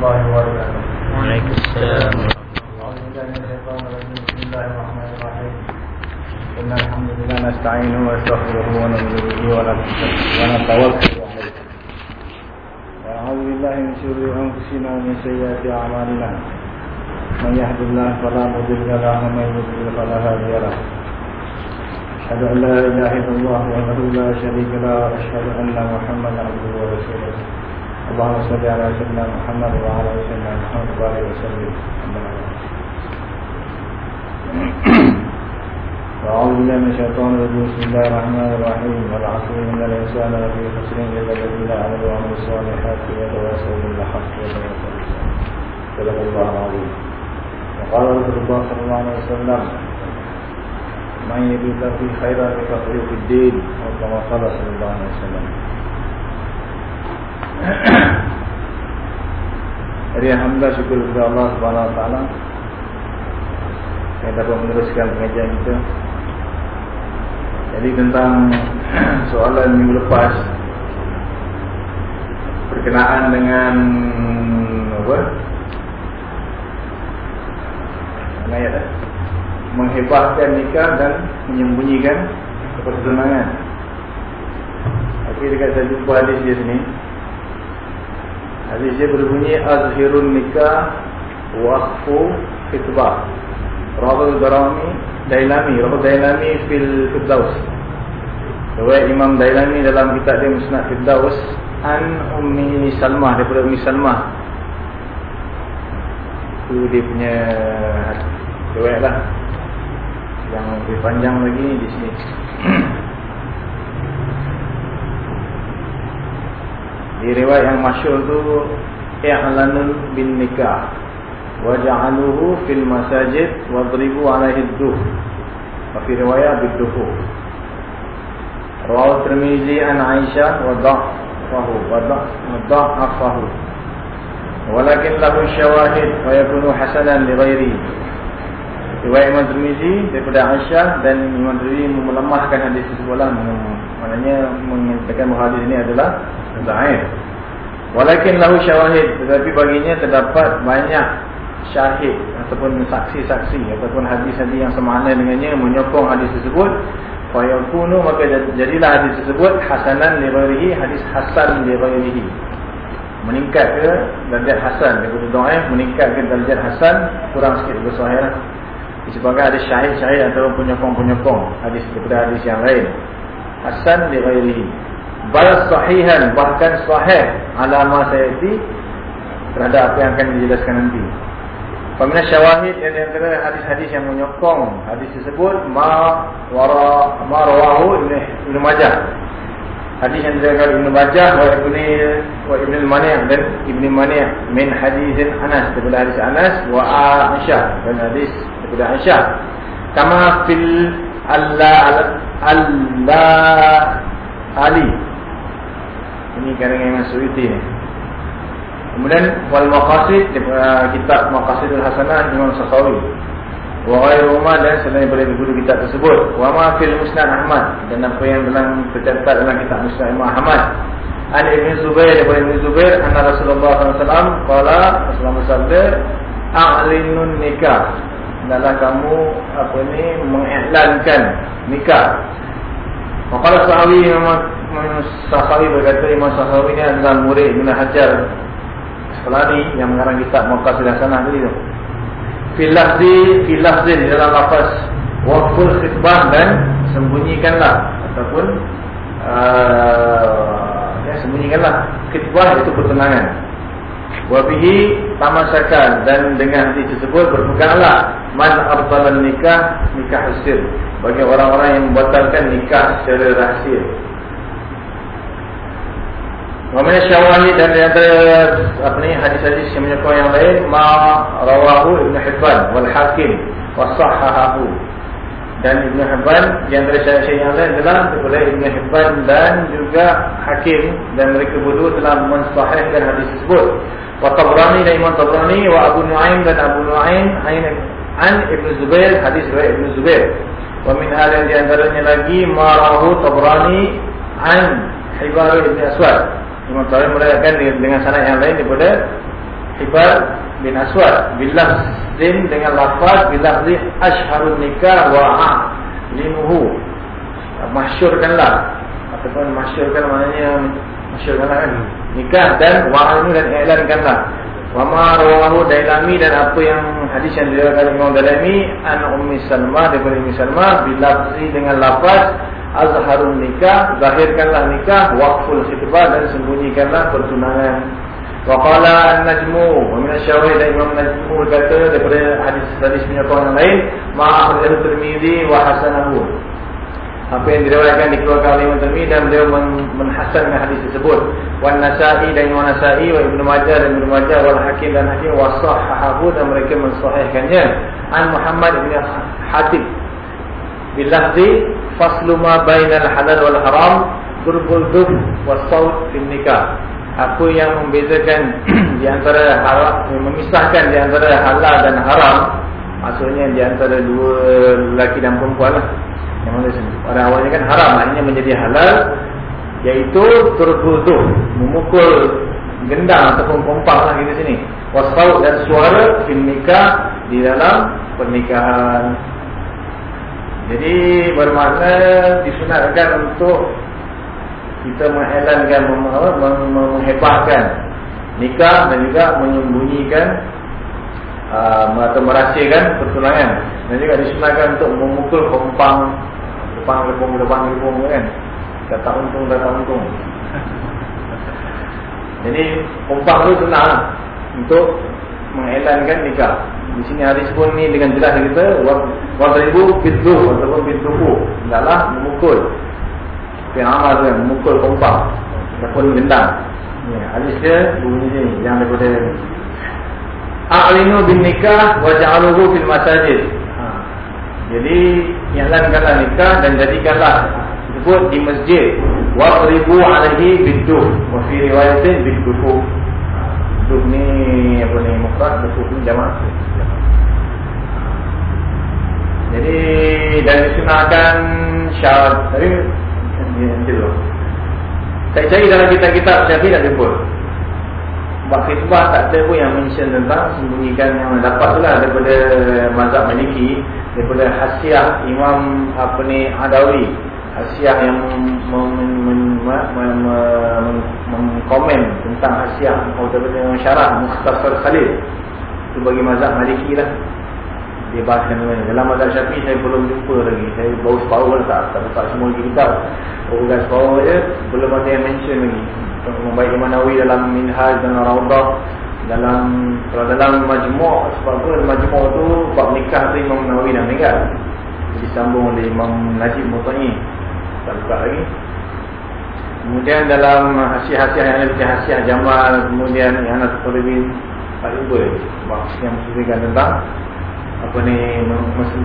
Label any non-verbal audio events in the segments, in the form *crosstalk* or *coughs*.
الله وبركاته. وعليكم السلام أعوذ بالله من الشيطان الرجيم. بسم الله الرحمن الرحيم. إن الحمد لله نستعينه ونستغفره ونؤمن به ونتوكل عليه ونعوذ بالله من شرور أنفسنا ومن سيئات أعمالنا. من يهد الله فلا مضل له ومن يضلل فلا هادي له. أشهد أن لا إله إلا الله وحده لا شريك له وأشهد أن محمدا عبده ورسوله. اللهم صل على سيدنا محمد وعلى سيدنا محمد وعلى وسلم. وأعوذ بالله من الشيطان الرجيم. بسم الله الرحمن الرحيم. والعصر إن الإنسان لفي خسر إلا الذين آمنوا وعملوا الصالحات وتواصوا بالحق وتواصوا صدق الله العظيم. وقال رسول الله صلى الله عليه وسلم من يريد في خيرا يفقهه في الدين. أو كما قال صلى الله عليه وسلم. Jadi Alhamdulillah syukur kepada Allah Subhanahu Wa Taala yang dapat meneruskan pengajian kita. Jadi tentang *clears throat* soalan minggu lepas berkenaan dengan apa? Ayat eh? menghebahkan nikah dan menyembunyikan kepersenangan. Okey dekat saya jumpa hadis di sini. Hadis dia berbunyi azhirun nikah waqfu khitbah. Rawi Darami Dailami, Rawi Dailami fil Firdaus. Riwayat Imam Dailami dalam kitab dia Musnad Firdaus an Ummi Salmah daripada Ummi Salmah. Itu dia punya riwayat lah yang lebih panjang lagi di sini. *clears throat* Di riwayat yang masyhur tu i'lanun bin nikah wa ja'aluhu fil masajid wa dribu alaihi ad-duh. Fi riwayat bid-duhu. Rawahu Tirmizi an Aisyah wa da'fahu wa da'fahu. Walakin lahu syawahid wa yakunu hasanan li ghairi. Riwayat Imam Tirmizi daripada Aisyah dan Imam Tirmizi melemahkan hadis tersebut lah. Maknanya mengatakan bahawa hadis ini adalah dhaif. Walakin lahu syawahid tetapi baginya terdapat banyak syahid ataupun saksi-saksi ataupun hadis-hadis yang semakna dengannya menyokong hadis tersebut. Fa yakunu maka jadilah hadis tersebut hasanan li ghairihi hadis hasan li ghairihi. Meningkat ke darjat hasan daripada dhaif meningkat ke darjat hasan kurang sikit daripada sahih lah. Disebabkan ada syahid-syahid ataupun penyokong-penyokong hadis daripada hadis yang lain. Hasan li ghairihi bal sahihan bahkan sahih alama sayati terhadap apa yang akan dijelaskan nanti. Pemina syawahid yang antara hadis-hadis yang menyokong hadis tersebut ma wara ma rawahu Ibnu Majah. Hadis yang diriwayatkan Ibnu Majah wa Ibnu wa Ibnu Mani' dan Ibnu Mani' min hadis Anas daripada hadis Anas wa Aisyah dan hadis daripada Aisyah. Kama fil Allah Allah Ali ini karangan Imam Suyuti ni. Kemudian wal maqasid uh, kitab Maqasidul Hasanah Imam Sakhawi. Wa ghairuhuma dan selain daripada guru kitab tersebut. Wa ma fil Musnad Ahmad dan apa yang dalam tercatat dalam kitab Musnad Imam Ahmad. An Ibn Zubair daripada Ibn Zubair anna Rasulullah SAW qala Rasulullah bersabda a'linun nikah. Adalah kamu apa ni mengiklankan nikah. Maqala sahawi Imam Sahawi berkata Imam Sahawi ni adalah murid Ibn Hajar Asqalani yang mengarang kitab Maqasid Hasanah tadi tu. Fil lafzi fil lafzi dalam lafaz waqful khitbah dan sembunyikanlah ataupun uh, ya sembunyikanlah khitbah itu pertenangan. Wa bihi tamasakan dan dengan hadis tersebut berpeganglah man abtalan nikah nikah hasil bagi orang-orang yang membatalkan nikah secara rahsia. Wamina syawahid dan antara apa ni hadis-hadis yang menyokong yang lain ma rawahu Ibn Hibban wal Hakim wa sahahahu dan Ibn Hibban di antara syahid yang lain adalah daripada Ibn Hibban dan juga Hakim dan mereka berdua telah mensahihkan hadis tersebut. Wa Tabrani dan Imam Tabrani wa Abu Nuaim dan Abu Nuaim an Ibn Zubair hadis riwayat Ibn Zubair. Wa min hal yang di antaranya lagi ma rawahu Tabrani an Hibar Ibn Aswad. Imam Tahawi meriwayatkan dengan sanad yang lain daripada Hibal bin Aswad. Billah zin dengan lafaz Billah zin Ashharun nikah Wa'a Limuhu Masyurkanlah. Ataupun masyurkan maknanya Masyurkanlah kan? Nikah dan Wa'a dan i'lankanlah Wama rawahu Dailami dan apa yang hadis yang diriwayatkan Imam Dailami an Ummi Salma daripada Ummi Salma bilafzi dengan lafaz azharun nikah zahirkanlah nikah waqful khitbah dan sembunyikanlah pertunangan. Wa qala an-najmu wa min asy-syawahid Imam Najmu berkata daripada hadis-hadis penyokong yang lain ma akhrajahu Tirmizi wa hasanahu apa yang diriwayatkan dikeluarkan oleh Imam Tirmizi dan beliau menhasankan hadis tersebut. Wan Nasa'i dan Imam Nasa'i wa Ibnu Majah dan Ibnu Majah wal Hakim dan Hakim wa sahahahu dan mereka mensahihkannya. An Muhammad bin Hatib. Bil lafzi faslu ma bainal halal wal haram durbul dub was saut fil nikah. Apa yang membezakan *clears throat* di antara haram memisahkan di antara halal dan haram maksudnya di antara dua lelaki dan perempuan lah pada awalnya kan haram maknanya menjadi halal iaitu terbutuh memukul gendang ataupun pompang lah di sini. Wasau dan suara fil nikah di dalam pernikahan. Jadi bermakna disunatkan untuk kita mengelankan menghebatkan nikah dan juga menyembunyikan uh, atau merahsiakan pertunangan. Dan juga disunatkan untuk memukul pompang depan lepung depan lepung kan? Kata untung datang untung. *laughs* Jadi pompang tu senang lah. Untuk mengelankan nikah. Di sini hadis pun ni dengan jelas kita wadribu biddu ataupun bidduhu hendaklah memukul. Yang amal tu memukul pompang ataupun gendang ni hadis dia bunyi ni yang daripada a'linu bin nikah wa ja'aluhu fil masajid. Jadi nyalakanlah nikah dan jadikanlah disebut di masjid. Wadribu alaihi biddu wa fi riwayatin bidduhu Duh ni apa ni mufrad Duh ni jamaah Jadi Dan disunahkan Syarat. Tadi Saya cari dalam kitab-kitab Syafi tak jumpa Sebab khidbah tak ada pun yang mention tentang Sembunyikan yang dapat tu lah Daripada mazhab maliki Daripada hasiah Imam Apa ni Adawi. Hasiah yang mengkomen tentang hasiah atau syarah Mukhtasar Khalil. Itu bagi mazhab Maliki lah. Dia bahaskan dalam mazhab Syafi'i saya belum jumpa lagi. Saya baru separuh lah tak tak dapat semua lagi kitab baru dah separuh je belum ada yang mention lagi membaik Imam Nawawi dalam Minhaj dan Raudah dalam kalau dalam majmuk sebab tu majmuk tu bab nikah tu Imam Nawawi dah meninggal. Disambung oleh Imam Najib Mutani tak buka lagi. Kemudian dalam hasiah-hasiah yang ada hasiah Jamal kemudian yang ada tak jumpa sebab yang menceritakan tentang apa ni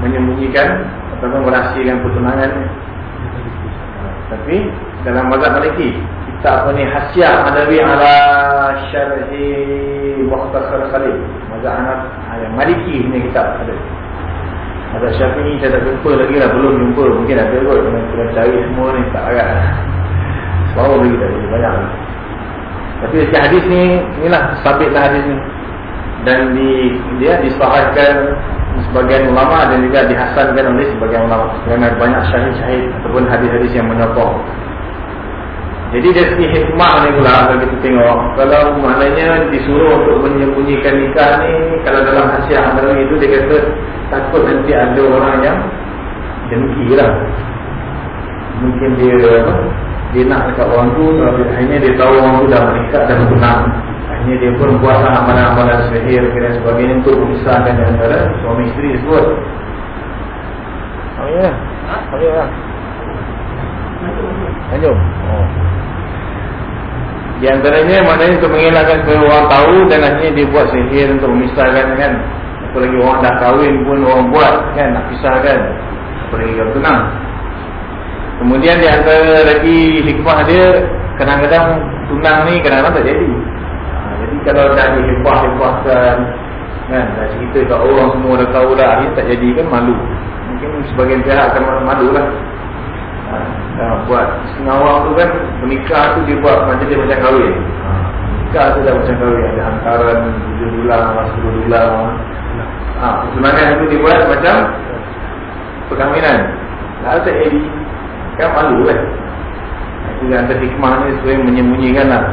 menyembunyikan ataupun merahsiakan pertunangan tapi dalam mazhab Maliki apa ni hasiah Adawi ala syarhi Mukhtasar Khalil. Mazhab anak yang Maliki ni kita ada. Mazhab Syafi'i saya tak jumpa lagi lah Belum jumpa. Mungkin ada kot Kita cari semua ni Tak agak Bawa lagi tadi Banyak Tapi si hadis ni Inilah Sabitlah hadis ni. Dan di dia disahihkan Sebagian ulama Dan juga dihasankan oleh sebagian ulama. Kerana banyak syahid-syahid Ataupun hadis-hadis yang menyokong jadi dari segi hikmah ni pula kalau kita tengok. Kalau maknanya disuruh untuk menyembunyikan nikah ni Kalau dalam hasiah Nabi itu dia kata Takut nanti ada orang yang dengki lah Mungkin dia Dia nak dekat orang tu Akhirnya dia tahu orang tu dah menikah dan bertunang Akhirnya dia pun buat amalan-amalan sihir dan sebagainya Untuk memisahkan antara suami isteri tersebut. Oh ya. Oh ya Tanjung Oh di antaranya maknanya untuk mengelakkan supaya orang tahu dan akhirnya dia buat sihir untuk memisahkan kan. Apalagi orang dah kahwin pun orang buat kan nak pisahkan. Apalagi kalau tenang. Kemudian di antara lagi hikmah dia kadang-kadang tunang ni kadang-kadang tak jadi. Ha, jadi kalau dah dihikmah-hikmahkan kan dah cerita kat orang semua dah tahu dah akhir tak jadi kan malu. Mungkin sebagian pihak akan malu lah. Ha, buat orang tu kan menikah tu dia buat macam dia macam kahwin. Ha, nikah tu dah macam kahwin ada hantaran 7 dolar, 10 dolar. Ha, pertunangan itu dibuat macam perkahwinan. Lalu tak jadi kan malu kan. Itu yang ada hikmah ni sebenarnya menyembunyikan lah.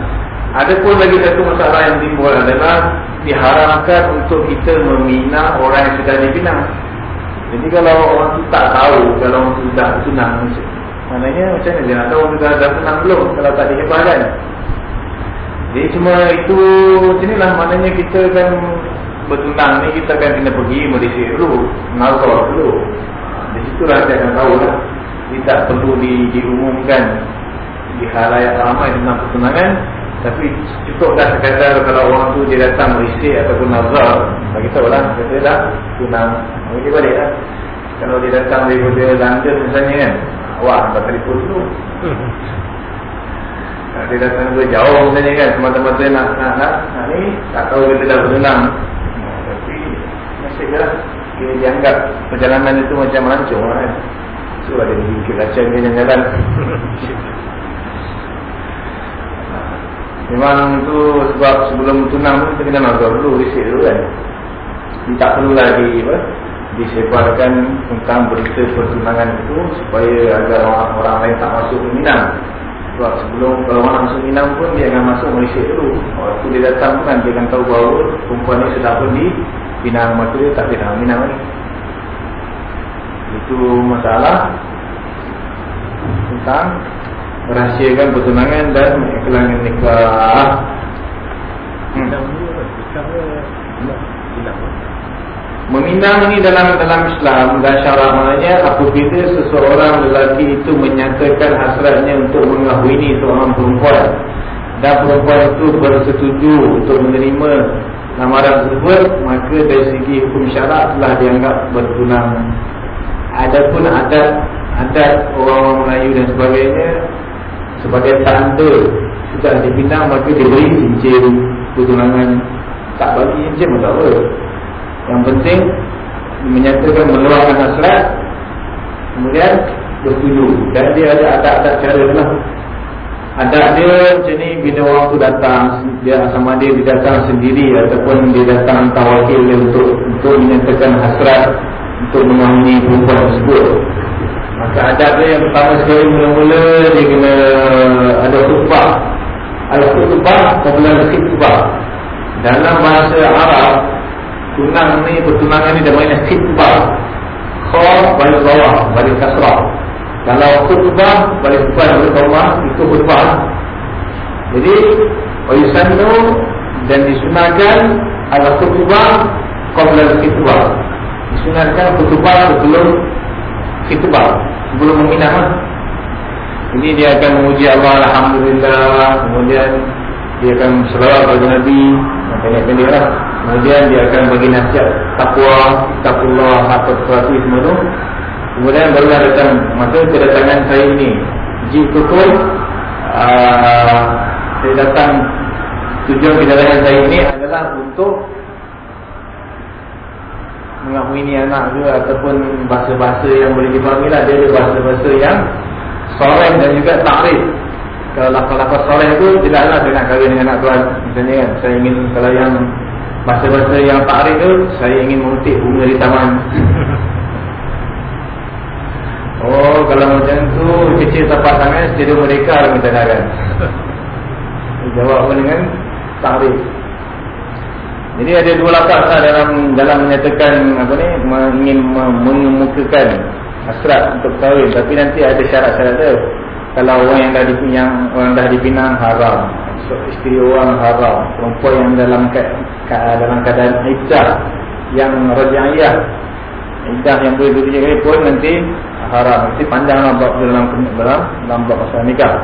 Ada pun lagi satu masalah yang timbul adalah diharamkan untuk kita memina orang yang sudah dibina. Jadi kalau orang tu tak tahu kalau orang tu dah tunang Maknanya macam mana? Dia nak tahu tu dah, tunang belum? Kalau tak dihebahkan Jadi cuma itu macam inilah maknanya kita kan bertunang ni kita kan kena pergi merisik dulu. Nazar dulu. Di situ lah saya akan tahu lah. Dia tak perlu di, diumumkan. Di halayak ramai tentang pertunangan tapi cukup dah sekadar kalau orang tu dia datang merisik ataupun nazar Bagi tahu lah, kata dah tunang Bagi balik lah. Kalau dia datang daripada London misalnya kan Wah, nampak telefon dulu Kalau dia datang dari jauh misalnya kan Semata-mata nak, nak, nak, nak ni Tak tahu kita dah bertunang Tapi Nasib lah. Dia dianggap perjalanan itu macam melancong lah kan. So ada sedikit kacang dia jalan-jalan. *laughs* Memang tu sebab sebelum tunang pun kita kena nazar dulu, riset dulu kan. Ini tak perlu lagi apa, disebarkan tentang berita pertunangan itu supaya agar orang-orang lain tak masuk ke Minang. Sebab sebelum kalau orang masuk Minang pun dia akan masuk Malaysia dulu. Waktu dia datang kan dia akan tahu bahawa perempuan ini sudah pun di Minang maka dia tak Minang Minang lagi. Itu masalah tentang merahsiakan pertunangan dan mengikhlaskan nikah. Hmm. Meminang ni dalam dalam Islam dan syarak maknanya apabila seseorang lelaki itu menyatakan hasratnya untuk mengahwini seorang perempuan dan perempuan itu bersetuju untuk menerima lamaran tersebut maka dari segi hukum syarak telah dianggap bertunang. Adapun adat adat orang Melayu dan sebagainya sebagai tanda sudah dipinang maka diberi cincin pertunangan tak bagi cincin pun tak apa yang penting menyatakan meluahkan hasrat kemudian bertuju dan dia ada adat-adat cara lah adat dia macam ni bila orang tu datang dia sama dia dia datang sendiri ataupun dia datang hantar wakil dia untuk untuk menyatakan hasrat untuk mengamini perempuan tersebut Maka adab dia yang pertama sekali mula-mula dia kena ada khutbah. Ada khutbah, popular khutbah. Dalam bahasa Arab, tunang ni, pertunangan ni dia mainnya khutbah. Khaw balik bawah, balik kasrah. Kalau khutbah, balik depan, balik bawah, itu khutbah. Jadi, Oyusannu dan disunahkan ada khutbah, popular khutbah. Disunahkan khutbah sebelum khutbah sebelum meminang lah. Ini dia akan memuji Allah Alhamdulillah Kemudian dia akan selawat kepada Nabi Macam dia lah. Kemudian dia akan bagi nasihat Taqwa, taqullah, hafad suatu semua tu. Kemudian barulah datang. Masa kedatangan saya ini Jika uh, Saya datang. Tujuan kedatangan saya ini adalah untuk mengahwini anak ke ataupun bahasa-bahasa yang boleh dipahami lah. Dia ada bahasa-bahasa yang soreh dan juga takrif kalau lafaz-lafaz soreh tu tidak lah saya nak kahwin dengan anak tuan misalnya kan saya ingin kalau yang bahasa-bahasa yang takrif tu saya ingin memetik bunga di taman. *laughs* Oh kalau macam tu kecil tapak tangan sedia mereka lah minta kan? *laughs* Jawab apa dengan takrif jadi ada dua lafaz lah dalam dalam menyatakan apa ni ingin mengemukakan hasrat untuk kahwin. Tapi nanti ada syarat-syarat dia. Kalau orang yang dah dipinang orang dah dipinang haram, so, isteri orang haram, perempuan yang dalam ke, ke, dalam keadaan iddah yang raja'iyah iddah yang boleh berdiri pun nanti haram. Nanti panjanglah bab dalam dalam dalam bab pasal nikah.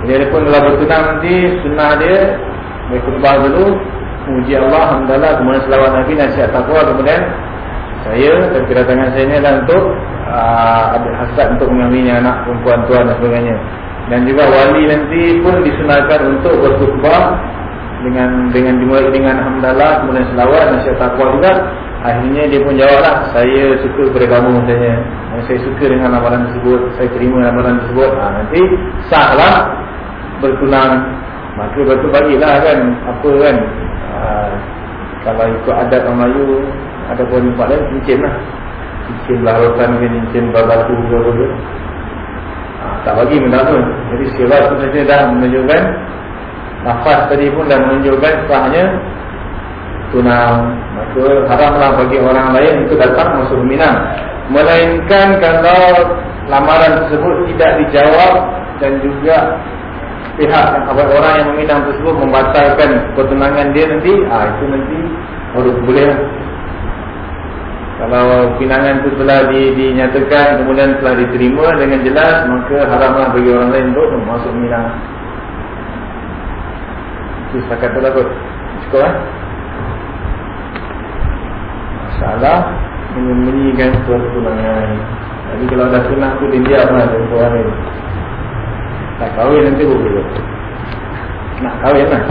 Jadi ada pun dalam bertunang nanti sunnah dia berkhutbah dulu Puji Allah, Alhamdulillah, kemudian selawat Nabi, nasihat taqwa, kemudian saya dan kedatangan saya ini adalah untuk uh, ada hasrat untuk mengambilnya anak perempuan tuan dan sebagainya. Dan juga wali nanti pun disunahkan untuk berkhutbah dengan dengan dimulai dengan Alhamdulillah, kemudian selawat, nasihat taqwa juga. Akhirnya dia pun jawablah, saya suka kepada kamu misalnya. Saya suka dengan amalan tersebut, saya terima amalan tersebut. Ha, nanti sahlah bertunang Maka betul bagilah kan Apa kan uh, Kalau ikut adat orang Melayu Ada pun empat lain Cincin lah Cincin belah rotan ke Cincin belah batu ke apa ke uh, Tak bagi pun. Tak apa Jadi sebab tu saja dah menunjukkan. Nafas tadi pun dah menunjukkan Sahnya. Tunang Maka haramlah bagi orang lain Itu datang masuk minang Melainkan kalau Lamaran tersebut tidak dijawab Dan juga pihak yang orang yang meminang tersebut membatalkan pertunangan dia nanti, ah itu nanti baru boleh lah. Kalau pinangan itu telah di, dinyatakan kemudian telah diterima dengan jelas maka haramlah bagi orang lain untuk masuk minang. Itu setakat tu lah kot. Cukup lah. Masalah menyembunyikan pertunangan. Jadi kalau dah tunang tu dia diam lah dengan orang lain. Tak kahwin nanti boleh Nak kahwin lah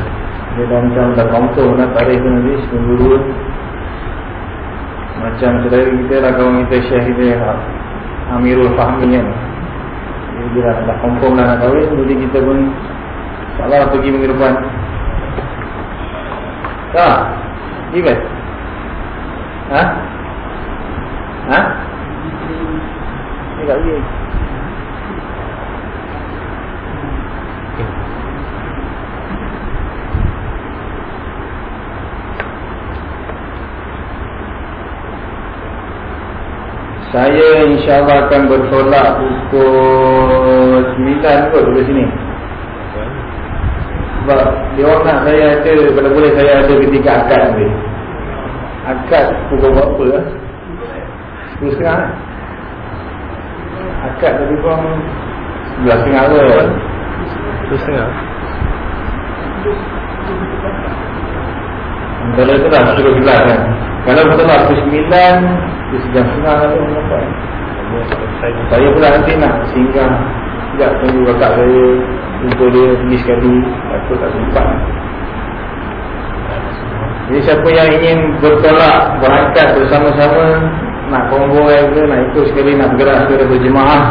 Dia dah macam dah kontor nak tarik tu nanti Seminggu dua Macam saudara kita lah kawan kita Syekh kita Amirul Fahmi kan Dia dah, dah kontor lah nak kahwin Jadi kita pun InsyaAllah pergi minggu depan Tak Gimana Ha? Ha? Ini pergi Saya insyaAllah akan bertolak pukul 9 kot dari sini. Sebab dia orang nak saya ada, kalau boleh saya ada ketika akad ni Akad pukul berapa lah Sepuluh setengah kan Akad tadi pun setengah tu Sepuluh setengah. Kalau itu dah sepuluh sebelah kan? Kalau bertolak pukul 9 dia sejam setengah lah tu Saya pula nanti nak singgah. Tidak tunggu kakak saya Untuk dia pergi sekali. Aku tak sempat. Jadi siapa yang ingin bertolak Berangkat bersama-sama Nak konvoy ke Nak ikut sekali Nak bergerak secara berjemaah.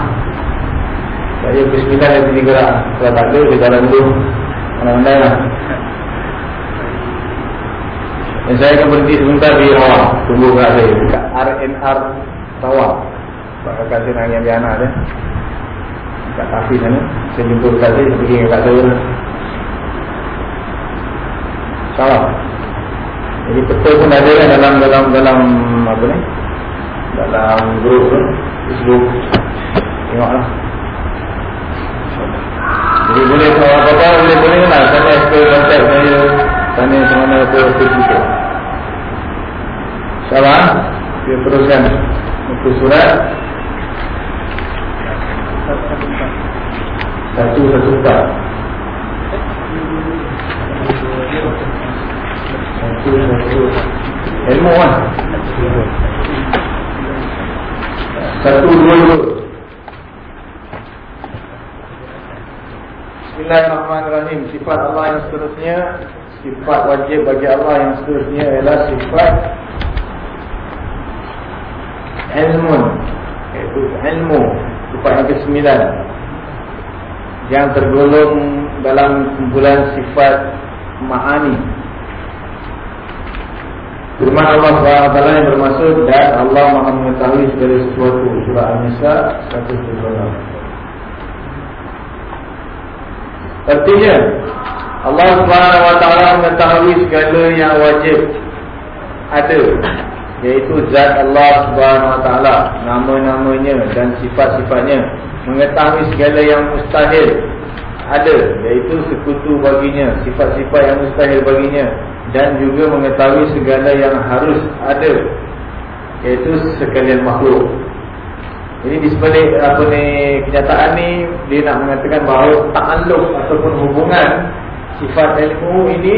Saya bersemilah yang sini gerak. Kalau tak ada Dia jalan dulu. Mana-mana lah dan saya akan berhenti sebentar di Rawang. Tunggu kat saya. Dekat RNR Rawang. Sebab kakak saya nak yang anak dia. Dekat Tafi sana. Saya jumpa dekat saya Saya pergi dekat saya Salah Jadi betul pun ada kan dalam dalam dalam apa ni? Dalam grup tu. Facebook. Tengoklah. Jadi boleh apa-apa boleh boleh lah tanya ke kontak saya tanya macam mana Facebook Salah Dia teruskan Muka surat. Satu satu empat. Satu satu Ilmu kan Satu dua dua. Bismillahirrahmanirrahim. Sifat Allah yang seterusnya Sifat wajib bagi Allah yang seterusnya Ialah sifat ilmu iaitu ilmu sifat yang kesembilan. Yang tergolong dalam kumpulan sifat ma'ani. Firman Allah SWT yang bermaksud dan Allah maha mengetahui segala sesuatu. Surah An-Nisa 126 Artinya Allah SWT mengetahui segala yang wajib ada Iaitu zat Allah subhanahu wa ta'ala Nama-namanya dan sifat-sifatnya Mengetahui segala yang mustahil Ada Iaitu sekutu baginya Sifat-sifat yang mustahil baginya Dan juga mengetahui segala yang harus ada Iaitu sekalian makhluk. Ini di sebalik apa ni, kenyataan ni Dia nak mengatakan bahawa Ta'aluk ataupun hubungan Sifat ilmu ini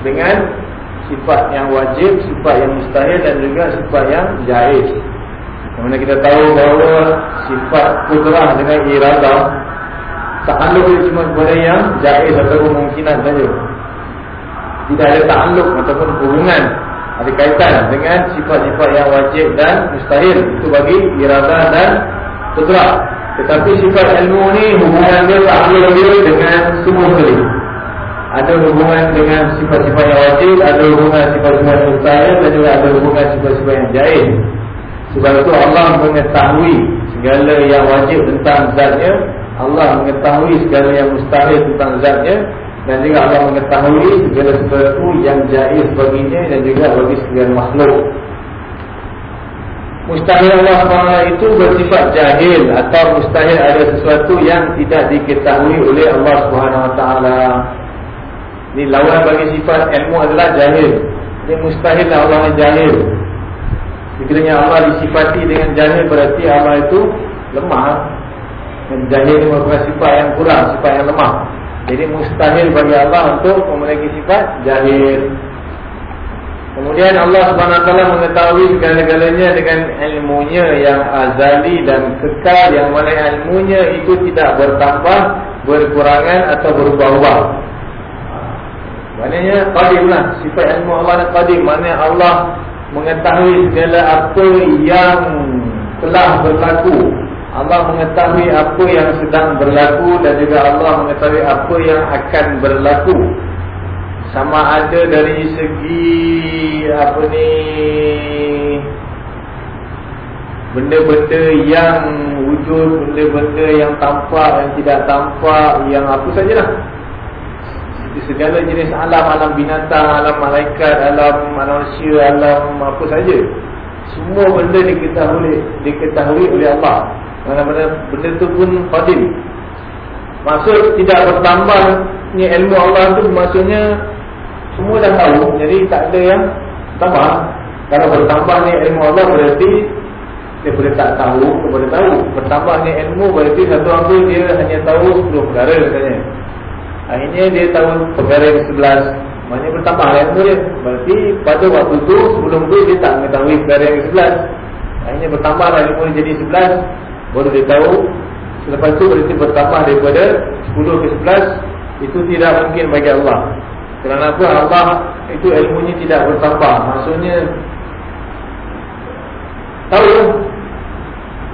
Dengan sifat yang wajib, sifat yang mustahil dan juga sifat yang jaiz. Mana kita tahu bahawa sifat kudrah dengan iradah ta'alluq cuma kepada yang jaiz atau kemungkinan saja. Tidak ada ta'alluq ataupun hubungan ada kaitan dengan sifat-sifat yang wajib dan mustahil itu bagi iradah dan kudrah. Tetapi sifat ilmu ni hubungan dia ta'alluq dia dengan semua sekali. Ada hubungan dengan sifat-sifat yang wajib, ada hubungan sifat-sifat yang mustahil dan juga ada hubungan sifat-sifat yang jahil. Sebab itu Allah mengetahui segala yang wajib tentang zatnya, Allah mengetahui segala yang mustahil tentang zatnya dan juga Allah mengetahui segala sesuatu yang jahil baginya dan juga bagi segala makhluk. Mustahil Allah SWT itu bersifat jahil atau mustahil ada sesuatu yang tidak diketahui oleh Allah SWT. Ini lawan bagi sifat ilmu adalah jahil. Ini mustahil Allah yang jahil. Sekiranya Allah disifati dengan jahil berarti Allah itu lemah. Dan jahil merupakan sifat yang kurang, sifat yang lemah. Jadi mustahil bagi Allah untuk memiliki sifat jahil. Kemudian Allah SWT mengetahui segala-galanya dengan ilmunya yang azali dan kekal yang mana ilmunya itu tidak bertambah, berkurangan atau berubah-ubah. Maknanya qadim lah. Sifat ilmu Allah dan qadim Maknanya Allah mengetahui segala apa yang telah berlaku. Allah mengetahui apa yang sedang berlaku Dan juga Allah mengetahui apa yang akan berlaku. Sama ada dari segi Apa ni Benda-benda yang wujud Benda-benda yang tampak Yang tidak tampak Yang apa sajalah segala jenis alam, alam binatang, alam malaikat, alam manusia, alam apa saja. Semua benda diketahui diketahui oleh Allah. Mana-mana benda itu pun qadim. Maksud tidak bertambah ni ilmu Allah tu maksudnya semua dah tahu. Jadi tak ada yang tambah. Kalau bertambah ni ilmu Allah berarti boleh tak tahu, boleh tahu. Bertambah ni ilmu berarti satu orang dia hanya tahu 10 perkara katanya. Akhirnya dia tahu perkara yang sebelas. Maksudnya bertambah ilmu dia. Berarti pada waktu itu sebelum itu dia tak mengetahui perkara yang sebelas. Akhirnya bertambah ilmu dia jadi sebelas. Baru dia tahu. Selepas itu berarti bertambah daripada sepuluh ke sebelas. Itu tidak mungkin bagi Allah. Kenapa Allah itu ilmunya tidak bertambah. Maksudnya Tahu?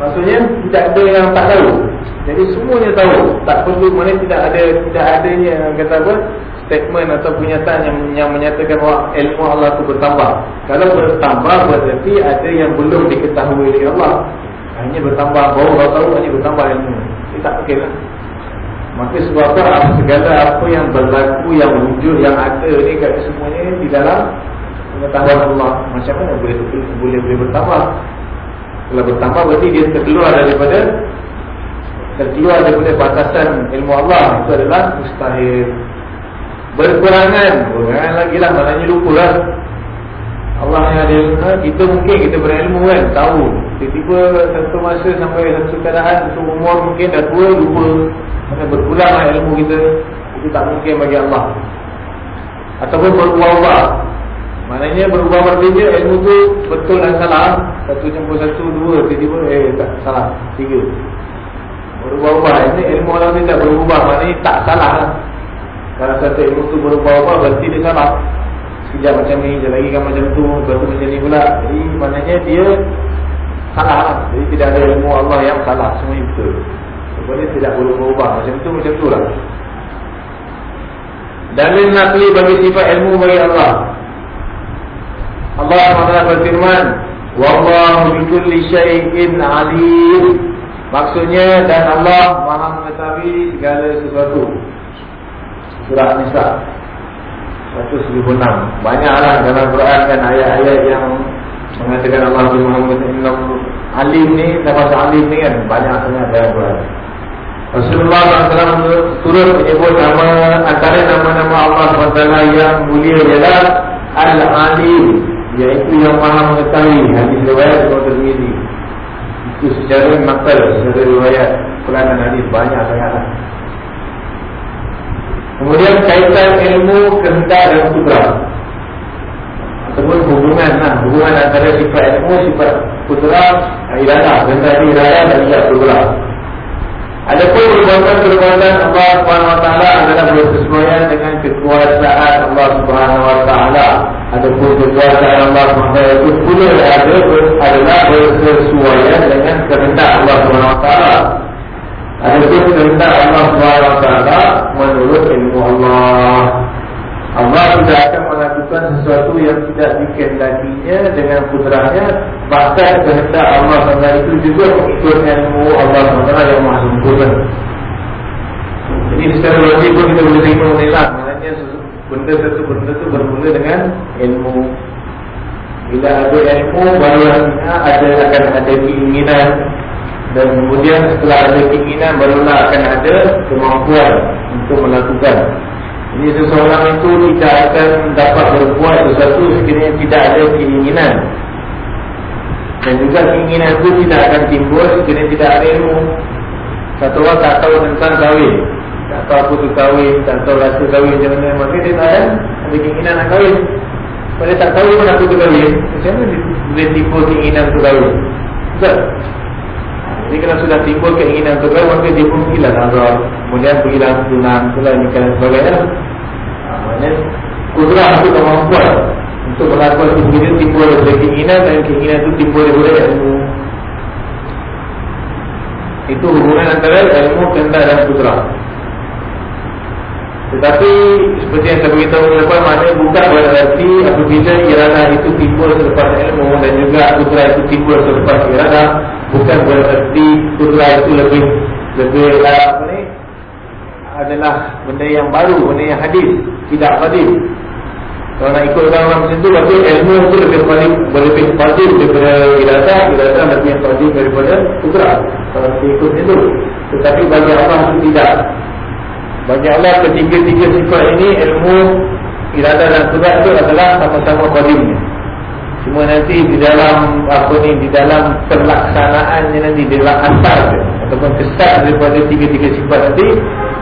Maksudnya tidak ada yang tak tahu jadi semuanya tahu Tak perlu mana tidak ada Tidak adanya kata apa Statement atau pernyataan yang, yang menyatakan bahawa ilmu Allah itu bertambah. Kalau bertambah berarti ada yang belum diketahui oleh Allah. Hanya bertambah Baru Allah tahu hanya bertambah ilmu. Ini tak okey lah. Maka sebab apa segala apa yang berlaku Yang wujud yang ada ni kat semuanya Di dalam pengetahuan Allah. Macam mana boleh boleh, boleh bertambah? Kalau bertambah berarti dia terkeluar daripada terkeluar daripada batasan ilmu Allah itu adalah mustahil. Berkurangan. Berkurangan lagi lah maknanya lupa lah. Allah yang ada ilmu kita mungkin kita berilmu kan tahu. Tiba-tiba satu masa sampai satu keadaan satu umur mungkin dah tua lupa. Maka berkurang lah ilmu kita. Itu tak mungkin bagi Allah. Ataupun berubah-ubah maknanya berubah berbeza ilmu tu betul dan salah. Satu jemput satu dua tiba-tiba eh tak salah. Tiga Berubah-ubah. Ini ilmu Allah ni tak berubah. Maknanya tak salah lah. Kalau kata ilmu tu berubah-ubah Berarti dia salah. Sekejap macam ni Sekejap lagi kan macam tu Lepas tu macam ni pula. Jadi maknanya dia Salah lah. Jadi tidak ada ilmu Allah yang salah. Semua itu Sebab tidak berubah-ubah Macam tu macam tu lah. Dalil nakli bagi sifat ilmu bagi Allah. Allah SWT berfirman Wallahu bikulli syai'in alim Maksudnya dan Allah maha mengetahui segala sesuatu. Surah An-Nisa 116 Banyaklah dalam Quran kan ayat-ayat yang Mengatakan Allah Muhammad Alim ni, nama Alim ni kan Banyak sangat dalam Quran. Rasulullah SAW turut menyebut nama Antara nama-nama Allah SWT yang mulia ialah Al-Alim Iaitu yang maha mengetahui Hadis riwayat Ibn Tirmidzi itu secara makal Secara riwayat. Dan hadis banyak sangat Kemudian kaitan ilmu Kehendak dan putra. Ataupun hubungan lah. Hubungan antara sifat ilmu Sifat putra Iradah Kehendak iradah dan sifat putra Adapun perbuatan-perbuatan Allah SWT adalah bersesuaian dengan kekuasaan Allah SWT Adapun kekuasaan Allah SWT itu pula ada adalah bersesuaian dengan kehendak Allah SWT Adapun kehendak Allah SWT menurut ilmu Allah Allah tidak akan melakukan sesuatu yang tidak dikehendakinya dengan putranya. Bahkan kehendak Allah SWT itu juga mengikut ilmu Allah SWT yang maha sempurna. Jadi secara logik pun kita boleh terima menilai maknanya benda satu benda itu bermula dengan ilmu. Bila ada ilmu baru ada akan ada keinginan. Dan kemudian setelah ada keinginan barulah akan ada kemampuan untuk melakukan jadi seseorang itu tidak akan dapat berbuat sesuatu sekiranya tidak ada keinginan. Dan juga keinginan itu tidak akan timbul sekiranya tidak ada ilmu. Satu orang tak tahu tentang kahwin. Tak tahu apa tu kahwin tak tahu rasa kahwin macam mana. Maka dia tak ada ada keinginan nak kahwin. Kalau dia tak tahu pun apa tu kahwin macam mana dia boleh timbul keinginan untuk kahwin? Betul jadi kalau sudah timbul keinginan untuk kahwin maka dia pun pergilah nazar kemudian pergilah tunang itulah nikah dan sebagainya. Ha, maknanya kudrah itu kemampuan untuk melakukan itu timbul dari keinginan dan keinginan itu timbul dari ilmu. Itu hubungan antara ilmu, kehendak dan kudrah tetapi seperti yang saya beritahu lepas maknanya bukan berarti apabila iradah itu timbul selepas ilmu dan juga kudrah itu timbul selepas iradah bukan berarti kudrah itu lebih lebih apa ni adalah benda yang baru, benda yang hadis, tidak hadis. Kalau nak ikut orang macam tu, berarti ilmu itu lebih paling lebih hadis daripada iradah, iradah lebih hadis daripada kudrah. Kalau ikut itu, tetapi bagi Allah tidak. Bagi Allah ketiga-tiga sifat ini ilmu, iradah dan kudrah itu adalah sama-sama hadisnya. Cuma nanti di dalam apa ni di dalam pelaksanaannya nanti di dalam asal ataupun kesan daripada tiga-tiga sifat nanti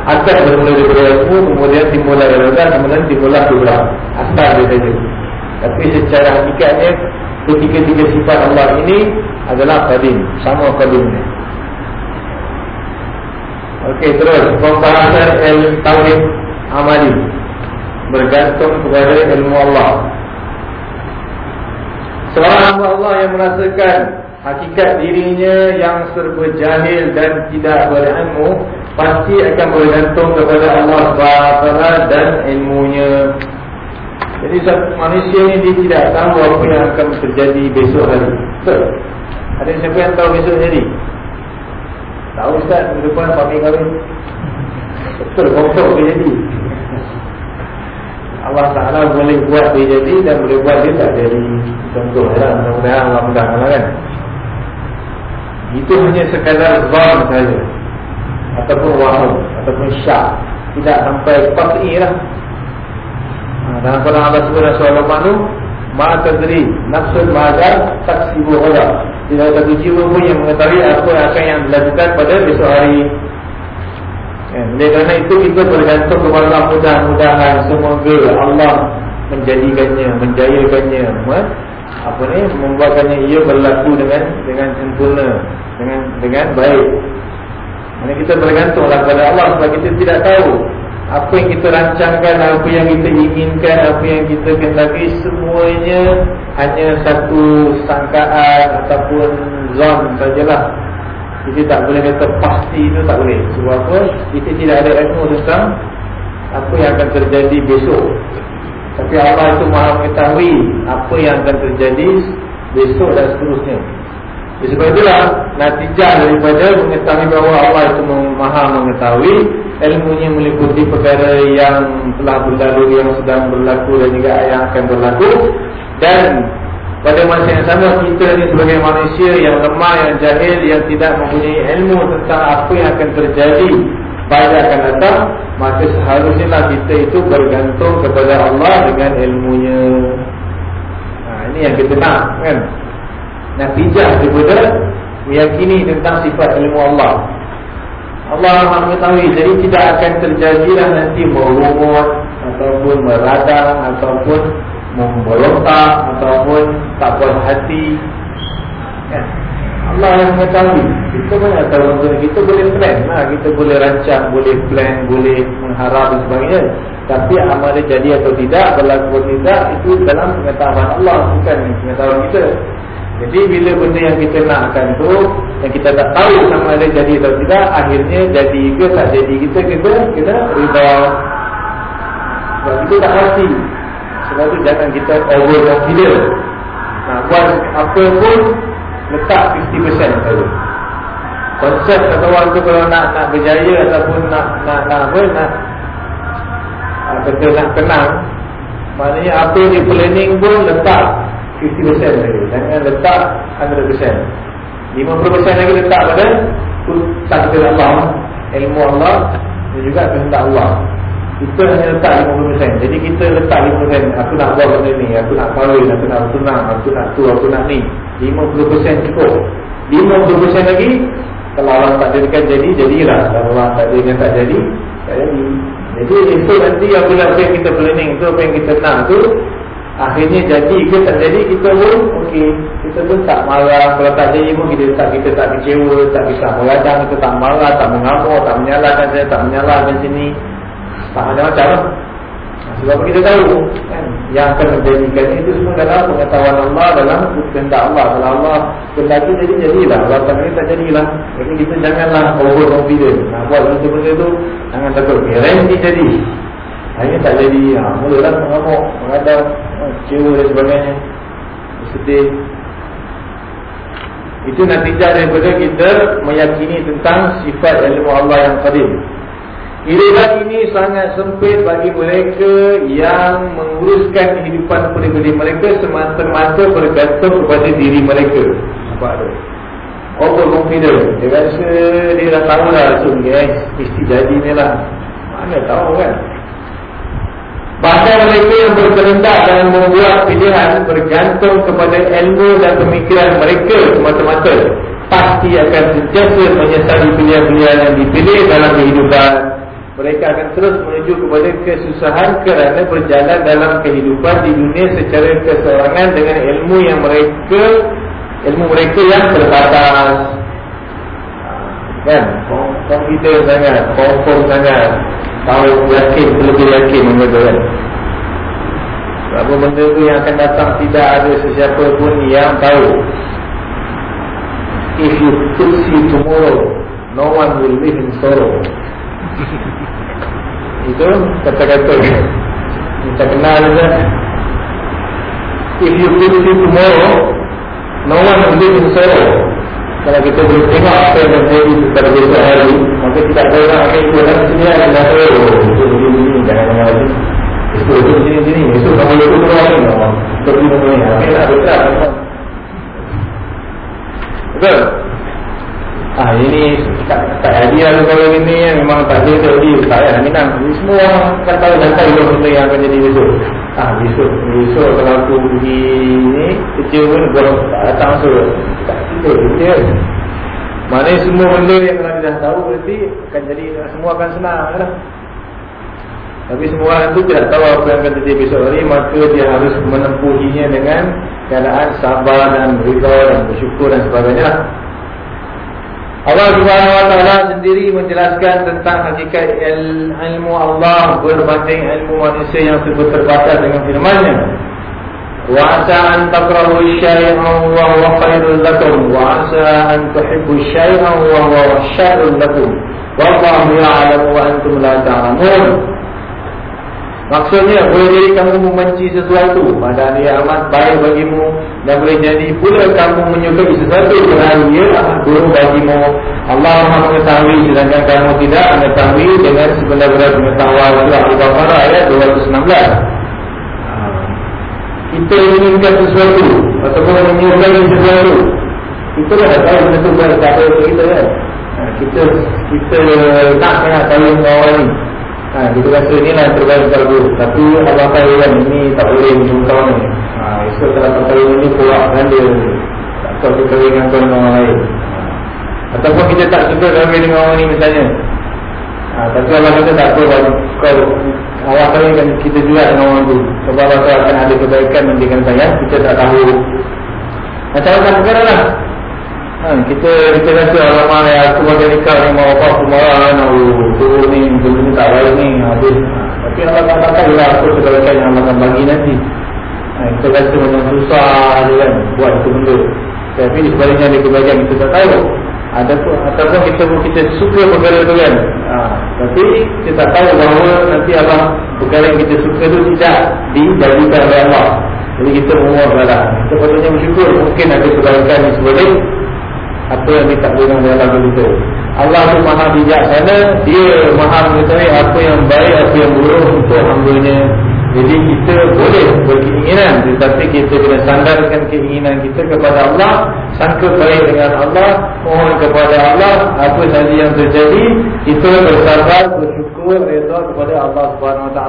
asal bermula daripada ilmu kemudian timbullah iradah kemudian timbullah kudrah asal dia saja. Tapi secara hakikatnya ketiga-tiga sifat Allah ini adalah qadim sama qadimnya. Okey terus pembahasan ilmu tauhid amali bergantung kepada ilmu Allah. Seorang hamba Allah yang merasakan hakikat dirinya yang serba jahil dan tidak berilmu pasti akan bergantung kepada Allah SWT dan ilmunya. Jadi manusia ini dia tidak tahu apa yang akan terjadi besok hari. Betul? Ada siapa yang tahu besok hari? Tahu Ustaz, minggu depan Pak kahwin. Betul, kosong dia jadi. Allah Ta'ala boleh buat dia jadi dan boleh buat dia tak jadi. Contoh ya, mudah-mudahan Allah mudah kan. Itu hanya sekadar zon saja. Ataupun wahum Ataupun syak. Tidak sampai pasti lah. Ha, Dalam Quran Allah SWT soal manu Ma terdiri Nafsul ma'adar Taksibu Allah Tidak satu jiwa pun yang mengetahui Apa akan yang dilakukan pada besok hari. Ya, oleh kerana itu kita bergantung kepada Allah mudah-mudahan semoga Allah menjadikannya, menjayakannya, apa ni, membuatkannya ia berlaku dengan dengan sempurna, dengan dengan baik. Mana kita bergantunglah kepada Allah sebab kita tidak tahu apa yang kita rancangkan, apa yang kita inginkan, apa yang kita kehendaki semuanya hanya satu sangkaan ataupun zon sajalah. Kita tak boleh kata pasti itu tak boleh Sebab apa? Kita tidak ada ilmu tentang Apa yang akan terjadi besok Tapi Allah itu maha mengetahui Apa yang akan terjadi Besok dan seterusnya Jadi Sebab itulah Natijah daripada mengetahui bahawa Allah itu maha mengetahui Ilmunya meliputi perkara yang telah berlalu Yang sedang berlaku dan juga yang akan berlaku. Dan pada masa yang sama kita ni sebagai manusia yang lemah, yang jahil, yang tidak mempunyai ilmu tentang apa yang akan terjadi pada akan datang Maka seharusnya lah kita itu bergantung kepada Allah dengan ilmunya. Nah, Ini yang kita nak kan Natijah daripada meyakini tentang sifat ilmu Allah Allah maha mengetahui Jadi tidak akan terjadilah nanti merumut Ataupun meradang Ataupun memberontak ataupun tak puas hati ya. Allah yang mengetahui kita banyak tahu kita boleh plan lah. kita boleh rancang boleh plan boleh mengharap dan sebagainya tapi amal jadi atau tidak berlaku atau tidak itu dalam pengetahuan Allah bukan pengetahuan kita jadi bila benda yang kita nakkan tu yang kita tak tahu sama ada jadi atau tidak akhirnya jadi ke tak jadi kita kita kita rida Sebab kita tak pasti Sebab tu jangan kita over confident Nak buat apa pun Letak 50% saja Konsep kata orang tu kalau nak nak berjaya Ataupun nak nak, nak apa Nak Kata nak kenang Maknanya apa di planning pun letak 50% saja Jangan letak 100% 50% lagi letak pada Takdir Allah Ilmu Allah Dan juga kehendak Allah. Kita hanya letak 50% Jadi kita letak 50% Aku nak buat benda ni Aku nak kahwin Aku nak tunang Aku nak tu Aku nak ni. 50% cukup. 50% lagi Kalau Allah tak jadikan jadi Jadilah. Kalau Allah tak jadikan tak jadi Tak jadi. Jadi itu nanti apa yang kita planning tu Apa yang kita nak tu Akhirnya jadi ke tak jadi Kita pun Okey Kita pun tak marah. Kalau tak jadi pun Kita tak, kita tak kecewa Tak bisa meradang Kita tak marah Tak mengamuk Tak menyalahkan saya Tak menyalahkan sini. Tak macam-macam lah. Sebab kita tahu kan, Yang akan menjadikan itu semua dalam pengetahuan Allah Dalam kehendak Allah. Kalau Allah kendaki jadi jadilah. Allah tak tak jadilah. Jadi kita janganlah over confident Nak buat benda-benda tu Jangan takut. Garanti jadi Akhirnya tak jadi ha, Mulalah mengamuk Mengadam Kecewa dan sebagainya Sedih Itu natijah daripada kita Meyakini tentang sifat ilmu Allah yang qadim Irisan ini sangat sempit bagi mereka yang menguruskan kehidupan pribadi mereka semata-mata bergantung kepada diri mereka. Nampak tak? Over confident. Dia rasa dia dah tahu lah yes, mesti jadi ni lah. Mana tahu kan? Bahkan mereka yang berkerendak dan membuat pilihan bergantung kepada ilmu dan pemikiran mereka semata-mata. Pasti akan sentiasa menyesali pilihan-pilihan yang dipilih dalam kehidupan. Mereka akan terus menuju kepada kesusahan kerana berjalan dalam kehidupan di dunia secara keseorangan dengan ilmu yang mereka ilmu mereka yang terbatas. Kan? Kita sangat confirm sangat tahu yakin lebih yakin benda tu kan? Apa benda tu yang akan datang tidak ada sesiapa pun yang tahu. If you could see tomorrow no one will live in sorrow. *laughs* Itu kata-kata. Kita kenal je If you feel it tomorrow No one will live in sorrow Kalau kita boleh tengok apa yang terjadi pada besok hari Maka kita tahu orang akan ikut dalam sini Ada dah tahu Itu begini Jangan dengar lagi. Itu itu sini sini Itu kamu ikut terus lagi Seperti ini. Oke lah betul Betul? Ah ini tak tak hadiah kalau ini yang memang tak ada jadi tak ada minang. Ini semua tahu dan tahu benda yang akan jadi besok. Ah besok besok kalau aku pergi ni kecil pun gua tak datang so tak tidur dia. Mana semua benda yang kalau dah tahu berarti akan jadi semua akan senang kan. Tapi semua orang itu tidak tahu apa yang akan terjadi besok hari Maka dia harus menempuhinya dengan keadaan sabar dan rida dan bersyukur dan sebagainya Allah Subhanahu Wa Taala sendiri menjelaskan tentang hakikat ilmu Allah berbanding ilmu manusia yang terbatas dengan firman-Nya. Wa asa an takrahu syai'an wa huwa khairul lakum wa asa an tuhibbu syai'an wa huwa syarrul lakum. Wallahu ya'lamu wa antum la ta'lamun. Maksudnya boleh jadi kamu membenci sesuatu. Pada dia amat baik bagimu Dan boleh jadi pula kamu menyukai sesuatu. Kerana ia guru bagimu. Allah maha mengetahui Sedangkan kamu tidak mengetahui Dengan sebenar-benar pengetahuan. Al-Baqarah ayat 216 Kita inginkan sesuatu Ataupun menyukai sesuatu. Kita dah tahu benda itu Bukan tak ada kita kan? Kita kita nak sangat tahu orang ni Ha, kita rasa ini lah terbaik kalau Tapi Allah tahu kan ini tak boleh menjumpa ni. Ha, Esok kalau tak tahu ini puak ganda Tak tahu kita kahwin dengan tuan orang lain. Ha. Ataupun kita tak suka kahwin dengan orang ni misalnya. Ha, Tapi Allah kata tak apa Kalau Allah kahwin kita juga dengan orang tu. Sebab Allah tahu akan ada kebaikan menjadikan sayang Kita tak tahu. Macam-macam perkara lah Ha, kita kita rasa alamak ya aku bagi nikah ni mau apa aku marah kan oh, tu ni tu ni tak baik ni habis. Ha, tapi Allah tak tahu lah apa kebaikan yang Allah bagi nanti. Ha, kita rasa macam susah je kan buat itu benda. Tapi sebaliknya ada kebaikan kita tak tahu. Adapun ataupun kita kita suka perkara tu kan. Tapi kita tak tahu bahawa nanti Allah perkara yang kita suka tu tidak dijadikan oleh Allah. Jadi kita menguatkan Kita patutnya bersyukur mungkin ada kebaikan di sebalik apa yang ditakdirkan oleh Allah kita. Allah tu maha bijaksana, dia maha mengetahui apa yang baik, apa yang buruk untuk hamba-Nya. Jadi kita boleh berkeinginan Tetapi kita kena sandarkan keinginan kita kepada Allah Sangka baik dengan Allah Mohon kepada Allah Apa sahaja yang terjadi Kita bersabar, bersyukur, reda kepada Allah SWT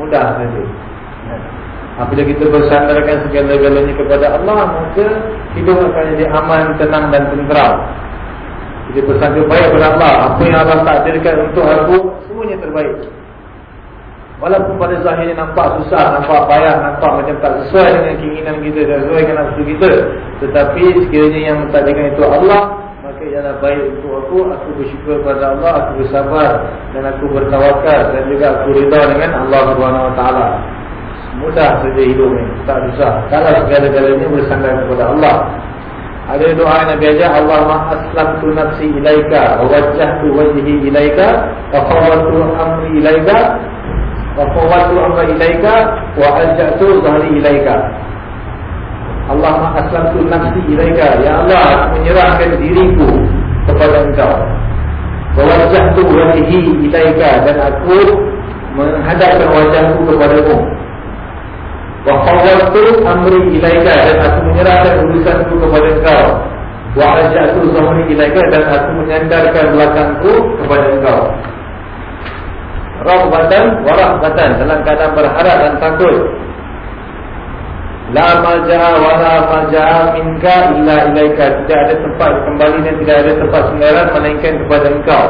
Mudah saja Apabila kita bersandarkan segala-galanya kepada Allah Maka hidup akan jadi aman, tenang dan tentram Kita bersangka baik kepada Allah Apa yang Allah takdirkan untuk aku Semuanya terbaik Walaupun pada zahirnya nampak susah, nampak payah, nampak macam tak sesuai dengan keinginan kita dan sesuai dengan nafsu kita. Tetapi sekiranya yang mentakdirkan itu Allah, maka ialah baik untuk aku, aku bersyukur kepada Allah, aku bersabar dan aku bertawakal dan juga aku rida dengan Allah Taala. Mudah saja hidup ini, tak susah. Kalau segala-galanya bersandar kepada Allah. Ada doa yang Nabi ajar Allahumma aslamtu nafsi ilaika wa wajjahtu wajhi ilaika wa fawwatu amri ilaika wa fawwatu amra ilaika wa alja'tu dhahri ilaika. Allahumma aslamtu nafsi ilaika. Ya Allah menyerahkan diriku kepada engkau. Wa wajjahtu wajhi ilaika. Dan aku menghadapkan wajahku kepadamu wa fawwatu amri ilaika dan aku menyerahkan urusanku kepada engkau. Wa alja'tu dhahri ilaika dan aku menyandarkan belakangku kepada engkau. Rahbatan wa rahbatan dalam keadaan berharap dan takut. La malja'a wa la malja'a minka illa ilaika. Tidak ada tempat kembali dan tidak ada tempat sendirian melainkan kepada engkau.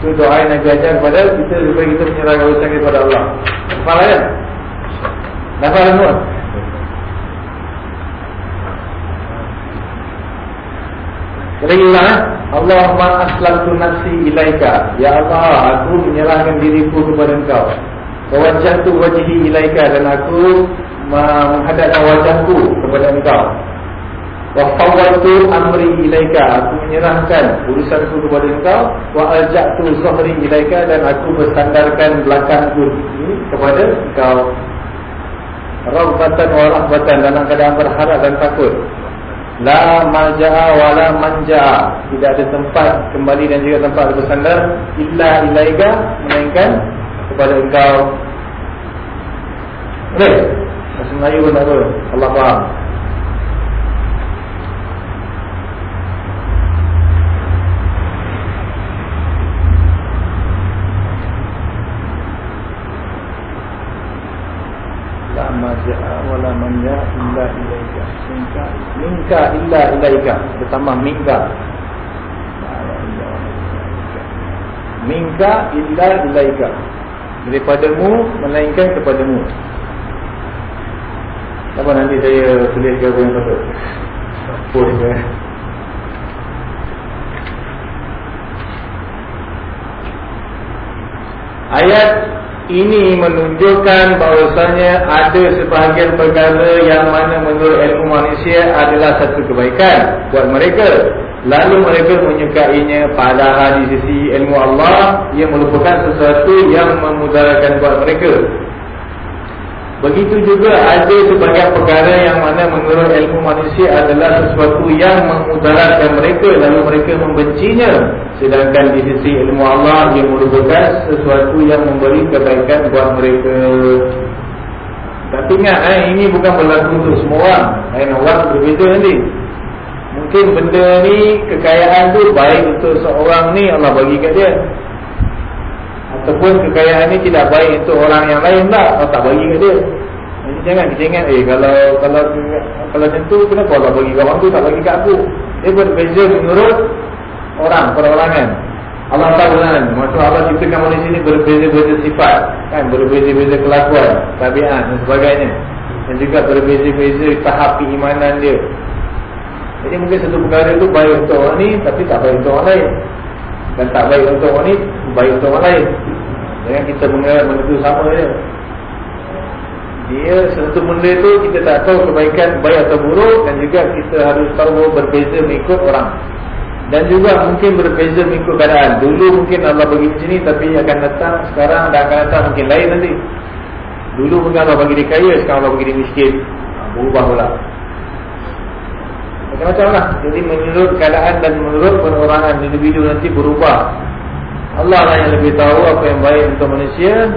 Itu doa yang Nabi ajar kepada kita supaya kita menyerahkan urusan kepada Allah. Faham kan? Semua? Terimalah eh? Allahumma aslamtu nafsi ilaika. Ya Allah aku menyerahkan diriku kepada engkau. Wajahtu wajhi ilaika Dan aku menghadapkan wajahku kepada engkau. Wafawatu amri ilaika Aku menyerahkan urusanku kepada engkau. Wa alja'tu zahri ilaika Dan aku bersandarkan belakangku ini kepada engkau Rahbatan wa rahbatan Dalam keadaan berharap dan takut. La malja'a wa la manja'a. Tidak ada tempat kembali dan juga tempat bersandar Illa ilaika Melainkan kepada engkau. Boleh? Bahasa Melayu pun tak boleh Allah faham malja'a wala manja illa ilaika minka illa ilaika. Bersama minka minka illa ilaika. Daripadamu melainkan kepadamu. Apa nanti saya tulis ke apa yang patut post ke? Ayat ini menunjukkan bahawasanya ada sebahagian perkara yang mana menurut ilmu manusia adalah satu kebaikan buat mereka. Lalu mereka menyukainya padahal di sisi ilmu Allah ia merupakan sesuatu yang memudarakan buat mereka. Begitu juga ada sebagian perkara yang mana menurut ilmu manusia adalah sesuatu yang memudaratkan mereka lalu mereka membencinya. Sedangkan di sisi ilmu Allah ia merupakan sesuatu yang memberi kebaikan buat mereka. Tapi ingat eh, ini bukan berlaku untuk semua orang. Lain orang berbeza nanti. Mungkin benda ni kekayaan tu baik untuk seorang ni Allah bagi kat dia. Ataupun kekayaan ini tidak baik untuk orang yang lain tak Allah tak bagi ke dia. Jadi jangan kita ingat Eh kalau kalau kalau macam tu Kenapa Allah bagi kawan tu tak bagi kat aku? Dia berbeza menurut Orang, perorangan. Allah tahu kan Maksud Allah ciptakan manusia ini berbeza-beza sifat kan? Berbeza-beza kelakuan Tabiat dan sebagainya. Dan juga berbeza-beza tahap keimanan dia. Jadi mungkin satu perkara itu baik untuk orang ni Tapi tak baik untuk orang lain dan tak baik untuk orang ni Baik untuk orang lain Jangan kita mengira benda sama je Dia satu benda tu kita tak tahu kebaikan baik atau buruk dan juga kita harus tahu berbeza mengikut orang. Dan juga mungkin berbeza mengikut keadaan. Dulu mungkin Allah bagi macam ni tapi akan datang sekarang dan akan datang mungkin lain nanti. Dulu mungkin Allah bagi dia kaya, sekarang Allah bagi dia miskin. Ha, berubah pula. Macam-macam lah. Jadi menurut keadaan dan menurut perorangan individu nanti berubah. Allah lah yang lebih tahu apa yang baik untuk manusia.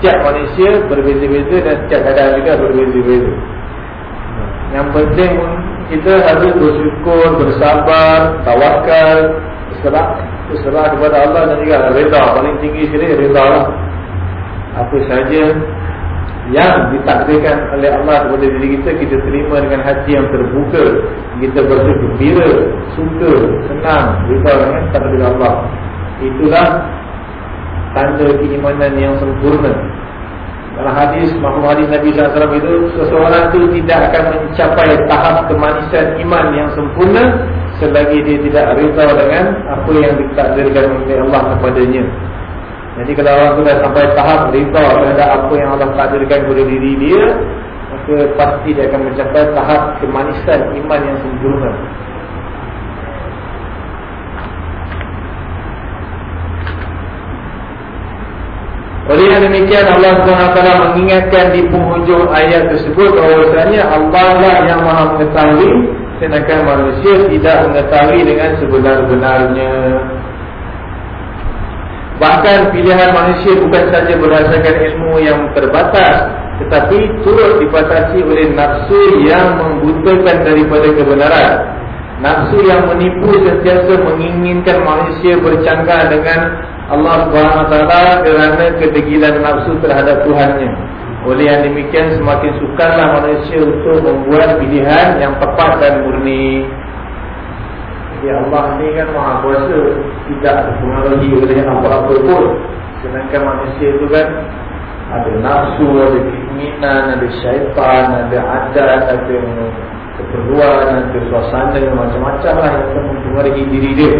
Setiap manusia berbeza-beza dan setiap keadaan juga berbeza-beza. Yang penting kita harus bersyukur, bersabar, tawakal, berserah, berserah kepada Allah dan juga reda. Paling tinggi sekali reda lah. Apa saja yang ditakdirkan oleh Allah kepada diri kita, kita terima dengan hati yang terbuka. Kita bersyukur, suka, senang, reda dengan takdir Allah. Itulah tanda keimanan yang sempurna. Dalam hadis mahfum hadis Nabi SAW itu seseorang itu tidak akan mencapai tahap kemanisan iman yang sempurna selagi dia tidak rida dengan apa yang ditakdirkan oleh Allah kepadanya. Jadi kalau orang itu dah sampai tahap rida terhadap apa yang Allah takdirkan kepada diri dia, maka pasti dia akan mencapai tahap kemanisan iman yang sempurna. Oleh demikian Allah SWT mengingatkan di penghujung ayat tersebut bahawasanya Allah lah yang maha mengetahui sedangkan manusia tidak mengetahui dengan sebenar-benarnya. Bahkan pilihan manusia bukan saja berdasarkan ilmu yang terbatas tetapi turut dibatasi oleh nafsu yang membutakan daripada kebenaran. Nafsu yang menipu sentiasa menginginkan manusia bercanggah dengan Allah SWT kerana kedegilan nafsu terhadap Tuhannya. Oleh yang demikian semakin sukarlah manusia untuk membuat pilihan yang tepat dan murni. Ya Allah ni kan maha kuasa tidak dipengaruhi oleh apa-apa pun. Sedangkan manusia itu kan ada nafsu, ada keinginan, ada syaitan, ada adat, ada keperluan, ada suasana macam-macam lah yang mempengaruhi diri dia.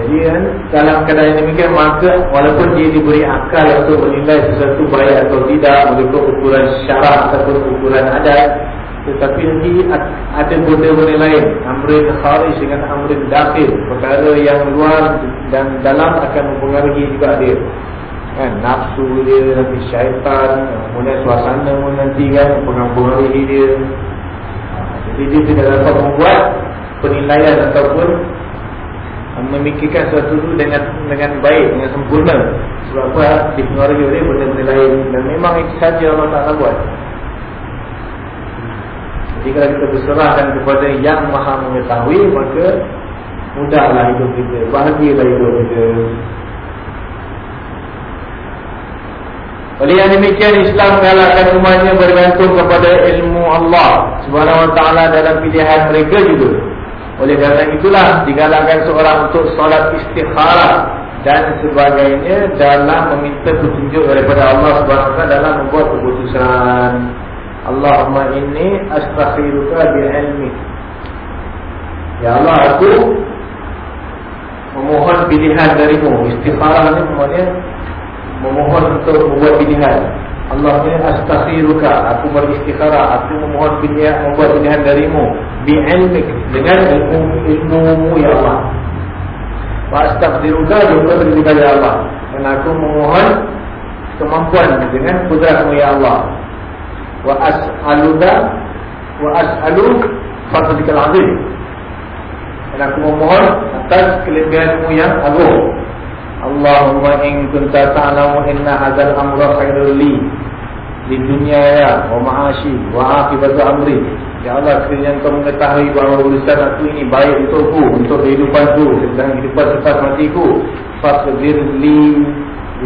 Jadi kan dalam keadaan demikian maka walaupun dia diberi akal untuk menilai sesuatu baik atau tidak mengikut ukuran syarak ataupun ukuran adat tetapi nanti ada benda-benda lain amrin kharij dengan amrin dakhil perkara yang luar dan dalam akan mempengaruhi juga dia kan nafsu dia nanti syaitan kemudian suasana pun nanti kan mempengaruhi dia jadi dia tidak dapat membuat penilaian ataupun memikirkan sesuatu itu dengan dengan baik, dengan sempurna. Sebab apa? Dipengaruhi oleh benda-benda lain. Dan memang itu saja Allah Ta'ala buat. Jika kita berserahkan kepada yang maha mengetahui, maka mudahlah hidup kita. Bahagialah hidup kita. Oleh yang demikian Islam mengalahkan umatnya bergantung kepada ilmu Allah Subhanahu Wa Taala dalam pilihan mereka juga. Oleh kerana itulah digalakkan seorang untuk solat istikharah dan sebagainya dalam meminta petunjuk daripada Allah SWT dalam membuat keputusan. Allahumma inni astaghfiruka bi'ilmi. Ya Allah aku memohon pilihan darimu. Istikharah ni maksudnya memohon untuk membuat pilihan. Allah ini astakhiruka Aku beristikharah Aku memohon pilihan Membuat pilihan darimu Bi'ilmik Dengan ilmu ilmu ya Allah Wa astakhiruka Juga berdiri kepada Allah Dan aku memohon Kemampuan dengan kudratmu ya Allah Wa as'aluka Wa as'alu Fatadikal azim. Dan aku memohon Atas kelebihanmu yang agung. Allahumma in kunta ta'lamu inna hadzal amra khairul li di dunia ya wa ma'ashi wa akibatu amri. Ya Allah sekiranya engkau mengetahui bahawa urusan aku ini baik untukku untuk kehidupanku dan kehidupan selepas matiku faqdir li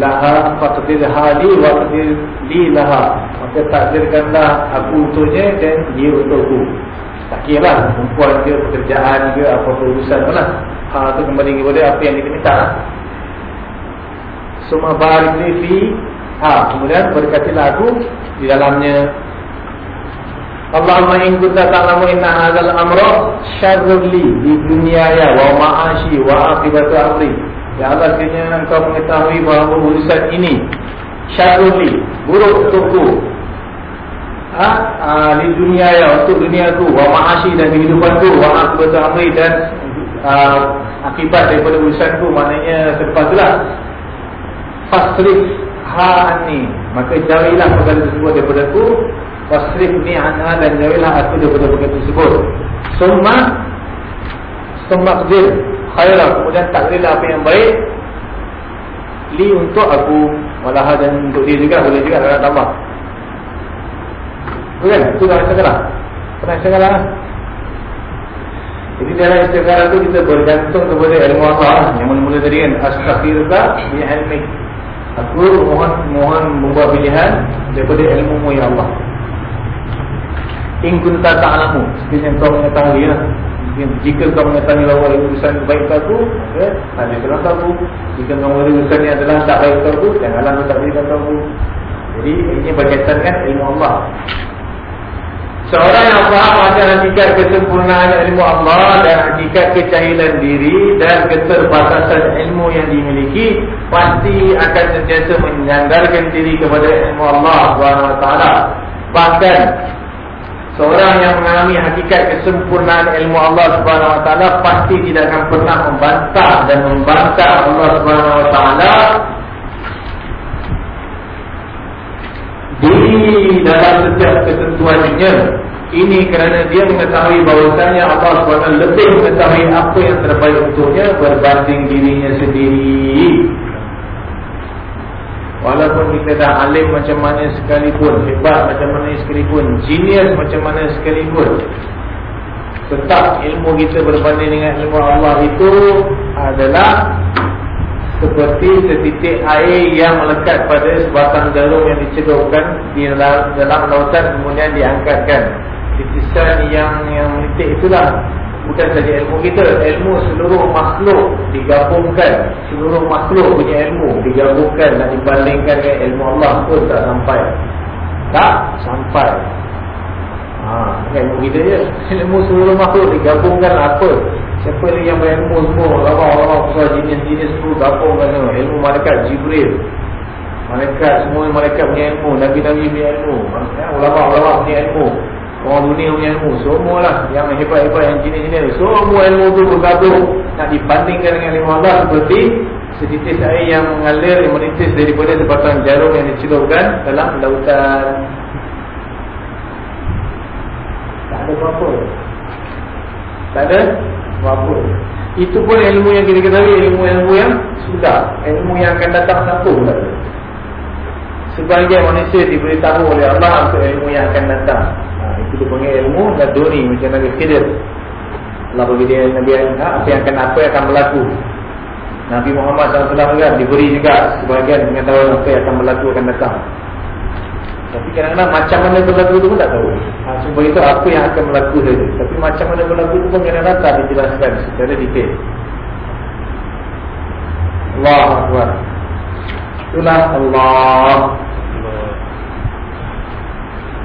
laha faqdir hali wa faqdir li laha. Maka takdirkanlah aku untuknya dan dia untukku. Tak kira lah perempuan ke pekerjaan ke apa urusan mana ha, itu kembali kepada apa yang kita minta Suma barik fi. Ha, Kemudian berkatilah aku Di dalamnya. Allahumma in kunta ta'lamu inna hadzal amra syarrun li di dunia ya wa ma'ashi wa aqibatu amri. Ya Allah sekiranya engkau mengetahui bahawa urusan ini syarrun li buruk untukku. Ha, ha, di dunia ya untuk dunia ku wa ma'ashi dan kehidupan ku wa akibatu amri dan ha, akibat daripada urusan ku maknanya selepas itulah fasrif ha'ani maka jauhilah perkara tersebut daripada ku fasrif ni'ana dan jauhilah aku daripada perkara tersebut. Summa summa qdir khairah kemudian takdirlah apa yang baik li untuk aku. Walah dan untuk dia juga boleh juga nak tambah. Bukan? Itu dah istiqalah Pernah istiqalah Jadi dalam istiqalah itu kita bergantung kepada ilmu Allah. Yang mula-mula tadi kan Astaghfirullah bi'ilmik Aku mohon mohon membuat pilihan Daripada ilmu ya Allah. In kunta ta'alamu Seperti yang kau mengetahui ya. Jika kau mengetahui bahawa urusan baik aku ya, Tak ada kerana aku Jika kau mengetahui urusan ini adalah tak baik aku Janganlah kau tak aku Jadi ini berkaitan kan ilmu Allah. Seorang yang faham akan hakikat kesempurnaan ilmu Allah dan hakikat kecahilan diri dan keterbatasan ilmu yang dimiliki pasti akan sentiasa menyandarkan diri kepada ilmu Allah SWT. Bahkan seorang yang mengalami hakikat kesempurnaan ilmu Allah SWT pasti tidak akan pernah membantah dan membantah Allah SWT di dalam setiap ketentuannya. Ini kerana dia mengetahui bahawasanya Allah SWT lebih mengetahui apa yang terbaik untuknya berbanding dirinya sendiri walaupun kita dah alim macam mana sekalipun hebat macam mana sekalipun genius macam mana sekalipun tetap ilmu kita berbanding dengan ilmu Allah itu adalah seperti setitik air yang melekat pada sebatang jarum yang dicedokkan di dalam, dalam lautan kemudian diangkatkan. Titisan yang yang menitik itulah bukan saja ilmu kita, ilmu seluruh makhluk digabungkan, seluruh makhluk punya ilmu digabungkan dan dibandingkan dengan ilmu Allah pun tak sampai. Tak sampai. Ha, ilmu kita je. Ilmu seluruh makhluk digabungkan apa? Siapa ni yang berilmu semua Lama-lama besar jenis-jenis semua Gapung kan semua Ilmu malaikat Jibril Malaikat semua malaikat punya ilmu Nabi-Nabi punya ilmu ya, Ulama-ulama punya ilmu Orang dunia punya ilmu Semua lah Yang hebat-hebat yang jenis-jenis Semua ilmu tu bergabung Nak dibandingkan dengan ilmu Allah Seperti setitis air yang mengalir Yang menitis daripada sebatang jarum Yang dicelupkan dalam lautan. Tak ada apa-apa. Tak ada apa Itu pun ilmu yang kita ketahui Ilmu-ilmu yang sudah. Ilmu yang akan datang satu Sebagai manusia diberitahu oleh Allah Untuk ilmu yang akan datang ha, Itu dipanggil ilmu Naduni Macam Nabi Khidir. Allah bagi dia Nabi ha, Apa yang akan apa yang akan berlaku. Nabi Muhammad SAW kan diberi juga Sebagian pengetahuan apa yang akan berlaku akan datang. Tapi kadang-kadang macam mana berlaku itu pun tak tahu. Ha, Sebab itu apa yang akan berlaku saja. Tapi macam mana berlaku itu pun kadang-kadang tak dijelaskan secara detail. Allah Akbar. Itulah Allah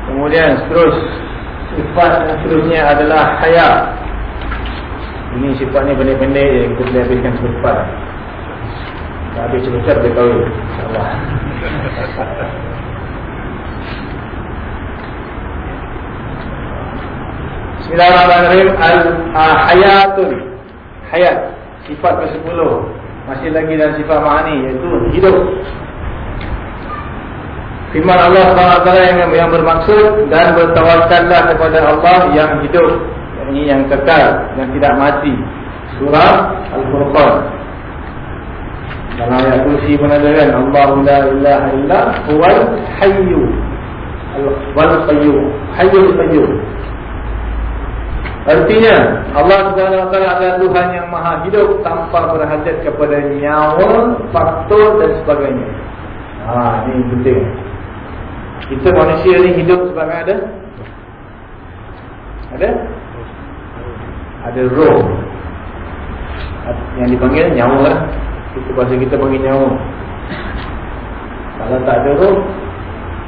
Kemudian terus Sifat yang seterusnya adalah hayat. Ini sifatnya pendek-pendek je Kita boleh habiskan sifat Tak habis cepat-cepat dia tahu InsyaAllah. Bismillahirrahmanirrahim. Al-Hayatun Hayat Sifat ke-10 Masih lagi dalam sifat ma'ani Iaitu hidup Firman Allah SWT yang, yang bermaksud Dan bertawakallah kepada Allah yang hidup. Ini yang kekal Yang tidak mati. Surah Al-Furqan. Dalam ayat kursi menandakan Allah la ilaha illa Huwal hayyu Wal qayyum. Hayyul qayyum. Artinya Allah SWT adalah Tuhan yang maha hidup tanpa berhajat kepada nyawa, faktor dan sebagainya. Ha, ini penting. Kita manusia ni hidup sebab ada? Ada? Ada roh. Yang dipanggil nyawa lah. Kita bahasa kita panggil nyawa. Kalau tak ada roh,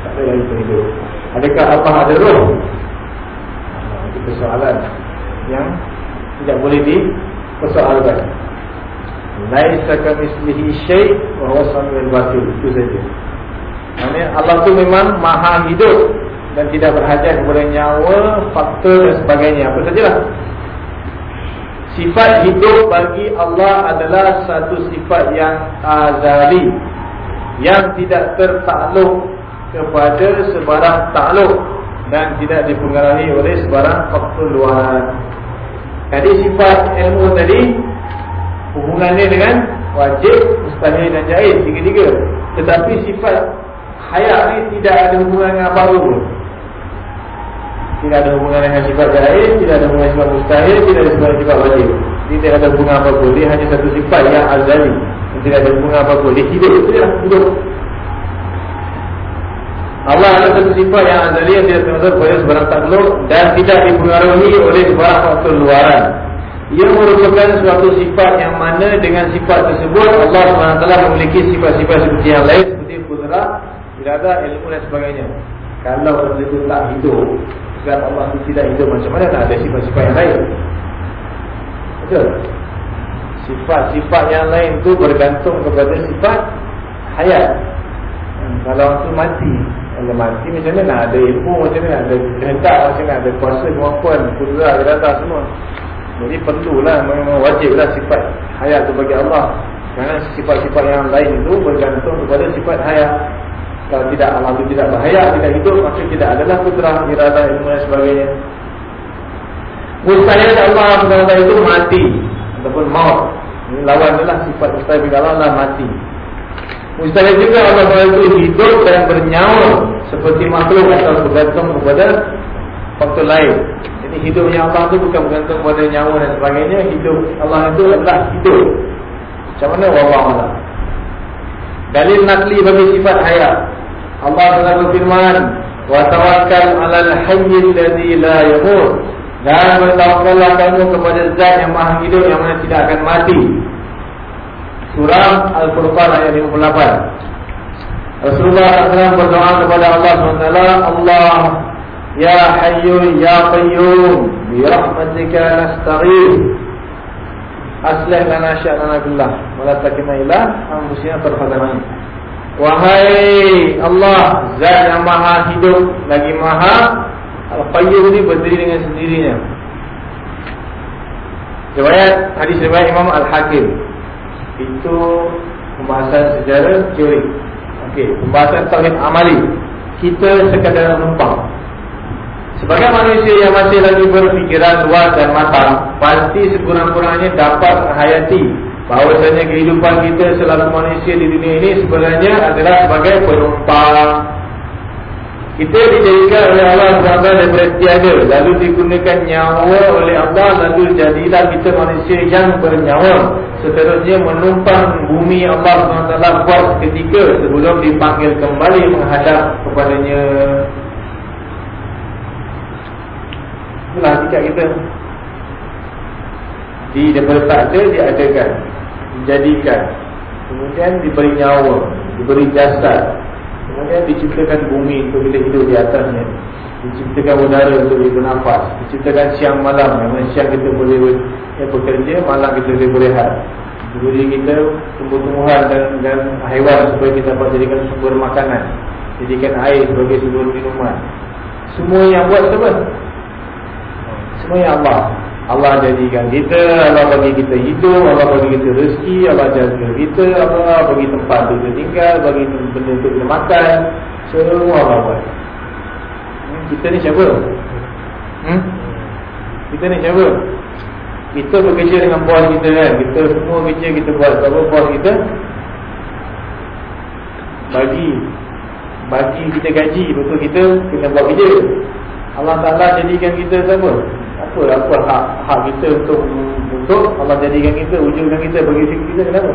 tak ada lagi hidup. Adakah Allah ada roh? Itu persoalan yang tidak boleh dipersoalkan. Laisa kamitslihi syai' wa huwa samiul basir. Itu saja. Maksudnya Allah tu memang maha hidup dan tidak berhajat kepada nyawa, faktor dan sebagainya. Apa sajalah. Sifat hidup bagi Allah adalah satu sifat yang azali yang tidak tertakluk kepada sebarang takluk dan tidak dipengaruhi oleh sebarang faktor luar. Jadi sifat ilmu tadi hubungannya dengan wajib, mustahil dan jaiz tiga-tiga. Tetapi sifat hayat ni tidak ada hubungan dengan pun. Tidak ada hubungan dengan sifat jaiz, tidak ada hubungan dengan sifat mustahil, tidak ada hubungan sifat wajib. Tidak ada hubungan apa pun. Dia hanya satu sifat yang azali. Tidak ada hubungan apa pun. Dia hidup itu dia hidup. Allah ada satu sifat yang azali yang tidak termasuk kepada sebarang takluk dan tidak dipengaruhi oleh sebarang faktor luaran. Ia merupakan suatu sifat yang mana dengan sifat tersebut Allah SWT memiliki sifat-sifat seperti yang lain seperti kudrah, iradah, ilmu dan sebagainya. Kalau orang itu tak hidup, dan Allah itu tidak hidup macam mana nak ada sifat-sifat yang lain? Betul? Sifat-sifat yang lain itu bergantung kepada sifat hayat. Hmm, kalau itu mati, kalau mati macam mana nak ada ilmu, macam mana nak ada kehendak, macam mana ada kuasa, kemampuan, kudrah, iradah semua. Jadi perlulah memang wajiblah sifat hayat itu bagi Allah. Kerana sifat-sifat yang lain itu bergantung kepada sifat hayat. Kalau tidak Allah itu tidak berhayat, tidak hidup, maka tidak adalah putra, iradah, ilmu dan sebagainya. Mustahil Allah SWT itu mati ataupun maut. Ini lawan adalah sifat mustahil bagi Allah mati. Mustahil juga Allah SWT itu hidup dan bernyawa seperti makhluk atau bergantung kepada faktor lain. Jadi hidupnya Allah itu bukan bergantung pada nyawa dan sebagainya. Hidup Allah itu adalah hidup. Macam mana Allah Allah? Dalil nakli bagi sifat hayat. Allah telah berfirman, "Wa tawakkal 'alal hayyil ladzi la yamut." Dan bertawakkallah kamu kepada Zat yang Maha Hidup yang mana tidak akan mati. Surah Al-Furqan ayat 58. Rasulullah SAW berdoa kepada Allah SWT Allah Ya Hayyu Ya Qayyum Bi rahmatika nastaghith Aslih lana sya'lana billah Wala takina ilah Anfusina terfadaman Wahai Allah Zat yang maha hidup Lagi maha Al-Qayyum ini berdiri dengan sendirinya. Riwayat Hadis riwayat Imam Al-Hakim. Itu Pembahasan sejarah teori. Okey, pembahasan tauhid amali. Kita sekadar numpang. Sebagai manusia yang masih lagi berfikiran luas dan matang Pasti sekurang-kurangnya dapat menghayati Bahawasanya kehidupan kita selalu manusia di dunia ini Sebenarnya adalah sebagai penumpang. Kita dijadikan oleh Allah SWT daripada tiada Lalu digunakan nyawa oleh Allah Lalu jadilah kita manusia yang bernyawa. Seterusnya menumpang bumi Allah SWT buat seketika Sebelum dipanggil kembali menghadap kepadanya. Itulah sikap kita. Di daripada ada diadakan Dijadikan Kemudian diberi nyawa Diberi jasad. Kemudian diciptakan bumi untuk kita hidup di atasnya. Diciptakan udara untuk kita bernafas. Diciptakan siang malam Yang siang kita boleh ya, bekerja Malam kita boleh berehat. Diberi kita tumbuh-tumbuhan dan, dan haiwan Supaya kita dapat jadikan sumber makanan Jadikan air sebagai sumber minuman. Semua yang buat siapa? Semuanya Allah Allah jadikan kita Allah bagi kita hidup Allah bagi kita rezeki Allah jaga kita Allah bagi tempat kita tinggal Bagi benda untuk kita makan Semua Allah buat hmm, Kita ni siapa? Hmm? Kita ni siapa? Kita bekerja dengan bos kita kan Kita semua kerja kita buat Sebab bos kita Bagi Bagi kita gaji Betul kita kena buat kerja Allah Ta'ala jadikan kita siapa? Apa apa hak hak kita untuk untuk Allah jadikan kita wujudkan kita bagi diri kita kenapa?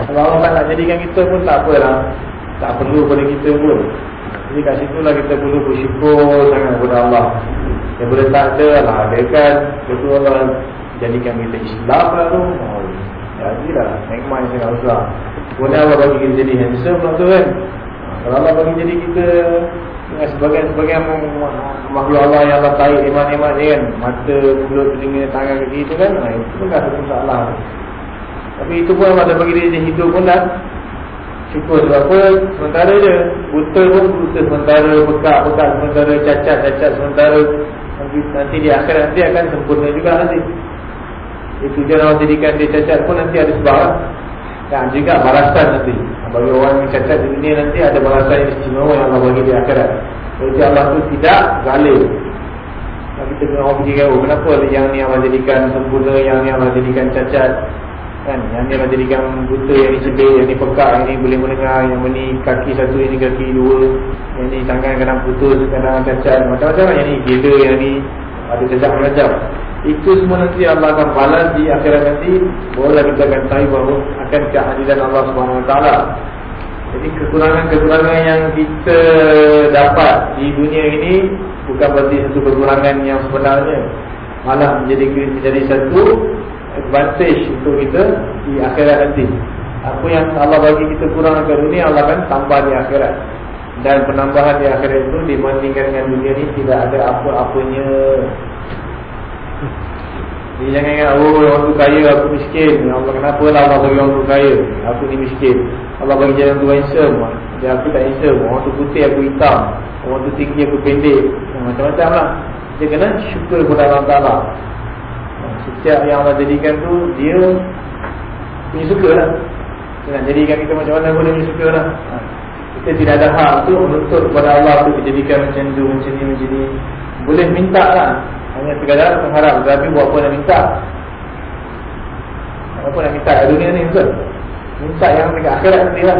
Kalau Allah nak jadikan kita pun tak apalah. Tak perlu pada kita pun. Jadi kat situ lah kita perlu bersyukur sangat kepada Allah. Yang boleh tak ada lah ada kan betul Allah jadikan kita Islam lah tu. Oh, jadilah nikmat yang sangat besar. Kemudian Allah bagi kita jadi handsome lah tu kan. Kalau Allah bagi jadi kita dengan sebagian-sebagian makhluk Allah yang Allah tarik iman-iman dia kan. Mata, mulut, telinga, tangan kaki itu kan. Itu pun dah satu masalah. Tapi itu pun Allah bagi dia hidup pun dah. Syukur sebab apa? Sementara je Buta pun buta sementara Pekak-pekak sementara Cacat-cacat sementara nanti, nanti di akhirat nanti akan sempurna juga nanti. Itu je Allah jadikan dia cacat pun nanti ada sebab lah. Dan juga balasan nanti Bagi orang yang cacat di dunia nanti Ada balasan yang istimewa yang Allah bagi di akhirat. Jadi Allah tu tidak zalim. Tapi kita orang fikir oh, Kenapa yang ni Allah jadikan sempurna Yang ni Allah jadikan cacat? Kan? Yang ni lah jadikan buta yang ni cedek yang ni pekak yang ni boleh mendengar yang ni kaki satu yang ni kaki dua yang ni tangan kadang putus kadang cacat. Macam-macam yang ni gila yang ni. Ada sejak macam itu semua nanti Allah akan balas di akhirat nanti boleh kita akan tahu bahawa akan kehadiran Allah SWT jadi kekurangan-kekurangan yang kita dapat di dunia ini bukan berarti satu kekurangan yang sebenarnya malah menjadi menjadi satu advantage untuk kita di akhirat nanti. Apa yang Allah bagi kita kurang ke dunia Allah akan tambah di akhirat. Dan penambahan di akhirat itu dibandingkan dengan dunia ini tidak ada apa-apanya. Jadi jangan ingat oh orang tu kaya aku miskin. Allah kenapa lah Allah bagi orang tu kaya? Aku ni miskin. Allah bagi jalan tu handsome. Dia aku tak handsome. Orang tu putih aku hitam. Orang tu tinggi aku pendek. Macam-macam lah. Dia kena syukur kepada Allah Ta'ala Setiap yang Allah jadikan tu Dia punya suka lah Dia nak jadikan kita macam mana pun dia suka lah. Kita tidak ada hak tu Menuntut kepada Allah tu Dijadikan macam tu Macam ni macam ni Boleh minta lah Hanya sekadar mengharap Tapi buat apa nak minta. Apa nak minta dunia ni betul? Minta yang dekat akhirat nanti lah.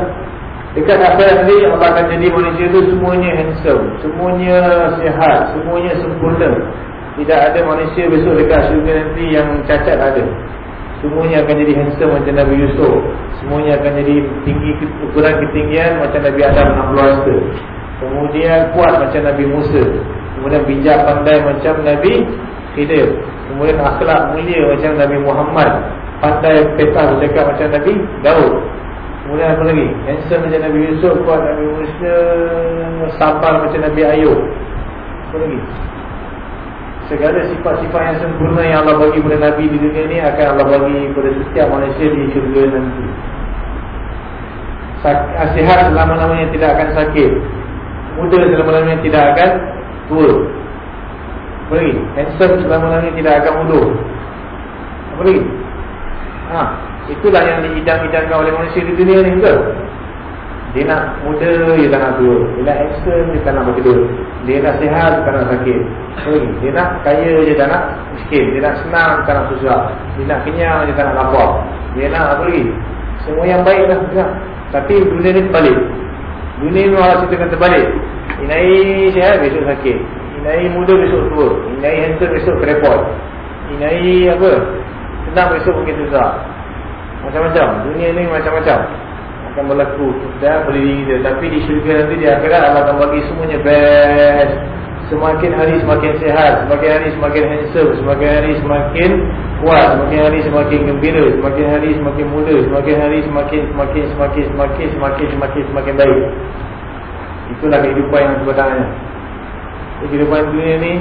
Dekat akhirat nanti Allah akan jadi manusia tu Semuanya handsome Semuanya sihat Semuanya sempurna. Tidak ada manusia besok dekat syurga nanti yang cacat ada. Semuanya akan jadi handsome macam Nabi Yusuf. Semuanya akan jadi tinggi ukuran ketinggian macam Nabi Adam 60 hasta Kemudian kuat macam Nabi Musa Kemudian bijak pandai macam Nabi Khidir Kemudian akhlak mulia macam Nabi Muhammad Pandai petah bercakap macam Nabi Daud Kemudian apa lagi? Handsome macam Nabi Yusuf Kuat Nabi Musa Sabar macam Nabi Ayub Apa lagi? segala sifat-sifat yang sempurna yang Allah bagi kepada Nabi di dunia ini akan Allah bagi kepada setiap manusia di syurga nanti. Sihat selama-lamanya tidak akan sakit. Muda selama-lamanya tidak akan tua. Lagi? Handsome selama-lamanya tidak akan muda. Apa lagi? Ha, itulah yang diidam-idamkan oleh manusia di dunia ini betul? Dia nak muda, dia tak nak tua Dia nak handsome, dia tak nak berkedul Dia nak sihat, dia tak nak sakit Dia nak kaya, dia tak nak miskin Dia nak senang, dia tak nak susah Dia nak kenyang, dia tak nak lapar Dia nak apa lagi Semua yang baik lah. Tapi dunia ni terbalik Dunia ni Allah ceritakan terbalik Inai sihat, besok sakit. Inai muda, besok tua. Inai handsome, besok kerepot. Inai apa? Senang, besok mungkin susah. Macam-macam. Dunia ni macam-macam. Akan berlaku. Dan berdiri kita tapi di syurga nanti di akhirat Allah akan bagi semuanya best. Semakin hari semakin sehat. Semakin hari semakin handsome. Semakin hari semakin kuat. Semakin hari semakin gembira. Semakin hari semakin muda. Semakin hari semakin semakin semakin semakin semakin semakin semakin baik itulah kehidupan yang sebenarnya. Kehidupan dunia ni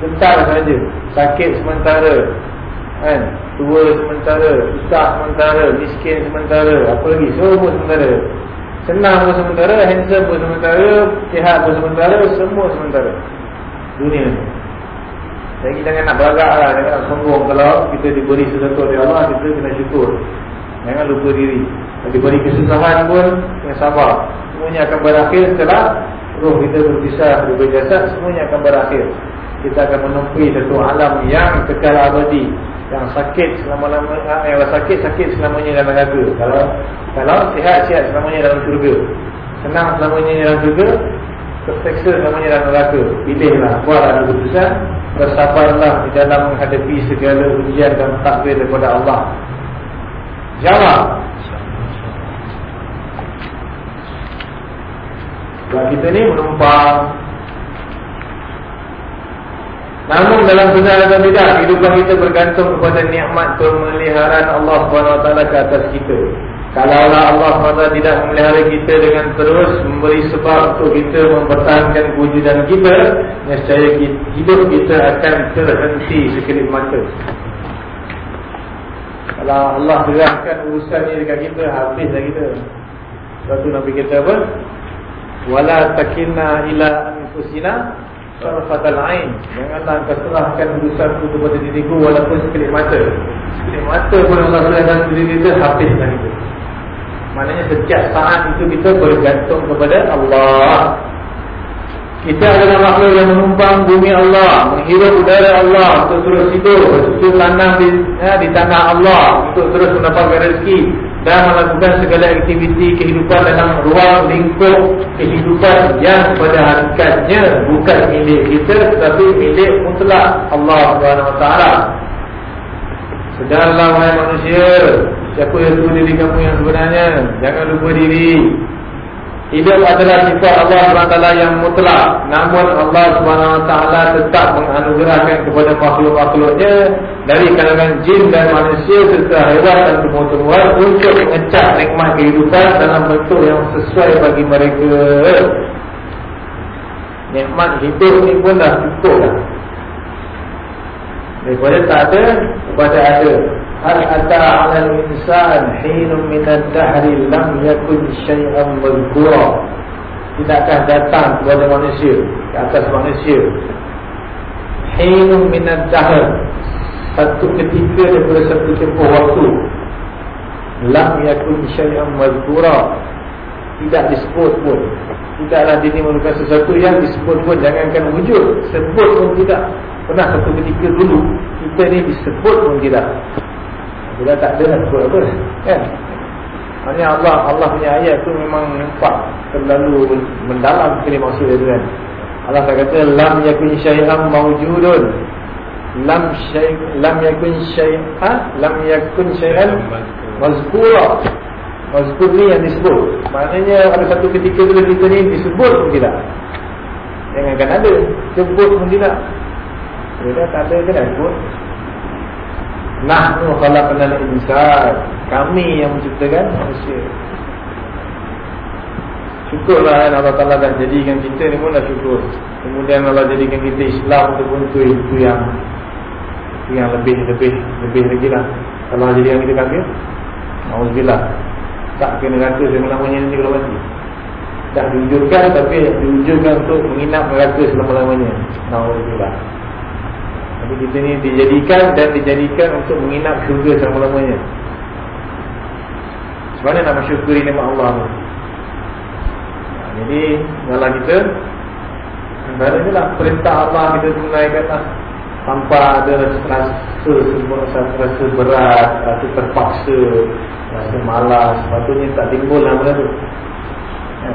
sebentar saja. Sakit sementara kan? Tua sementara susah sementara miskin sementara apa lagi? Semua sementara. Senang pun sementara handsome pun sementara sihat pun sementara semua sementara. Dunia ni. Jadi jangan nak beragak lah jangan nak sombong. Kalau kita diberi sesuatu oleh Allah kita kena syukur. Jangan lupa diri. Diberi kesusahan pun kena sabar semuanya akan berakhir setelah roh kita berpisah dari jasad semuanya akan berakhir. Kita akan menempuhi satu alam yang kekal abadi yang sakit selama-lamanya ah, yang sakit sakit selamanya dalam neraka. Kalau kalau sihat sihat selamanya dalam syurga. Senang selamanya dalam syurga terseksa selamanya dalam neraka. Pilihlah buatlah keputusan bersabarlah di dalam menghadapi segala ujian dan takdir daripada Allah. Jawab Kalau kita ni menumpang Namun dalam benar dan tidak kehidupan kita bergantung kepada nikmat pemeliharaan Allah SWT ke atas kita. Kalaulah Allah SWT tidak memelihara kita dengan terus memberi sebab untuk kita mempertahankan kewujudan kita, nescaya hidup kita akan terhenti sekelip mata. Kalau Allah gerakkan urusan ini dekat kita, habislah kita. Sebab tu Nabi kata apa? Wala takinna ila anfusina sarfatal ain. Janganlah kau serahkan urusan itu kepada diriku walaupun sekelip mata. Sekelip mata pun Allah serahkan diri kita habiskan itu. Maknanya setiap saat itu kita bergantung kepada Allah. Kita adalah makhluk yang menumpang bumi Allah, menghirup udara Allah untuk terus hidup, bersusun tanam di, ya, di tanah Allah untuk terus mendapatkan rezeki dan melakukan segala aktiviti kehidupan dalam ruang lingkup kehidupan yang pada hakikatnya bukan milik kita tetapi milik mutlak Allah SWT. Sedarlah wahai manusia, siapa yang tahu diri kamu yang sebenarnya, jangan lupa diri. Hidup adalah sifat Allah SWT yang mutlak. Namun Allah SWT tetap menganugerahkan kepada makhluk-makhluknya Dari kalangan jin dan manusia serta hewan dan tumbuh-tumbuhan Untuk mengecap nikmat kehidupan dalam bentuk yang sesuai bagi mereka. Nikmat hidup ni pun dah cukup lah Daripada tak ada kepada ada Hal ata 'ala al-insan hinun min ad-dahri lam yakun shay'an madhkura. Tidakkah datang kepada manusia, ke atas manusia. Hinun min ad-dahr. Satu ketika daripada satu tempoh waktu. Lam yakun shay'an madhkura. Tidak disebut pun. Tidaklah ini merupakan sesuatu yang disebut pun jangankan wujud, sebut pun tidak. Pernah satu ketika dulu kita ni disebut pun tidak. Bila tak ada nak sebut apa Kan? Maksudnya Allah Allah punya ayat tu memang nampak Terlalu mendalam sekali maksud dia tu kan? Allah kata Lam yakun syai'am mawjudun. Lam syai' Lam yakun syai'ah Lam yakun syai'an Mazkura. Mazkur ni yang disebut. Maknanya ada satu ketika bila kita ni disebut pun tidak. Jangan kan ada Sebut pun tidak. Bila tak ada kan sebut Nahnu khalaqnal insan. Kami yang menciptakan manusia. Syukurlah kan Allah Taala dah jadikan kita ni pun dah syukur. Kemudian Allah jadikan kita Islam tu pun tu itu yang itu yang lebih lebih lebih lagi lah. Kalau jadikan kita kafir, auzubillah. Tak kena neraka selama-lamanya nanti kalau mati. Dah diwujudkan tapi diwujudkan untuk menginap neraka selama-lamanya. Auzubillah. Jadi kita ni dijadikan dan dijadikan untuk menginap syurga selama-lamanya. Sebab nak mensyukuri nikmat Allah tu. Jadi kalau kita je lah perintah Allah kita tunaikan lah Tanpa ada rasa semua rasa berat Rasa terpaksa Rasa malas Sepatutnya tak timbul benda tu ya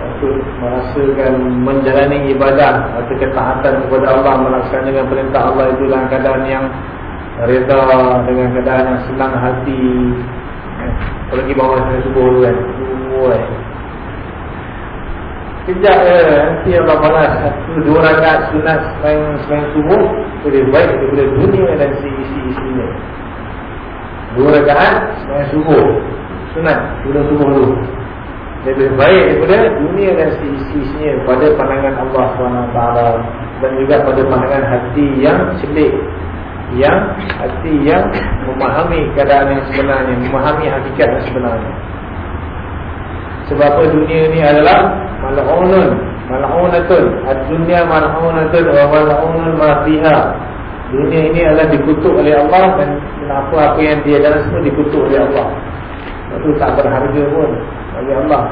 untuk merasakan menjalani ibadah atau ketaatan kepada Allah melaksanakan perintah Allah itu dalam keadaan yang reda dengan keadaan yang senang hati. Apalagi bawa saya subuh tu kan Uy. Kejap je nanti Allah balas satu dua rakaat sunat selain, selain subuh boleh baik daripada dunia dan isi-isinya. Dua rakaat selain subuh. Sunat sudah subuh lebih baik daripada dunia dan isi-isinya pada pandangan Allah SWT dan juga pada pandangan hati yang celik yang hati yang memahami keadaan yang sebenarnya memahami hakikat yang sebenarnya. Sebab dunia ini adalah mal'unun mal'unatun. Ad-dunya mal'unatun wa mal'unun ma fiha. Dunia ini adalah dikutuk oleh Allah dan apa-apa yang dia dalam semua dikutuk oleh Allah. Itu tak berharga pun bagi Allah.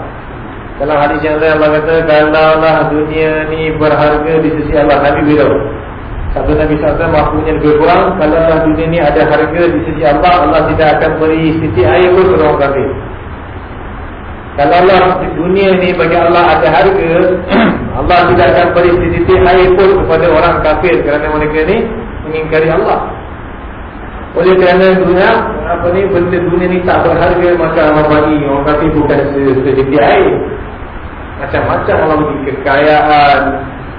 Dalam hadis yang lain Allah kata kalau lah dunia ni berharga di sisi Allah Nabi beritahu. Satu Nabi SAW maksudnya lebih kurang kalau lah dunia ni ada harga di sisi Allah Allah tidak akan beri sisi air pun kepada orang kafir. Kalau lah dunia ni bagi Allah ada harga *clears throat* Allah tidak akan beri sisi air pun kepada orang kafir kerana mereka ni mengingkari Allah. Oleh kerana dunia apa ni benda dunia ni tak berharga maka Allah bagi orang kata bukan sedikit air. Macam-macam Allah bagi kekayaan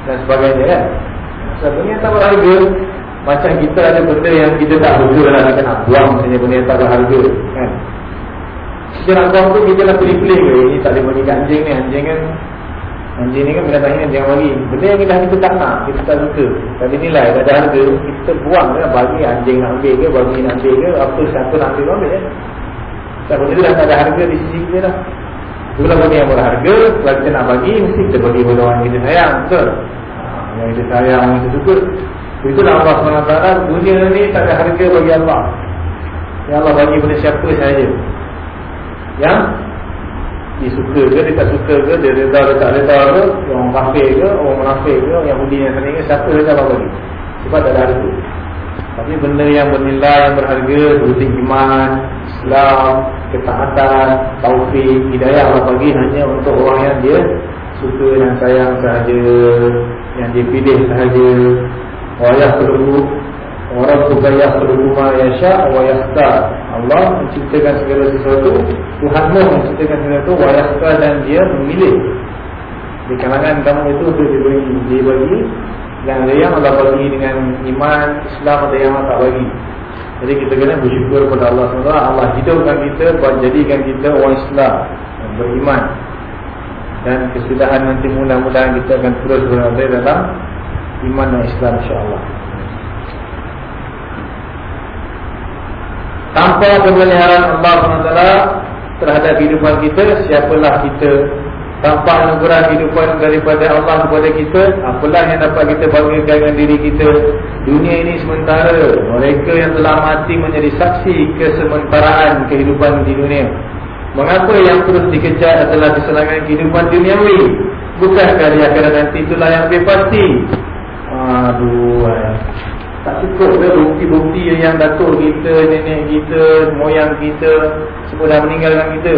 dan sebagainya kan. Sebab dunia tak berharga macam kita ada benda yang kita tak berharga lah kita nak buang misalnya benda yang tak berharga kan. Kita nak buang tu kita nak pilih-pilih ke ini tak boleh bagi anjing ni anjing kan Anjing ni kan bila tanya jangan bagi Benda yang kita, kita tak nak, kita tak suka. Tapi nilai, tak ada harga. Kita buang ke, bagi anjing nak ambil ke Bagi nak ambil ke, apa siapa nak ambil, ambil kan Siapa ni dah tak ada harga di sisi kita dah. Itulah benda yang berharga Kalau kita nak bagi Mesti kita bagi pada orang kita sayang Betul? Ha, Yang kita sayang Yang kita suka. Itulah Allah SWT Dunia ni tak ada harga bagi Allah. Yang Allah bagi pada siapa sahaja. Yang Dia suka ke Dia tak suka ke Dia reda dia tak reda ke Orang kafir ke Orang munafik ke Yang Yahudi yang sana ke Siapa dia Allah bagi Sebab tak ada harga. Tapi benda yang bernilai, yang berharga Seperti iman, Islam, ketaatan, taufik, hidayah Allah bagi hanya untuk orang yang dia Suka dan sayang sahaja Yang dia pilih sahaja. Wayah perlu Orang suka yah perlu ma'ayasya Wayahta Allah menciptakan segala sesuatu. Tuhan pun menciptakan segala sesuatu. Wayahta dan dia memilih. Di kalangan kamu itu Dia bagi, dia bagi. Yang ada yang Allah bagi dengan iman Islam ada yang Allah tak bagi. Jadi kita kena bersyukur kepada Allah SWT. Allah hidupkan kita buat jadikan kita orang Islam beriman. Dan kesudahan nanti mudah-mudahan kita akan terus berada dalam Iman dan Islam insyaAllah Tanpa kemeliharaan Allah SWT terhadap kehidupan kita Siapalah kita? Tanpa anugerah kehidupan daripada Allah kepada kita apalah yang dapat kita banggakan dengan diri kita? Dunia ini sementara. Mereka yang telah mati menjadi saksi kesementaraan kehidupan di dunia. Mengapa yang terus dikejar adalah kesenangan kehidupan duniawi? Bukankah di akhirat nanti itulah yang lebih pasti? Aduh eh. Tak cukup ke bukti-bukti yang datuk kita, nenek kita, moyang kita semua dah meninggalkan kita?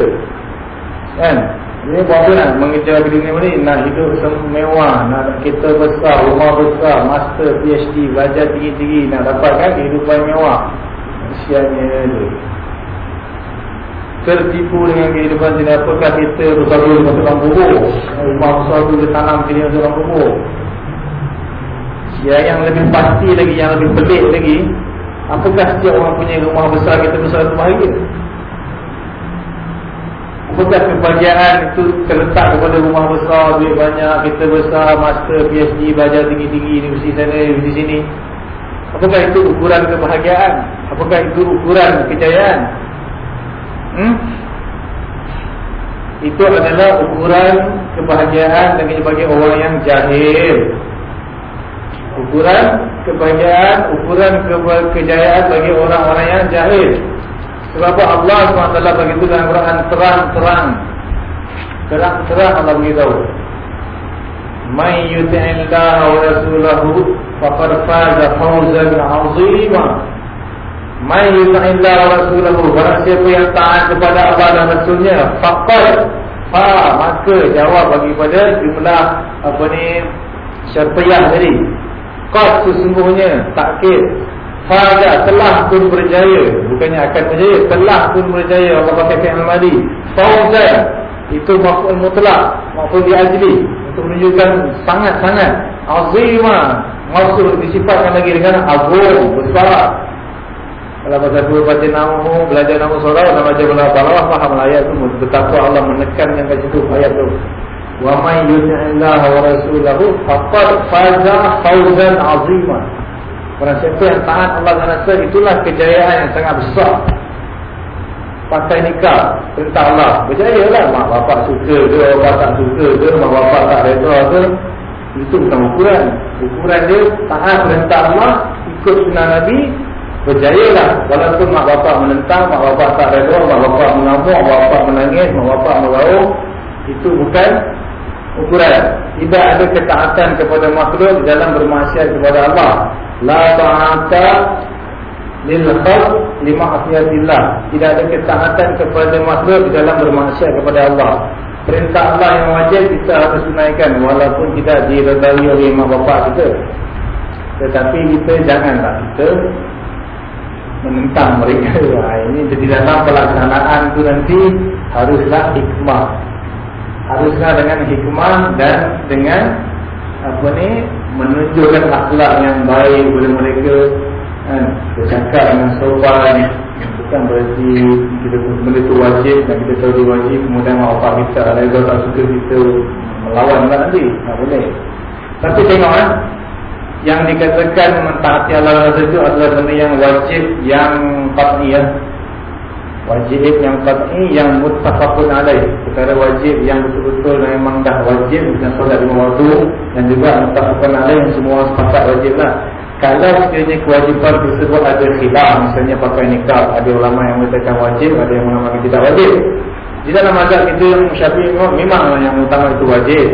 Kan? Ini buat apa nak mengejar dunia ni Nak hidup semewah Nak kereta besar, rumah besar Master, PhD, belajar tinggi-tinggi Nak dapatkan kehidupan mewah. Kesiannya tu Tertipu dengan kehidupan sini Apakah kita besar-besar masuk dalam kubur? Rumah besar tu dia tanam sini masuk dalam kubur Ya, yang lebih pasti lagi, yang lebih pelik lagi Apakah setiap orang punya rumah besar kita besar itu bahagia Apakah kebahagiaan itu terletak kepada rumah besar, duit banyak, kita besar, master, PhD, belajar tinggi-tinggi, universiti sana, universiti sini. Apakah itu ukuran kebahagiaan? Apakah itu ukuran kejayaan? Hmm? Itu adalah ukuran kebahagiaan bagi bagi orang yang jahil. Ukuran kebahagiaan, ukuran kejayaan bagi orang-orang yang jahil. Sebab Allah SWT begitu dalam Quran terang-terang. Terang-terang Allah beritahu. Man yuti'illah wa rasulahu Faqad faza fawzan azimah Man yuti'illah wa rasulahu Barang siapa yang taat kepada Allah dan Rasulnya Faqad Fa maka jawab bagi pada jumlah Apa ni Syarfiyah tadi Qad sesungguhnya Takkir. Fajar telah pun berjaya. Bukannya akan berjaya Telah pun berjaya Allah pakai fi'al madi. Fauzan Itu maf'ul mutlak Maf'ul diajli. Untuk menunjukkan sangat-sangat Azimah Maksud disifatkan lagi dengan Agung Besar Kalau bahasa dua baca nama Belajar nama surah Dan baca belah Faham ayat itu Betapa Allah menekankan kat situ ayat itu Wa man yuti'illah wa rasulahu faqad faza fawzan azimah Orang siapa yang taat Allah dan Rasul itulah kejayaan yang sangat besar. Pakai nikah perintah Allah. Berjaya lah mak bapak suka ke, bapak tak suka ke, mak bapak tak reda ke. Itu bukan ukuran. Ukuran dia taat perintah Allah, ikut sunnah Nabi, berjaya lah. Walaupun mak bapak menentang, mak bapak tak reda, mak bapak mengamuk, mak bapak menangis, mak bapak merauh. Itu bukan ukuran. Tidak ada ketaatan kepada makhluk dalam bermaksiat kepada Allah. La ta'ata lil khalq li ma'siyatillah. Tidak ada ketaatan kepada makhluk dalam bermaksiat kepada Allah. Perintah Allah yang wajib kita harus tunaikan walaupun tidak diredai oleh mak bapak kita. Tetapi kita janganlah kita menentang mereka. *laughs* Ha, ini di dalam pelaksanaan itu nanti haruslah hikmah haruslah dengan hikmah dan dengan apa ni menunjukkan akhlak yang baik kepada mereka. Kan? Bercakap dengan sopan bukan berarti kita benda tu wajib dan kita tahu dia wajib kemudian apa kita ada yang tak suka kita melawan kan nanti. Tak boleh. Tapi tengok kan yang dikatakan mentaati Allah Rasul itu adalah benda yang wajib yang pasti ya Wajib yang qat'i yang muttafaqun alaih. Perkara wajib yang betul-betul memang dah wajib bukan solat lima waktu dan juga muttafaqun alaih yang semua sepakat wajiblah. Kalau sekiranya kewajipan tersebut ada khilaf misalnya pakai nikah, ada ulama yang mengatakan wajib, ada yang mengatakan tidak wajib. Di dalam mazhab kita Syafi'i memang yang utama itu wajib.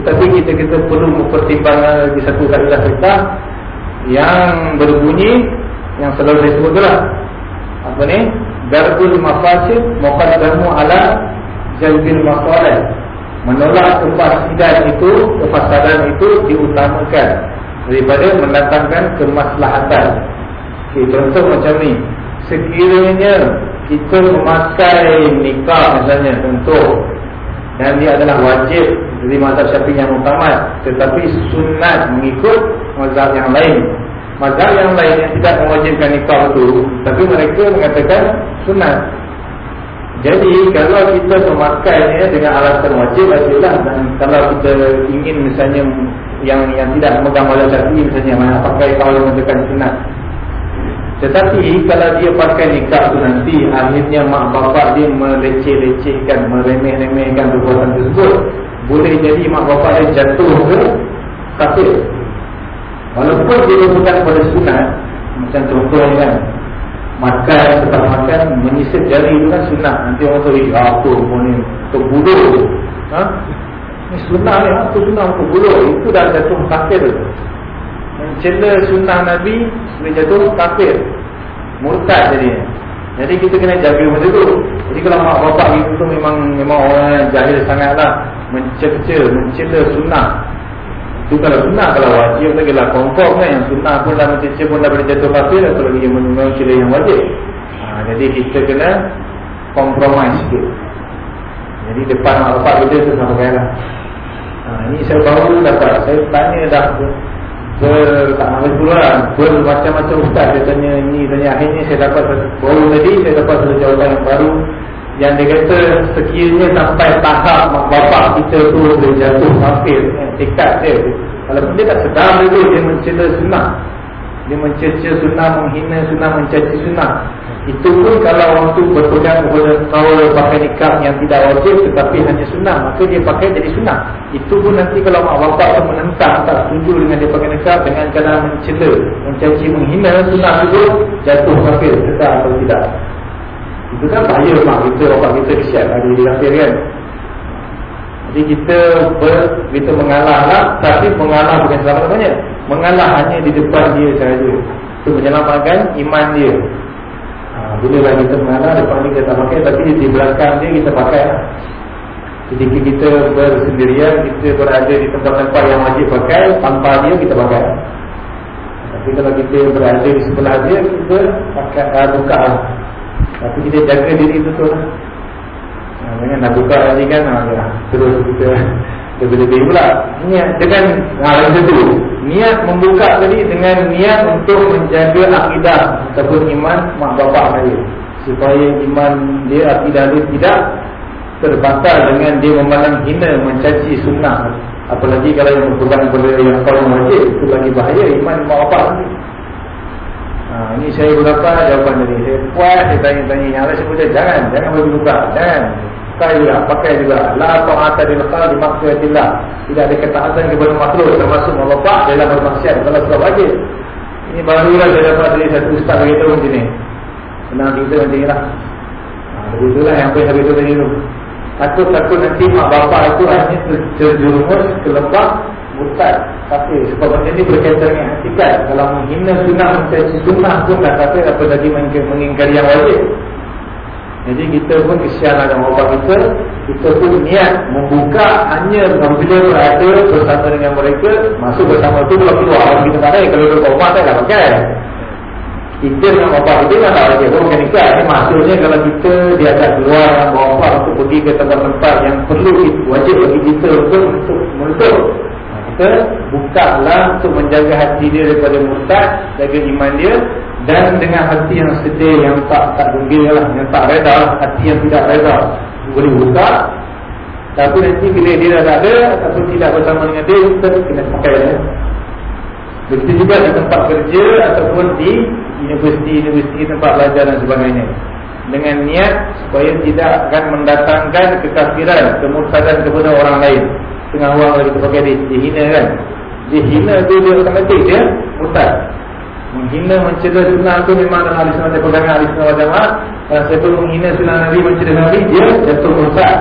Tetapi kita kita perlu mempertimbangkan di satu kaedah kita yang berbunyi yang selalu saya sebutlah. Apa ni? Darbul mafasid muqaddamu ala jalbil masalih. Menolak kefasidan itu, kefasadan itu diutamakan daripada mendatangkan kemaslahatan. Okay, contoh macam ni. Sekiranya kita memakai nikah misalnya contoh dan dia adalah wajib dari mazhab Syafi'i yang utama tetapi sunat mengikut mazhab yang lain Mazhab yang lain yang tidak mewajibkan nikah itu Tapi mereka mengatakan sunat Jadi kalau kita memakainya dengan alasan wajib adalah Dan kalau kita ingin misalnya Yang yang tidak memegang mazhab syafi'i misalnya Mana pakai kalau mengatakan sunat Tetapi kalau dia pakai nikah itu nanti Akhirnya mak bapak dia meleceh-lecehkan Meremeh-remehkan perbuatan tersebut. Boleh jadi mak bapak dia jatuh ke kafir Walaupun dia bukan pada sunat Macam contohnya kan Makan, tetap makan Menyisip jari itu kan sunat. Nanti orang tu Eh apa pun ni Untuk buluh ha? Ini sunat ni Apa sunat untuk buluh Itu dah jatuh kafir Mencela sunat Nabi Boleh jatuh kafir. Murtad jadi jadi kita kena jaga macam tu. Jadi kalau mak bapak itu memang Memang orang jahil sangat lah Mencerca, mencela sunnah itu kalau sunnah kalau wajib lagi lah confirm kan yang sunnah pun dah macam pun dah boleh jatuh kafir atau lagi yang memang kira yang wajib. Ha, jadi kita kena compromise sikit. Jadi depan bapak kita tu sama kaya lah. Ha, ini saya baru dapat. Saya tanya dah ber, tak nak betul lah. Ber, macam-macam ustaz dia tanya ini tanya akhirnya saya dapat baru tadi saya dapat satu jawapan yang baru yang dia kata sekiranya sampai tahap mak bapak kita tu dia jatuh kafir eh, tekad dia kalau dia tak sedar dulu dia mencela sunnah. Dia mencela sunnah menghina sunnah mencaci sunnah. Itu pun kalau orang tu berpegang kepada kawal pakai nikah yang tidak wajib tetapi hanya sunnah maka dia pakai jadi sunnah. Itu pun nanti kalau mak bapak tu menentang tak setuju dengan dia pakai nikah dengan kena mencela mencaci menghina sunnah itu jatuh kafir. Sedar atau tidak itu kan bahaya mak kita, bapak kita kesian. Ada di kafir kan. Jadi kita ber, kita mengalah lah. Tapi mengalah bukan selama-lamanya Mengalah hanya di depan dia sahaja. Itu menyelamatkan iman dia. Ha, Bila lah kita mengalah, depan dia kita pakai. Tapi di belakang dia kita pakai lah. Jadi kita bersendirian Kita berada di tempat-tempat yang wajib pakai. Tanpa dia kita pakai. Tapi kalau kita berada di sebelah dia Kita pakai, uh, buka lah tapi kita jaga diri itu tu lah. Ha, Jangan nak buka lagi kan ha. Terus kita *laughs* lebih-lebih pula. Niat dengan hal ha, itu Niat membuka tadi dengan niat untuk menjaga akidah Ataupun iman mak bapak saya Supaya iman dia akidah dia tidak Terbatal dengan dia memandang hina Mencaci sunnah. Apalagi kalau yang berhubungan kepada yang kau wajib Itu lagi bahaya iman mak bapak Ha, ini saya berapa jawapan tadi. Saya puas saya tanya-tanya. Yang lain sebut jangan. Jangan bagi buka. Pakai juga. Pakai juga. La ta'ata di lekal di. Tidak ada ketaatan kepada makhluk. Termasuk bapak dalam bermaksiat. Kalau sudah wajib. Ini barulah saya dapat dari satu ustaz beritahu macam ni. Senang kita nanti lah. Ha, begitulah yang saya beritahu tadi tu. Takut-takut nanti mak bapak itu hanya terjerumus ke lembah murtad kafir sebab benda ni berkaitan dengan hakikat kalau menghina sunnah mencaci sunnah pun dah kafir apa lagi mengingkari yang wajib. Jadi kita pun kesianlah dengan bapak kita. Kita pun niat membuka hanya apabila berada bersama dengan mereka masuk bersama tu kalau keluar. Orang kita tak ada kalau rumah tak ada pakai kita dengan bapak kita kan tak ada. Pun bukan nikah ni maksudnya kalau kita dia akan keluar dengan bapak untuk pergi ke tempat-tempat yang perlu wajib bagi kita untuk menutup maka bukalah untuk menjaga hati dia daripada murtad, jaga iman dia dan dengan hati yang sedih yang tak tak gembira lah, yang tak reda, hati yang tidak reda boleh buka. Tapi nanti bila dia dah ada ataupun tidak bersama dengan dia, kita kena pakai dia. Begitu juga di tempat kerja ataupun di universiti-universiti tempat belajar dan sebagainya. dengan niat supaya tidak akan mendatangkan kekafiran, kemurtadan kepada orang lain. Tengah orang lagi pakai dia, dia hina kan. Dia hina tu dia otomatik dia murtad. Menghina mencela sunnah tu memang dalam hadis Nabi pegangan hadis Nabi Jamaah. Kalau siapa menghina sunnah Nabi mencela Nabi dia jatuh murtad.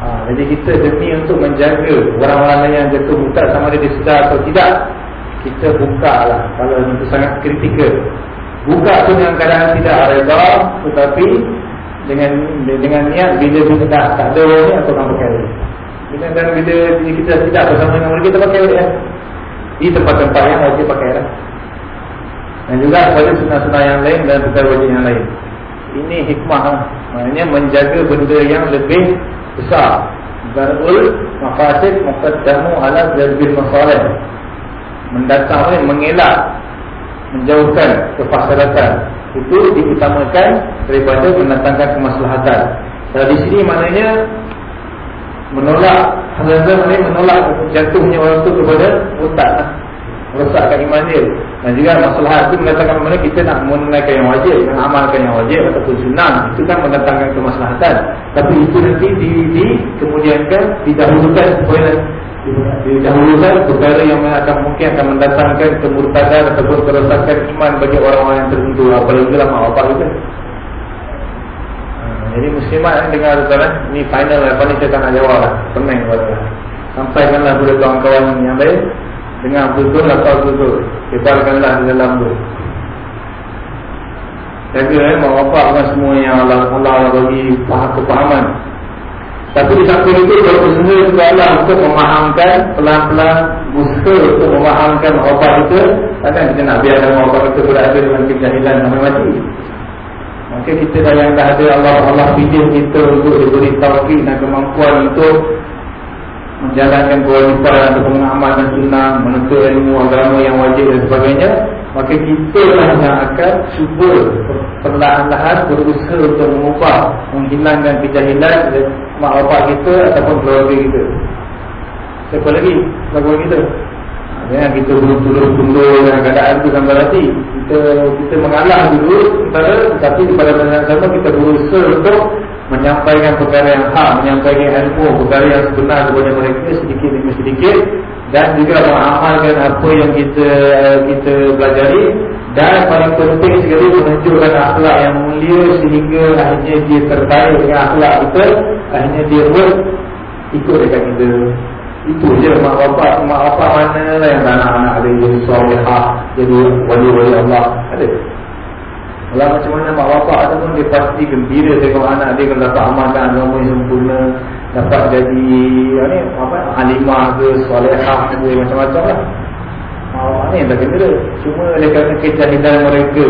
Ha, jadi kita demi untuk menjaga orang-orang lain yang jatuh murtad sama ada dia sedar atau tidak. Kita buka lah kalau itu sangat kritikal. Buka pun dengan keadaan tidak reda tetapi dengan dengan niat bila kita tak, tak ada orang ni atau orang pakai dia. Bila, dan bila kita tidak bersama dengan mereka kita pakai dia. Di tempat-tempat yang wajib pakai lah. Dan juga pada sunnah-sunnah yang lain dan perkara wajib yang lain. Ini hikmah lah. Maknanya menjaga benda yang lebih besar. Darul mafasid muqaddamu ala darbil masalih. Mendatang ni mengelak menjauhkan kefasadatan itu diutamakan daripada mendatangkan kemaslahatan. Jadi di sini maknanya menolak hal-hal ini menolak jatuhnya orang itu kepada otak merosakkan iman dia. Dan juga masalah itu mendatangkan mana kita nak menunaikan yang wajib mengamalkan yang wajib ataupun sunnah. Itu kan mendatangkan kemaslahatan. Tapi itu nanti di, di kemudiankan didahulukan supaya didahulukan perkara yang akan mungkin akan mendatangkan kemurtadan ataupun kerosakan iman bagi orang-orang yang tertentu. Apalagi lah mak bapak kita jadi muslimat yang dengar tuan ni final lah. Ni saya tak nak jawab lah. Pening sampaikanlah kepada kawan-kawan yang lain? Dengar betul lah tahu betul. Kebalkanlah di dalam tu. Jaga eh mak bapak dengan semua yang Allah, Allah bagi faham kepahaman. Tapi di samping itu kalau juga Allah untuk memahamkan pelan-pelan usaha untuk memahamkan obat itu takkan kita nak biarkan obat itu berada dengan kejahilan sampai mati. Maka kita dah yang dah ada Allah Allah pilih kita untuk diberi taufik dan kemampuan untuk menjalankan kewajipan atau pengamal sunnah, menuntut ilmu agama yang wajib dan sebagainya maka kita lah yang akan cuba perlahan-lahan berusaha untuk mengubah menghilangkan kejahilan mak bapak kita ataupun keluarga kita. Siapa lagi? Keluarga kita Jangan kita tunduk-tunduk dengan keadaan itu sampai hati kita, kita mengalah dulu sementara Tetapi pada masa sama kita berusaha untuk Menyampaikan perkara yang hak Menyampaikan ilmu perkara yang sebenar kepada mereka Sedikit demi sedikit Dan juga mengamalkan apa yang kita kita pelajari. Dan paling penting sekali menunjukkan akhlak yang mulia Sehingga akhirnya dia tertarik dengan akhlak kita Akhirnya dia buat ikut dekat kita itu je mak bapak mak bapak mana lah yang anak-anak ada jadi solehah jadi wali-wali Allah. Ada. Kalau macam mana mak bapak ada pun dia pasti gembira tengok anak dia kalau dapat amalkan agama yang sempurna dapat jadi ni apa alimah ke solehah ke macam-macam lah. Oh, ini yang tak Cuma oleh kerana kejahilan mereka.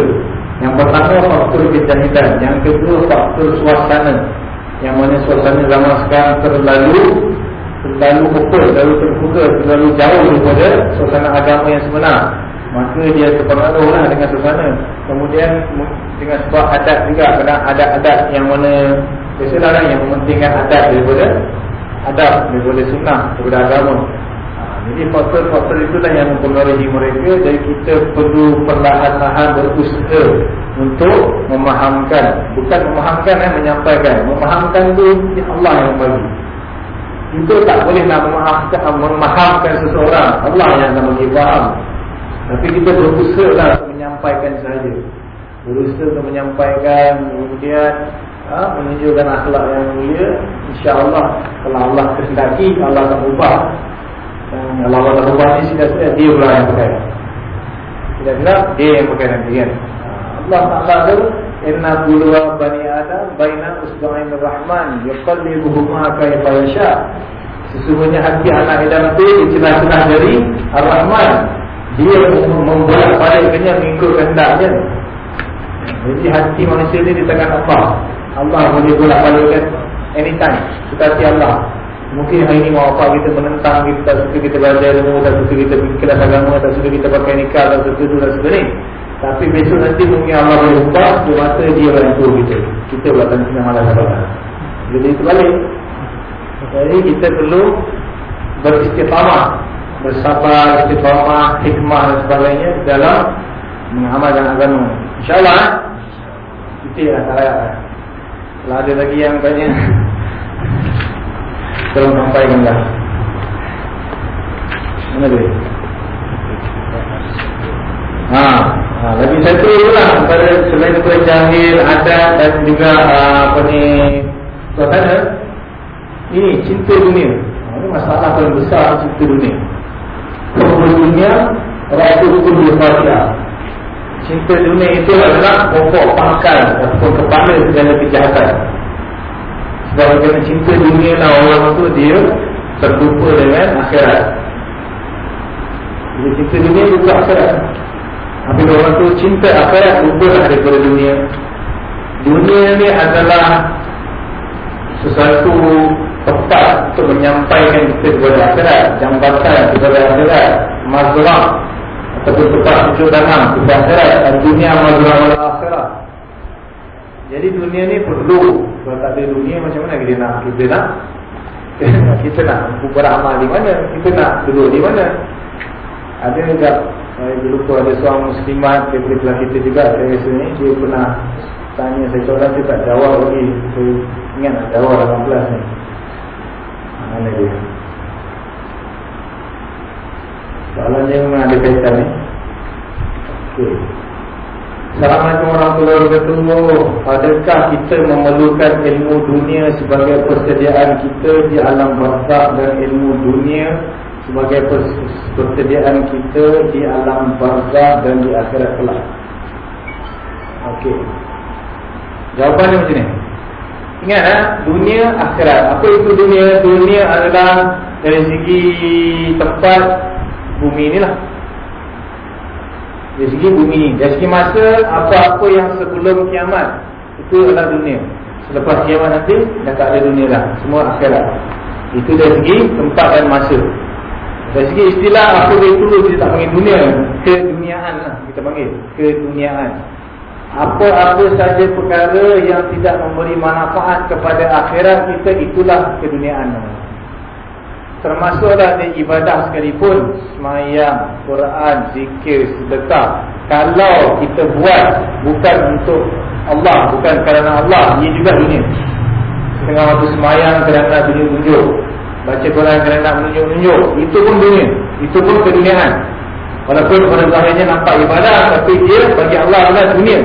Yang pertama faktor kejahilan Yang kedua faktor suasana. Yang mana suasana zaman sekarang terlalu terlalu pukul, terlalu terbuka, terlalu jauh daripada suasana agama yang sebenar. Maka dia terpengaruh lah dengan suasana. Kemudian dengan sebab adat juga, kena adat-adat yang mana biasalah lah yang mementingkan adat daripada adat, daripada sunnah, daripada agama. Ha, jadi faktor-faktor itulah yang mempengaruhi mereka Jadi kita perlu perlahan-lahan berusaha Untuk memahamkan Bukan memahamkan, eh, menyampaikan Memahamkan itu Allah yang bagi kita tak boleh nak memahamkan, memahamkan seseorang. Allah yang akan bagi faham Tapi kita berusaha lah untuk menyampaikan sahaja. Berusaha untuk menyampaikan Kemudian ha, Menunjukkan akhlak yang mulia. InsyaAllah Kalau Allah kehendaki Allah akan ubah. Dan Allah akan ubah ni Sila-sila dia pula yang pakai. Sila-sila dia yang pakai nanti kan. Allah Ta'ala tu Inna bulwa bani Adam Baina usba'in rahman. Yuqallibuhuma kaifa yasha. Sesungguhnya hati anak Adam itu Di celah-celah dari Ar-Rahman. Dia membuat baliknya Mengikut kehendaknya. Jadi hati manusia ini di tangan Allah. Allah boleh bolak balikkan Anytime Tetapi Allah. Mungkin hari ini mau apa kita menentang kita tak suka kita belajar ilmu tak suka kita kelas agama tak suka kita pakai nikah tak suka itu dan sebagainya tapi besok nanti mungkin Allah boleh ubah Di masa dia bantu kita. Kita buat tanda sinar malam sahabat Jadi itu balik Jadi kita perlu Beristiqamah Bersabar, istiqamah, hikmah dan sebagainya Dalam mengamalkan agama. InsyaAllah Titik lah tak layak Kalau ada lagi yang banyak *laughs* Tolong sampaikan lah. Mana dia? Ha, ha, lagi satu lah pada selain daripada jahil, adat dan juga uh, apa ni suasana ini cinta dunia. Ha, ini masalah paling besar cinta dunia. Hukum dunia, ratu hukum dia Cinta dunia itu adalah pokok pangkal ataupun kepala segala kejahatan. Sebab kerana cinta dunia lah orang tu dia terlupa dengan akhirat. Jadi cinta dunia juga akhirat. Apabila orang tu cinta akhirat lupa lah daripada dunia. Dunia ni adalah sesuatu tempat untuk menyampaikan kita kepada akhirat, jambatan kepada akhirat, mazrah ataupun tempat cucuk tanam kepada akhirat, dan dunia mazrah wala akhirat. Jadi dunia ni perlu. Kalau tak ada dunia macam mana kita nak? Kita nak? *laughs* Kita nak beramal di mana? Kita nak duduk di mana? Ada juga saya lupa ada seorang muslimat daripada kelas kita juga saya rasa ni. Dia pernah tanya saya soalan dia tak jawab lagi? Saya ingat nak jawab dalam kelas ni. Mana dia? Soalan dia memang ada kaitan ni. Ok Assalamualaikum warahmatullahi wabarakatuh. Adakah kita memerlukan ilmu dunia sebagai persediaan kita di alam barzak dan ilmu dunia sebagai persediaan kita di alam barzah dan di akhirat kelak. Okey. Jawapannya macam ni. Ingat ah, dunia akhirat. Apa itu dunia? Dunia adalah dari segi tempat bumi inilah. Dari segi bumi ini. Dari segi masa apa-apa yang sebelum kiamat itu adalah dunia. Selepas kiamat nanti dah tak ada dunia dah. Semua akhirat. Itu dari segi tempat dan masa. Dari segi istilah apa itu kita tak panggil dunia. Keduniaan lah kita panggil. Keduniaan. Apa-apa saja perkara yang tidak memberi manfaat kepada akhirat kita Itulah keduniaan. Termasuklah di ibadah sekalipun Semayang, Quran, zikir, sedekah. Kalau kita buat bukan untuk Allah Bukan kerana Allah Ia juga dunia. Setengah waktu semayang kerana dunia tunjuk Baca Quran kerana nak menunjuk-nunjuk. Itu pun dunia. Itu pun keduniaan. Walaupun pada zahirnya nampak ibadah Tapi dia bagi Allah adalah dunia.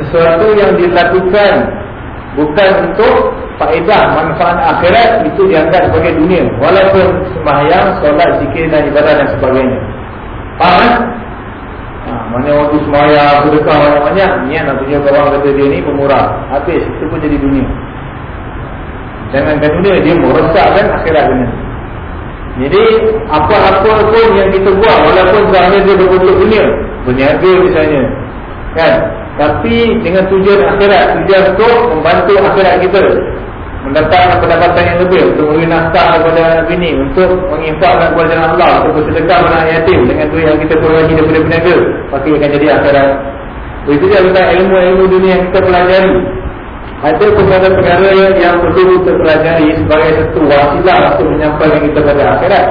Sesuatu yang dilakukan Bukan untuk faedah manfaat akhirat Itu dianggap sebagai dunia. Walaupun sembahyang, solat, zikir dan ibadah dan sebagainya. Faham kan? Mana waktu sembahyang, sedekah banyak-banyak Niat nak tunjuk orang kata dia ni pemurah Habis, itu pun jadi dunia Jangankan dunia dia merosakkan akhirat dunia. Jadi apa-apa pun yang kita buat walaupun zahir dia berbentuk dunia, berniaga misalnya. Kan? Tapi dengan tujuan akhirat, tujuan untuk membantu akhirat kita. Mendatangkan pendapatan yang lebih untuk memberi nafkah kepada anak bini, untuk menginfakkan kepada jalan Allah, untuk bersedekah kepada anak yatim dengan duit yang kita peroleh daripada berniaga, pasti akan jadi akhirat. Itu dia tentang ilmu-ilmu dunia yang kita pelajari ada perkara-perkara yang perlu kita pelajari sebagai satu wasilah untuk menyampaikan kita pada akhirat.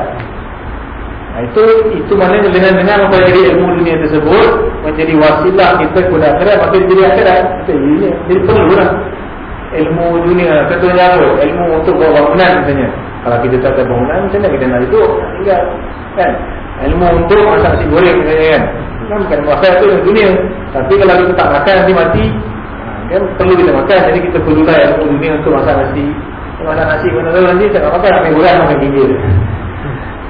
Nah, itu itu maknanya dengan dengan mempelajari ilmu dunia tersebut menjadi wasilah kita kepada akhirat maka jadi akhirat. Jadi, jadi perlu lah ilmu dunia. Contohnya apa? Ilmu untuk buat bangunan misalnya. Kalau kita tak ada bangunan macam mana kita nak hidup? Tinggal. Kan? Ilmu untuk masak nasi goreng kan. Kan bukan masak itu dunia. Tapi kalau kita tak makan nanti mati kan perlu kita makan. Jadi kita perlu lah dunia untuk masak nasi. Masak nasi mana tahu nanti tak makan ambil gula makan gigil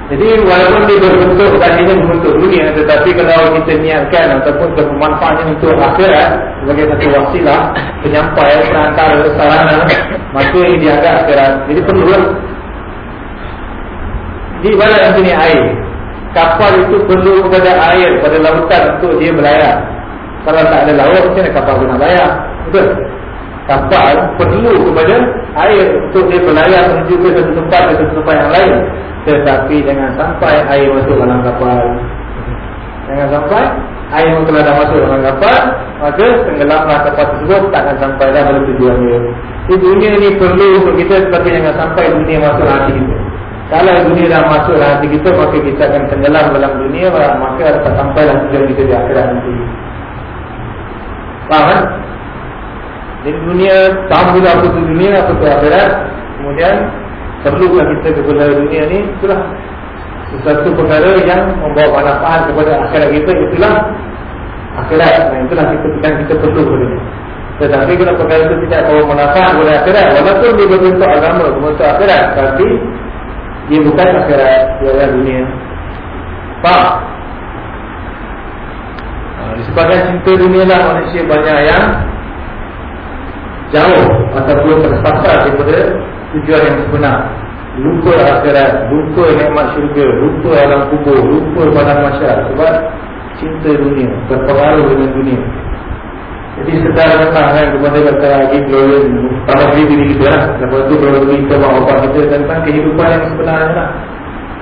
jadi walaupun dia berbentuk tadinya berbentuk dunia tetapi kalau kita niatkan ataupun bermanfaatnya untuk akhirat sebagai satu wasilah penyampai antara sarana maka ini dianggap akhirat. Jadi perlu lah. Di mana yang sini air kapal itu perlu kepada air pada lautan untuk dia berlayar. Kalau tak ada laut macam mana kapal guna bayar Betul? Kapal perlu kepada air untuk dia berlayar menuju ke satu tempat ke satu tempat yang lain. Tetapi jangan sampai air masuk dalam kapal. Jangan sampai air masuk dalam masuk dalam kapal, maka tenggelamlah kapal tersebut tak akan sampai dah pada tujuan dia. Di dunia ini perlu untuk kita tetapi jangan sampai dunia masuk hati kita. Kalau dunia dah masuk dalam hati kita, maka kita akan tenggelam dalam dunia, maka tak sampailah tujuan kita di akhirat nanti. Faham kan? Jadi dunia tahu apa tu dunia apa tu akhirat. Kemudian perlulah kita kepada dunia ni itulah sesuatu perkara yang membawa manfaat kepada akhirat kita itulah akhirat. Nah, itulah kita yang kita perlu kepada dunia. Tetapi kalau perkara itu tidak bawa manfaat kepada akhirat, walaupun dia berbentuk agama, berbentuk akhirat, tapi dia bukan akhirat, dia adalah dunia. Faham? Ha, disebabkan cinta dunia lah manusia banyak yang jauh ataupun tersasar daripada tujuan yang sebenar. Lupa akhirat, lupa nikmat syurga, lupa alam kubur, lupa padang masyarakat sebab cinta dunia, berpengaruh dengan dunia. Jadi sedar tentang kan kepada kata lagi Gloria Pada diri diri kita lah Lepas tu kalau kita bawa bapak kita tentang kehidupan yang sebenarnya lah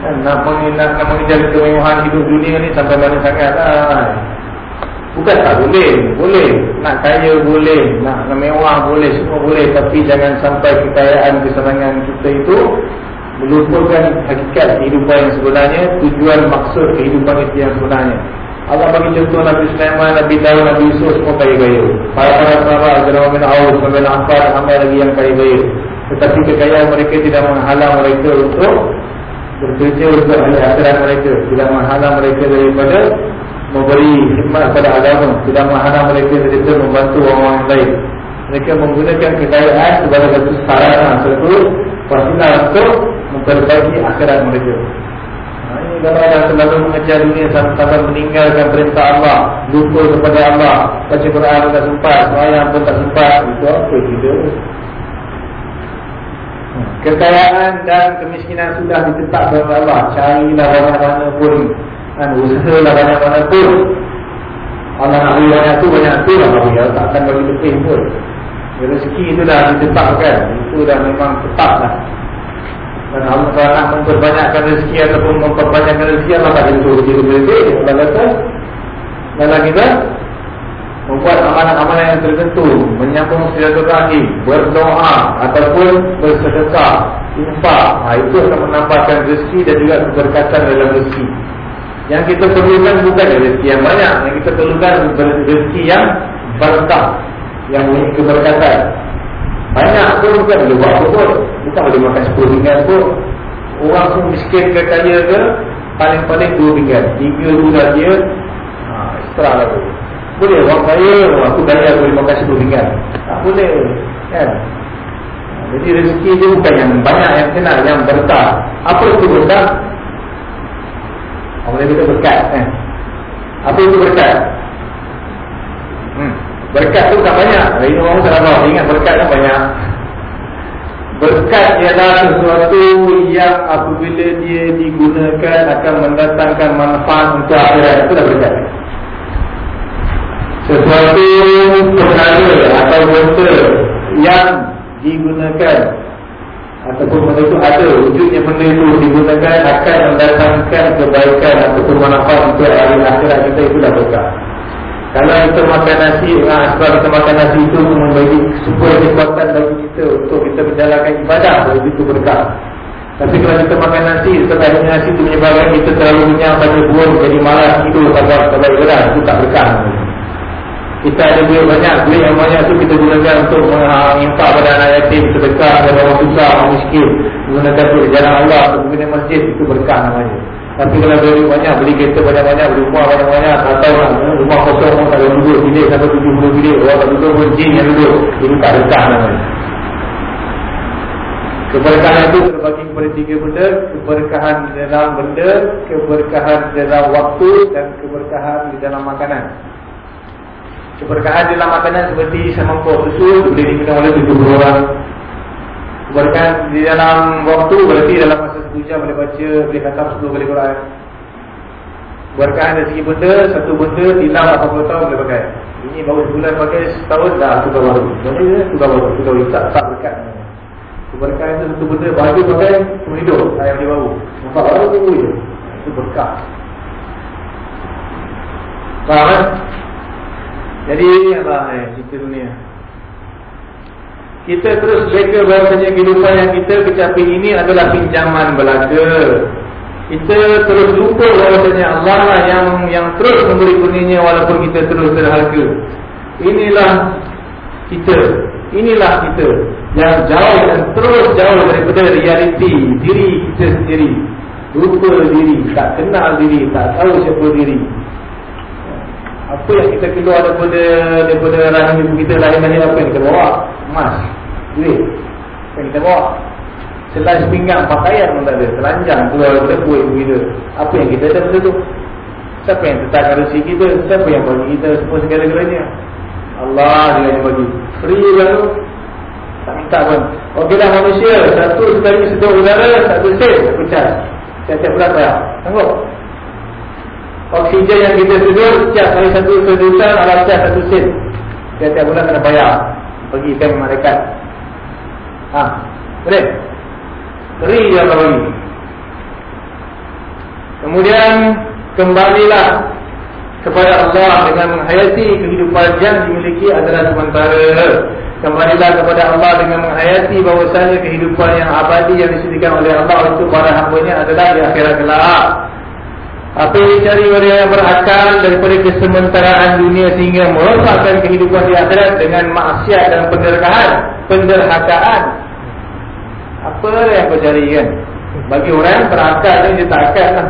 kan, Nak mengingat, nak mengejar kemewahan hidup dunia ni sampai mana sangat lah Bukan tak boleh, boleh Nak kaya boleh, nak, mewah boleh, semua boleh Tapi jangan sampai kekayaan, kesenangan kita itu Melupakan hakikat kehidupan yang sebenarnya Tujuan maksud kehidupan itu yang sebenarnya Allah bagi contoh Nabi Sulaiman, Nabi Dawud, Nabi Yusuf semua kaya-kaya. Para-para sahabat, Jemaah bin Auf, Jemaah bin Affan, ramai lagi yang kaya-kaya. Tetapi kekayaan mereka tidak menghalang mereka untuk bekerja untuk akhirat mereka. Tidak menghalang mereka daripada memberi khidmat kepada agama. Tidak menghalang mereka daripada membantu orang-orang lain. Mereka menggunakan kekayaan sebagai satu sarana, satu wasilah untuk memperbaiki akhirat mereka. Kalau ada selalu mengejar dunia sampai meninggalkan perintah Allah, lupa kepada Allah, baca Quran tak sempat, semayang pun tak sempat, itu apa kita? Kekayaan dan kemiskinan sudah ditetapkan oleh Allah. Carilah banyak-banyak pun, kan, usahalah banyak-banyak pun. Allah nak beri banyak tu, banyak tu lah bagi. Tak akan bagi lebih pun. Rezeki itu dah ditetapkan. Itu dah memang tetap lah. Dan Allah Taala memperbanyakkan rezeki ataupun memperbanyakkan rezeki Allah tak tentu rezeki lebih. Allah kata dalam kita membuat amalan-amalan yang tertentu, menyambung silaturahim, berdoa ataupun bersedekah, infak. Ha, itu akan menambahkan rezeki dan juga keberkatan dalam rezeki. Yang kita perlukan bukan rezeki yang banyak, yang kita perlukan rezeki yang berkah, yang memiliki keberkatan. Banyak pun bukan boleh buat apa pun Bukan boleh makan 10 pinggan pun Orang pun miskin ke kaya ke Paling-paling 2 pinggan 3 tu dah dia ha, Extra lah tu Boleh orang kaya Aku kaya boleh makan 10 pinggan Tak boleh kan? Jadi rezeki tu bukan yang banyak yang kena Yang berkah Apa itu berkah? Orang kata berkat kan? Apa itu berkat? Hmm Berkat tu tak banyak. Ini orang tak tahu. Ingat berkat kan banyak. Berkat ialah sesuatu yang apabila dia digunakan akan mendatangkan manfaat untuk akhirat. Itu dah berkat. Sesuatu perkara atau benda yang digunakan ataupun benda itu ada wujudnya benda itu digunakan akan mendatangkan kebaikan ataupun manfaat untuk akhirat kita itu dah berkat. Kalau kita makan nasi nah, Sebab kita makan nasi itu Membagi sebuah kekuatan bagi kita Untuk kita menjalankan ibadah Bagi itu berkah Tapi kalau kita makan nasi Setelah nasi itu menyebabkan Kita terlalu minyak pada buah Jadi malas Sebab sebab ibadah Itu tak berkah kita ada duit banyak Duit yang banyak itu kita gunakan Untuk menginfak pada anak yatim Sedekah kepada orang susah Orang miskin Menggunakan itu jalan Allah Untuk menggunakan masjid Itu berkah namanya tapi kalau beli banyak, beli kereta banyak-banyak, beli rumah banyak-banyak, tak tahu lah. Rumah kosong pun tak ada duduk, bilik sampai 70 bilik. Orang tak duduk pun jin yang duduk. Ini tak rekah namanya. Keberkahan itu terbagi kepada tiga benda. Keberkahan di dalam benda, keberkahan di dalam waktu dan keberkahan di dalam makanan. Keberkahan dalam makanan seperti semangkuk susu, boleh diminum oleh 70 orang. Keberkahan di dalam waktu berarti dalam masa satu jam boleh baca Boleh khatam 10 kali Quran. Berkah dari segi benda Satu benda hilang 80 tahun boleh pakai. Ini baru sebulan pakai setahun dah tukar baru. Jadi tukar baru Tukar baru tak, tak berkat. Berkah itu satu benda Baju pakai Semua hidup. Saya beli baru. Nampak baru tunggu je Itu berkah. Faham kan? Jadi apa eh, cerita dunia kita terus jaga bahasanya kehidupan yang kita kecapi ini adalah pinjaman belaka. Kita terus lupa bahasanya Allah lah yang yang terus memberi kurnianya walaupun kita terus terharga. Inilah kita Inilah kita yang jauh dan terus jauh daripada realiti diri kita sendiri. Lupa diri, tak kenal diri, tak tahu siapa diri. Apa yang kita keluar daripada daripada rahim ibu kita lahir-lahir apa yang kita bawa? Emas, duit. Apa yang kita bawa? Selai sepinggang pakaian pun tak ada. Telanjang keluar daripada kuih ibu kita. Apa yang kita ada benda tu? Siapa yang tetapkan rezeki kita? Siapa yang bagi kita semua segala-galanya? Allah dia yang bagi. Free lalu. Tak minta pun. Okeylah manusia. Satu sekali sedut udara, satu sen. Pecah. Setiap bulan bayar. Tengok. Oksigen yang kita sedut, setiap kali satu sedutan, adalah setiap satu sen. Setiap bulan kena bayar. Pergi ke malaikat. Ha. Boleh? Free dia bagi. Kemudian kembalilah kepada Allah dengan menghayati kehidupan yang dimiliki adalah sementara. Kembalilah kepada Allah dengan menghayati bahawasanya kehidupan yang abadi yang disediakan oleh Allah untuk para hambanya adalah di akhirat kelak. Apa yang dicari oleh yang berakal daripada kesementaraan dunia sehingga merosakkan kehidupan di akhirat dengan maksiat dan penderhakaan. Penderhakaan. Apa yang kau cari kan? Bagi orang yang berakal ni dia tak akan lah.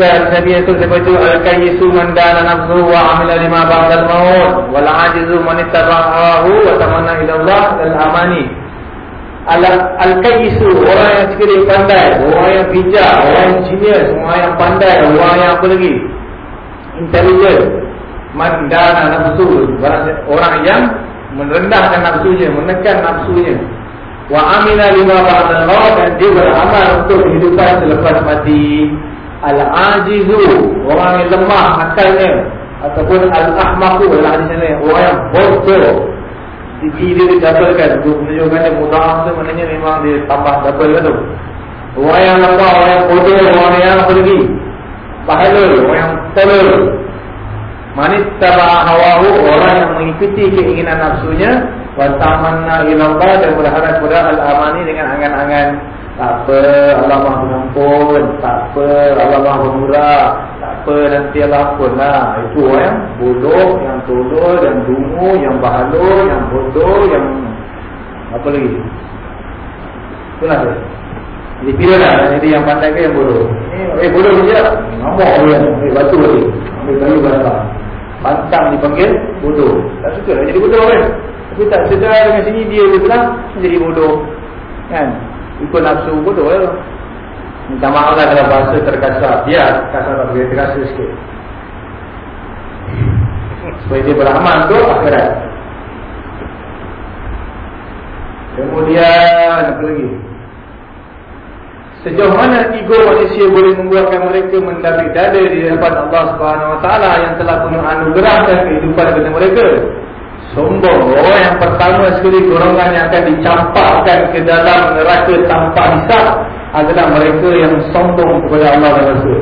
Dan Nabi itu sebut Al-Kayyisu man dana nafsu wa amila lima ba'dal maut Wal ajizu man ittaba'ahu wa tamanna ila Allah dan Al-Kayyisu orang yang sekiranya pandai Orang yang bijak, orang yang genius Orang yang pandai, orang yang apa lagi? Intelligent. Man dana nafsu. Orang yang merendahkan nafsunya Menekan nafsunya. Wa amila lima maut Dan dia beramal untuk kehidupan selepas mati. Al-ajizu Orang yang lemah akalnya Ataupun al-ahmaku Orang yang bodoh Tinggi dia didabalkan Untuk menunjukkan dia mudah tu Maknanya memang dia tambah double kan tu. Orang yang lemah, orang yang bodoh Orang yang apa lagi Pahala, orang yang tolol. Manit tabah hawahu Orang yang mengikuti keinginan nafsunya Watamanna ilallah Dan berharap kepada al-amani dengan angan-angan. Tak apa, Allah maha pengampun Tak apa, Allah maha pemurah Tak apa, nanti Allah pun lah. Itu orang yang bodoh, yang tolol, yang dungu, yang bahalu Yang bodoh, yang Apa lagi? Itulah dia Jadi pilih lah, jadi yang pandai ke yang bodoh? Eh, eh bodoh je lah. Ngamuk dia, ambil batu lagi. Ambil kayu basah Pantang dipanggil bodoh. Tak suka lah jadi bodoh kan Tapi tak sedar dengan sini dia betul Jadi bodoh. Kan? Ikut nafsu bodoh ya. Minta maaf lah kalau bahasa terkasar. Dia kasar tak boleh terkasar sikit. Supaya dia beramal tu akhirat. Kemudian Apa lagi? Sejauh mana ego manusia boleh membuatkan mereka mendapik dada di hadapan Allah Subhanahu Taala yang telah menganugerahkan kehidupan kepada mereka? Sombong. Orang yang pertama sekali golongan yang akan dicampakkan ke dalam neraka tanpa hisap Adalah mereka yang sombong kepada Allah dan Rasul.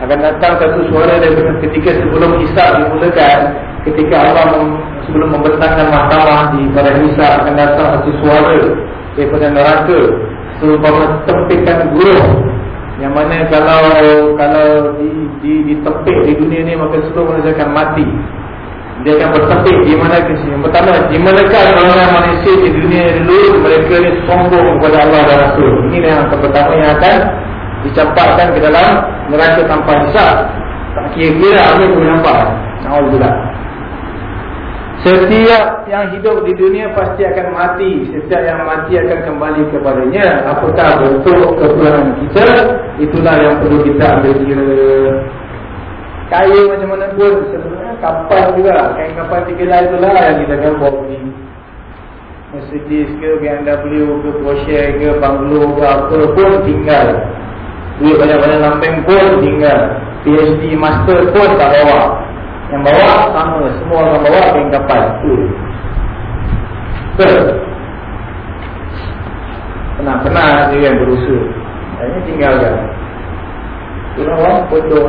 Akan datang satu suara dari ketika sebelum hisap dimulakan Ketika Allah sebelum membentangkan mahkamah di pada hisap Akan datang satu suara daripada neraka. Seumpama tempikan guru yang mana kalau kalau di, di, ditempik di dunia ni maka seluruh manusia akan mati dia akan bertepik di mana ke sini. Yang pertama, di manakah golongan manusia di dunia dulu mereka ni sombong kepada Allah dan Rasul. Ini yang pertama yang akan dicampakkan ke dalam neraka tanpa hisap. Tak kira-kira apa yang nampak. Alhamdulillah. Setiap yang hidup di dunia pasti akan mati. Setiap yang mati akan kembali kepadanya. Apakah bentuk kepulangan kita? Itulah yang perlu kita ambil kira. Kaya macam mana pun sebenarnya kapal juga. Kain kapal tiga lah itulah yang kita akan bawa pergi. Mercedes ke BMW ke Porsche ke Banglo ke apa pun tinggal. Duit banyak-banyak lambeng pun tinggal. PhD master pun tak bawa. Yang bawa sama. Semua orang bawa kain kapal. Itu. Betul. Pernah-pernah dia yang berusaha. Ini tinggalkan. Itu orang bodoh.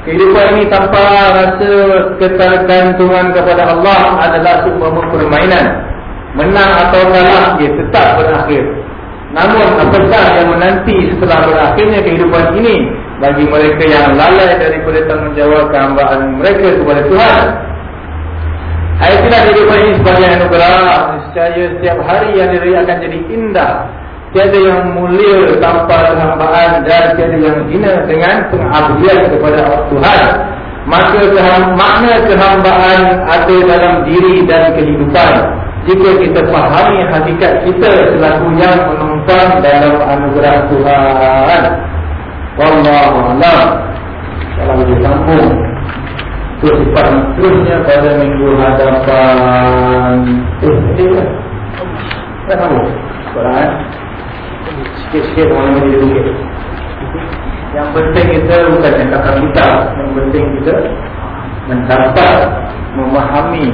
Kehidupan ini tanpa rasa ketergantungan kepada Allah adalah sebuah permainan. Menang atau kalah dia tetap berakhir. Namun apakah yang menanti setelah berakhirnya kehidupan ini bagi mereka yang lalai daripada tanggungjawab kehambaan mereka kepada Tuhan? Ayat itulah jadi beri sebagai anugerah Nescaya setiap hari yang diri akan jadi indah Tiada yang mulia tanpa perhambaan Dan tiada yang hina dengan pengabdian kepada Tuhan. Maka makna kehambaan ada dalam diri dan kehidupan. Jika kita fahami hakikat kita selaku yang menonton dalam anugerah Tuhan. Wallahualam Kalau boleh sambung Terus sifat terusnya pada minggu hadapan. Eh, ini kan? Tak tahu Sekolah kan? Sikit-sikit orang boleh duduk Yang penting kita bukan cakapkan kita. Yang penting kita Mendapat Memahami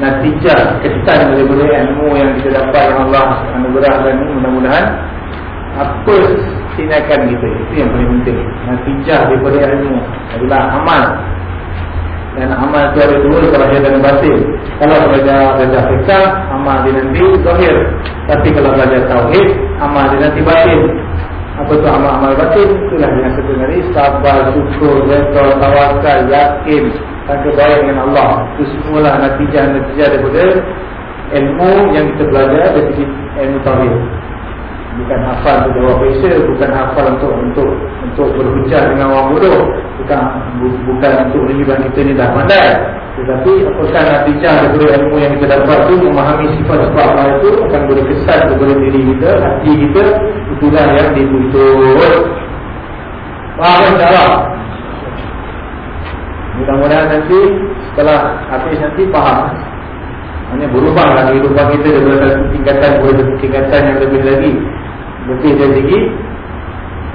Natijah Kesan daripada ilmu yang kita dapat Yang Allah anugerahkan ini Mudah-mudahan Apa tindakan kita Itu yang paling penting. Natijah daripada ilmu. Adalah amal dan amal itu ada dua Zahir dan batin. Kalau belajar belajar fikah Amal dia nanti zahir. Tapi kalau belajar tauhid Amal dia nanti batin. Apa itu amal-amal batin? Itulah yang saya dengar Sabar, syukur, betul, tawakal, yakin. Sangka baik dengan Allah. Itu semualah natijah-natijah daripada Ilmu yang kita belajar Dari ilmu tauhid bukan hafal untuk jawab biasa bukan hafal untuk untuk untuk berhujah dengan orang bodoh. Bukan bukan untuk menunjukkan kita ni dah pandai. Tetapi apakah natijah daripada ilmu yang kita dapat tu memahami sifat-sifat Allah itu akan berkesan kepada diri kita hati kita. Itulah yang dituntut faham cara mudah-mudahan nanti setelah habis nanti faham hanya berubah lagi kehidupan kita daripada satu tingkatan kepada tingkatan yang lebih lagi. Lebih dari segi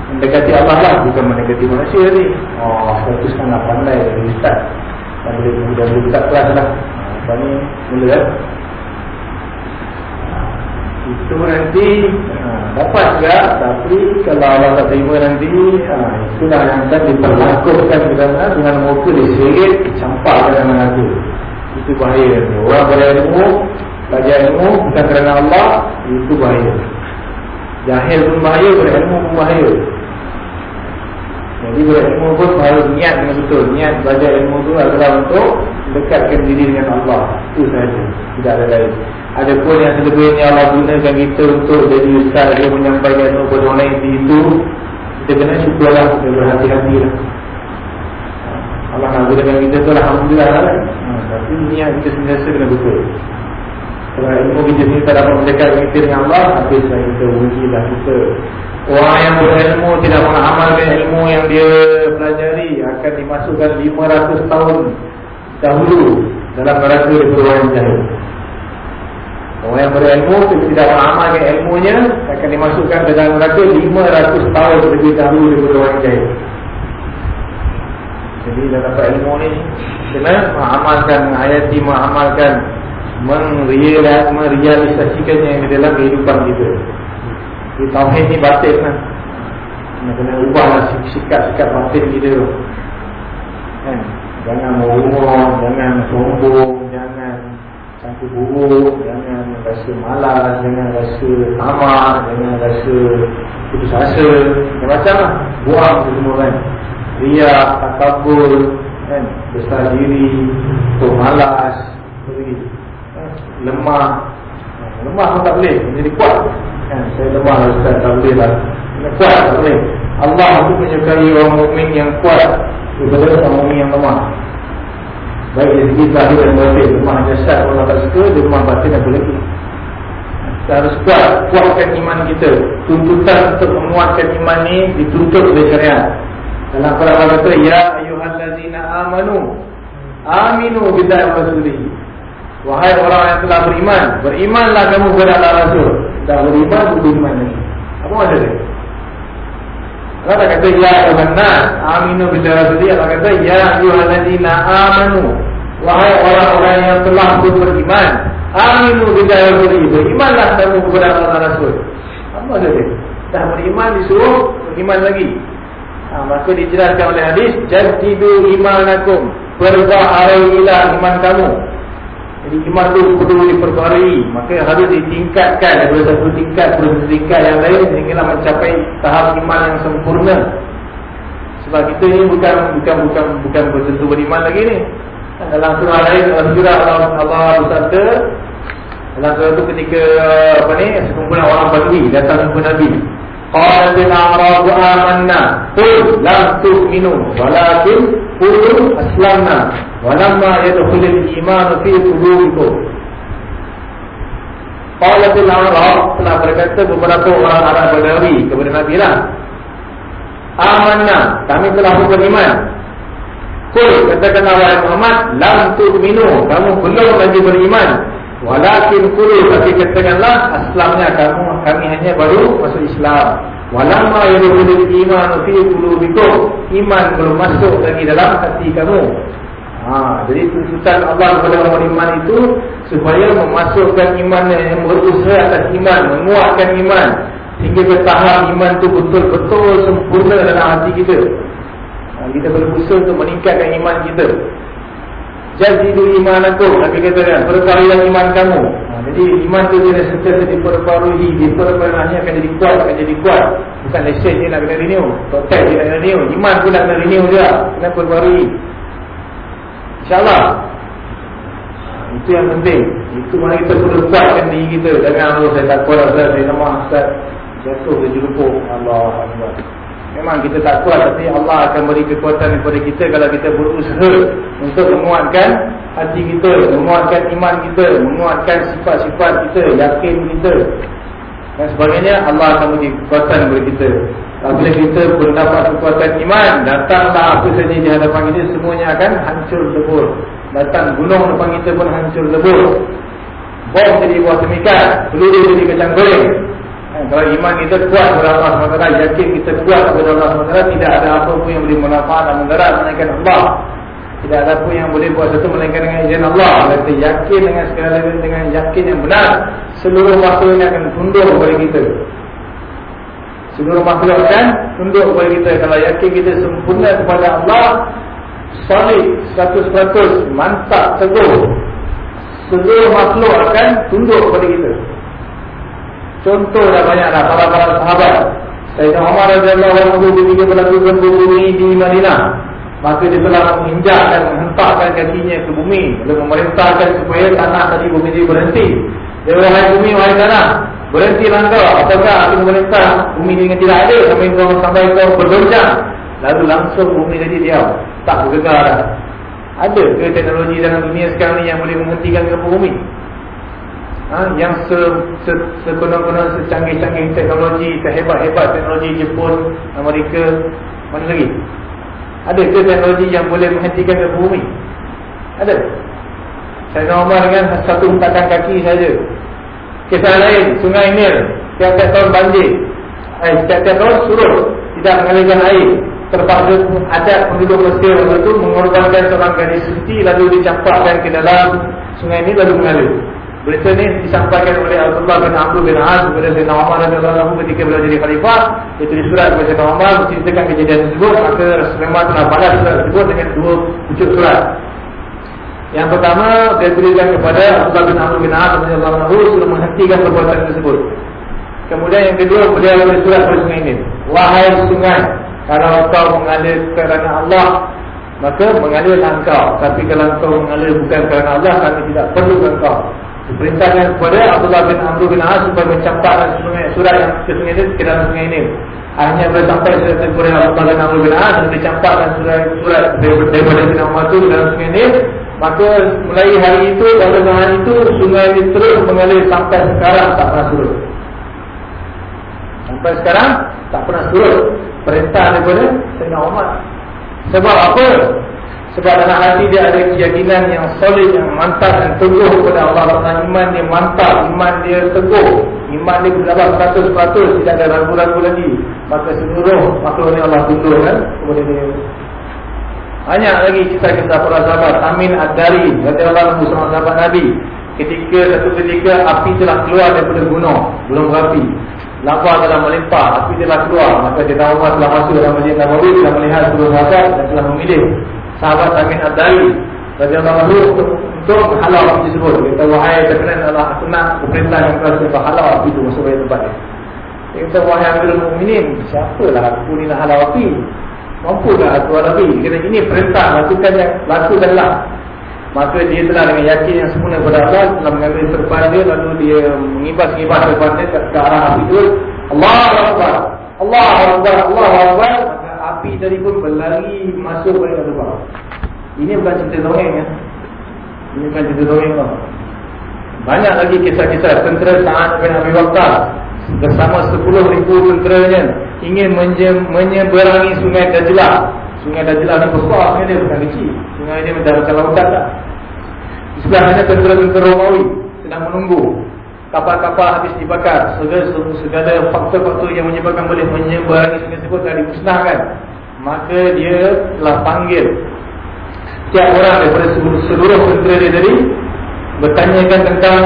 mendekati Allah lah bukan mendekati manusia ni. Oh itu sangat pandai dari ustaz. Dan boleh mudah boleh buka kelas lah. Apa ni mula kan itu nanti ha, dapat juga. Tapi kalau Allah tak terima nanti ha, itulah yang akan diperlakukan dengan, dengan muka diseret campak dengan hati itu bahaya. Orang berilmu belajar ilmu bukan kerana Allah itu bahaya. Jahil pun bahaya, berilmu pun bahaya. Jadi berilmu pun harus niat dengan betul. Niat belajar ilmu tu adalah untuk Dekatkan diri dengan Allah. Itu sahaja, tidak ada lain. Ada pun yang selebihnya Allah gunakan kita untuk Jadi ustaz dia menyampaikan ilmu kepada orang lain itu Kita kena syukurlah, kita berhati-hati lah Allah nak gunakan kita tu Alhamdulillah lah. Ha, Tapi niat kita sentiasa kena betul. Kalau ilmu kita ni tak dapat mendekat kita dengan Allah Habislah kita ujilah kita. Orang yang berilmu tidak mengamalkan ilmu yang dia pelajari Akan dimasukkan 500 tahun dahulu Dalam neraka di perubahan jahil. Orang yang berilmu tidak mengamalkan ilmunya Akan dimasukkan dalam neraka 500 tahun lebih dahulu di perubahan jahil Jadi dah dapat ilmu ni Kena mengamalkan, menghayati, mengamalkan merealisasikannya di dalam kehidupan kita. Di tauhid ni batin lah. Kena kena ubahlah sikap-sikap batin kita. Kan? Jangan merumah, jangan sombong, jangan sangka buruk, jangan rasa malas, jangan rasa tamak, jangan rasa putus asa. Macam-macam lah. Buang semua kan. Riak, takabur, kan? besar diri, tu malas, begitu. Lemah. Lemah pun tak boleh menjadi kuat. Kan? Saya lemah lah ustaz tak boleh lah. Kuat tak boleh. Allah itu menyukai orang mukmin yang kuat daripada orang mukmin yang lemah. Baik dari segi zahir dan batin. Lemah jasad Allah tak suka dia lemah batin dan boleh kita harus kuat kuatkan iman kita. Tuntutan untuk menguatkan iman ni dituntut oleh syariat dalam Quran kata ya ayyuhallazina amanu. Aminu wa rasulihi Wahai orang yang telah beriman Berimanlah kamu kepada Allah Rasul. Dah beriman, beriman lagi. Apa maksud dia? Allah tak kata Ya Tuhannas Aminu bila Rasulullah Allah kata Ya Yuhanadina Amanu. Wahai orang-orang yang telah beriman Aminu bila Rasulullah Berimanlah kamu kepada Allah Rasul. Apa maksud dia? Dah beriman disuruh Beriman lagi ha, Maka dijelaskan oleh hadis Jadidu imanakum Perbaharailah iman kamu. Jadi iman itu perlu diperbarui Maka harus ditingkatkan Daripada satu tingkat satu tingkat yang lain Sehinggalah mencapai tahap iman yang sempurna. Sebab kita ni bukan Bukan bukan bukan bertentu beriman lagi ni. Dalam surah lain dalam surah Allah, Allah bersabda dalam surah itu ketika apa ni sekumpulan orang Badui datang jumpa Nabi. Qalatil a'rabu amanna qul lam tu'minu walakin qulu aslamna walamma yadkhulul iman fi qulubikum. Qalatil a'rab telah berkata beberapa orang Arab Badui kepada Nabi lah. Amanna, kami telah beriman. Kul katakanlah Muhammad, lam tu'minu, kamu belum lagi beriman. Walakin kulu tapi katakanlah aslamnya kamu kami hanya baru masuk Islam. Walamma yadkhulul iman fi qulubikum, iman belum masuk lagi dalam hati kamu. Ha, jadi tuntutan Allah kepada orang beriman itu supaya memasukkan iman yang berusaha atas iman, menguatkan iman sehingga bertahap iman itu betul-betul sempurna dalam hati kita. Ha, kita berusaha untuk meningkatkan iman kita. Jazidu iman aku. Nabi kata kan Perbaruan iman kamu. Ha, Jadi iman tu dia sentiasa diperbarui Diperbarui. Akan jadi kuat Akan jadi kuat. Bukan lesen dia nak kena renew. Total dia nak renew. Iman pun nak kena renew dia. Kena perbarui. InsyaAllah. Ha, Itu yang penting. Itu mana kita perlu kuatkan diri kita. Jangan Allah saya tak kuat Saya nama Ustaz. Jatuh ke jerupuk Allah Allah Memang kita tak kuat tapi Allah akan beri kekuatan kepada kita kalau kita berusaha untuk menguatkan hati kita, menguatkan iman kita, menguatkan sifat-sifat kita, yakin kita dan sebagainya Allah akan beri kekuatan kepada kita. Apabila kita mendapat kekuatan iman, datanglah apa saja di hadapan kita semuanya akan hancur lebur. Datang gunung depan kita pun hancur lebur. Bom jadi buah semikat, peluru jadi kacang goreng. Kalau iman kita kuat kepada Allah SWT Yakin kita kuat kepada Allah SWT Tidak ada apa pun yang boleh manfaat dan mengerat Melainkan Allah. Tidak ada apa yang boleh buat sesuatu Melainkan dengan izin Allah. Kita yakin dengan segala dengan yakin yang benar Seluruh makhluk ini akan tunduk kepada kita. Seluruh makhluk akan tunduk kepada kita. Kalau yakin kita sempurna kepada Allah Solid 100% Mantap teguh Seluruh makhluk akan tunduk kepada kita Contoh dah banyak dah para-para sahabat. Sayyidina Umar radhiyallahu anhu ketika melakukan bumi di Madinah, maka dia telah menginjak dan menghentakkan kakinya ke bumi lalu memerintahkan supaya tanah tadi bumi ini berhenti. Dia wahai bumi, wahai tanah, berhenti langkah. Apakah aku memerintah bumi ini dengan tidak ada sampai kau sampai kau bergoncang? Lalu langsung bumi tadi diam, tak bergegar. Ada ke teknologi dalam dunia sekarang ni yang boleh menghentikan gempa bumi? Ha, yang se, se, sepenuh-penuh secanggih-canggih teknologi, sehebat-hebat teknologi Jepun, Amerika, mana lagi? Ada ke teknologi yang boleh menghentikan ke bumi? Ada. Saya Umar dengan satu hentakan kaki saja. Kisah lain, Sungai Nil, tiap-tiap tahun banjir. Eh, tiap-tiap tahun surut, tidak mengalirkan air. Terpaksa adat penduduk Mesir waktu itu mengorbankan seorang gadis suci lalu dicampakkan ke dalam sungai ini lalu mengalir. Berita ini disampaikan oleh Abdullah bin Abdul bin Az kepada Sayyidina Umar radhiyallahu anhu ketika beliau jadi khalifah. Itu disurat kepada Sayyidina Umar menceritakan kejadian tersebut. Maka Rasulullah telah balas surat tersebut dengan dua pucuk surat. Yang pertama, dia berikan kepada Abdullah bin Abdul bin Az radhiyallahu anhu suruh menghentikan perbuatan tersebut. Kemudian yang kedua, beliau beri surat kepada sungai ini. Wahai sungai, kalau kau mengalir kerana Allah, maka mengalirlah engkau. Tapi kalau kau mengalir bukan kerana Allah, kami tidak perlu engkau. Diperintahkan kepada Abdullah bin Amr bin As supaya mencampakkan sungai surat yang ke sungai ini ke dalam sungai ini. Akhirnya boleh sampai surat kepada Abdullah bin Amr bin As dan dicampakkan surat surat daripada Sina Umar itu dalam sungai ini. Maka mulai hari itu dengan hari itu sungai ini terus mengalir sampai sekarang tak pernah surut. Sampai sekarang tak pernah surut. Perintah daripada Sina Umar. Sebab apa? Sebab dalam hati dia ada keyakinan yang solid, yang mantap dan teguh kepada Allah Taala. Iman dia mantap, iman dia teguh, iman dia berdapat seratus peratus, tidak ada ragu-ragu lagi. Maka seluruh makhluk ini Allah tunduk kan kepada dia. Banyak lagi kisah-kisah para sahabat. Amin Ad-Dari, kata Allah bersama sahabat Nabi. Ketika satu ketika api telah keluar daripada gunung, belum berapi. Lava telah melimpah, api telah keluar. Maka dia tahu telah masuk dalam majlis Nabawi, telah melihat seluruh sahabat dan telah memilih sahabat Amin Ad-Dari radhiyallahu anhu untuk menghalau api tersebut. Kata wahai terkenal Allah aku nak perintah yang keras untuk halau api itu masuk ke tempat dia. Kata wahai Amirul Mukminin, siapalah aku ni nak halau api? Mampu tak aku halau kata ini perintah lakukan yang lakukanlah. Maka dia telah dengan yakin yang sempurna kepada Allah Telah mengambil serpan dia Lalu dia mengibas-ngibas serpan dia ke, arah api itu Allah Allah Akbar Allah Akbar Maka api tadi pun berlari masuk ke dalam lubang. Ini bukan cerita dongeng ya. Ini bukan cerita dongeng lah Banyak lagi kisah-kisah tentera Sa'ad bin Abi Waqqas Bersama 10 ribu tenteranya Ingin menyeberangi sungai Dajlah. Sungai Dajlah ni besar ni dia bukan kecil. Sungai dia macam lautan tak? Di sebelahnya tentera-tentera Romawi Sedang menunggu Kapal-kapal habis dibakar. Segala, segala faktor-faktor yang menyebabkan boleh menyeberangi sungai tersebut telah dimusnahkan. Maka dia telah panggil Setiap orang daripada seluruh, seluruh tentera dia tadi Bertanyakan tentang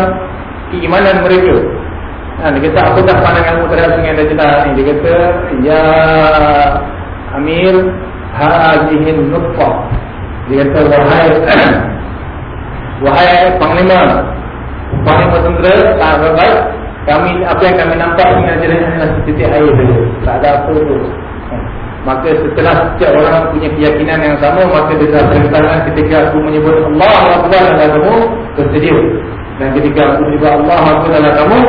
keimanan mereka. Ha, dia kata, apa tak pandanganmu terhadap sungai Dajlah ni? Dia kata, Ya Amir hadihin nutfah. Dia kata wahai *clears throat* wahai panglima panglima tentera sahabat kami apa yang kami nampak jalan adalah setitik air saja tak ada apa tu. Maka setelah setiap orang punya keyakinan yang sama maka dia dah perintahkan ketika aku menyebut Allah Akbar dalam kamu bersedia. Dan ketika aku menyebut Allah Akbar dalam kamu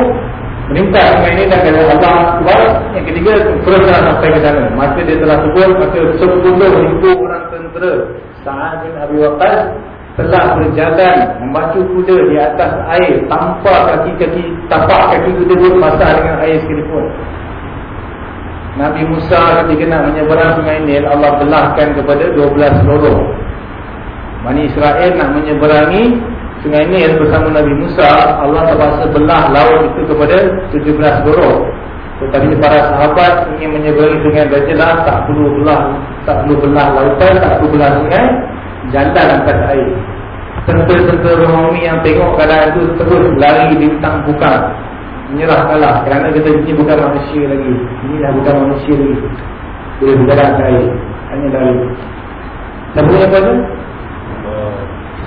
Menimpa sungai ini dan kata Allah Akbar Yang ketiga teruslah sampai ke sana. Maka dia telah sebut Maka sepuluh ribu orang tentera. Sa'ad bin Abi Waqas Telah berjalan Membacu kuda di atas air Tanpa kaki-kaki Tapak kaki kuda pun basah dengan air sekalipun. Nabi Musa ketika nak menyeberang sungai Nil Allah belahkan kepada 12 lorong. Bani Israel nak menyeberangi Sungai Nil bersama Nabi Musa. Allah terpaksa belah laut itu kepada 17 borok Tetapi para sahabat ingin menyeberangi sungai Dajjal Tak perlu belah Tak perlu belah lautan Tak perlu belah sungai Jantan angkat air. Tentera-tentera Romawi yang tengok keadaan itu Terus lari di bintang bukan Menyerah kalah. Kerana kita ini bukan manusia lagi. Ini dah bukan manusia lagi. Boleh berjalan ke air. Hanya dari. Siapa yang kata?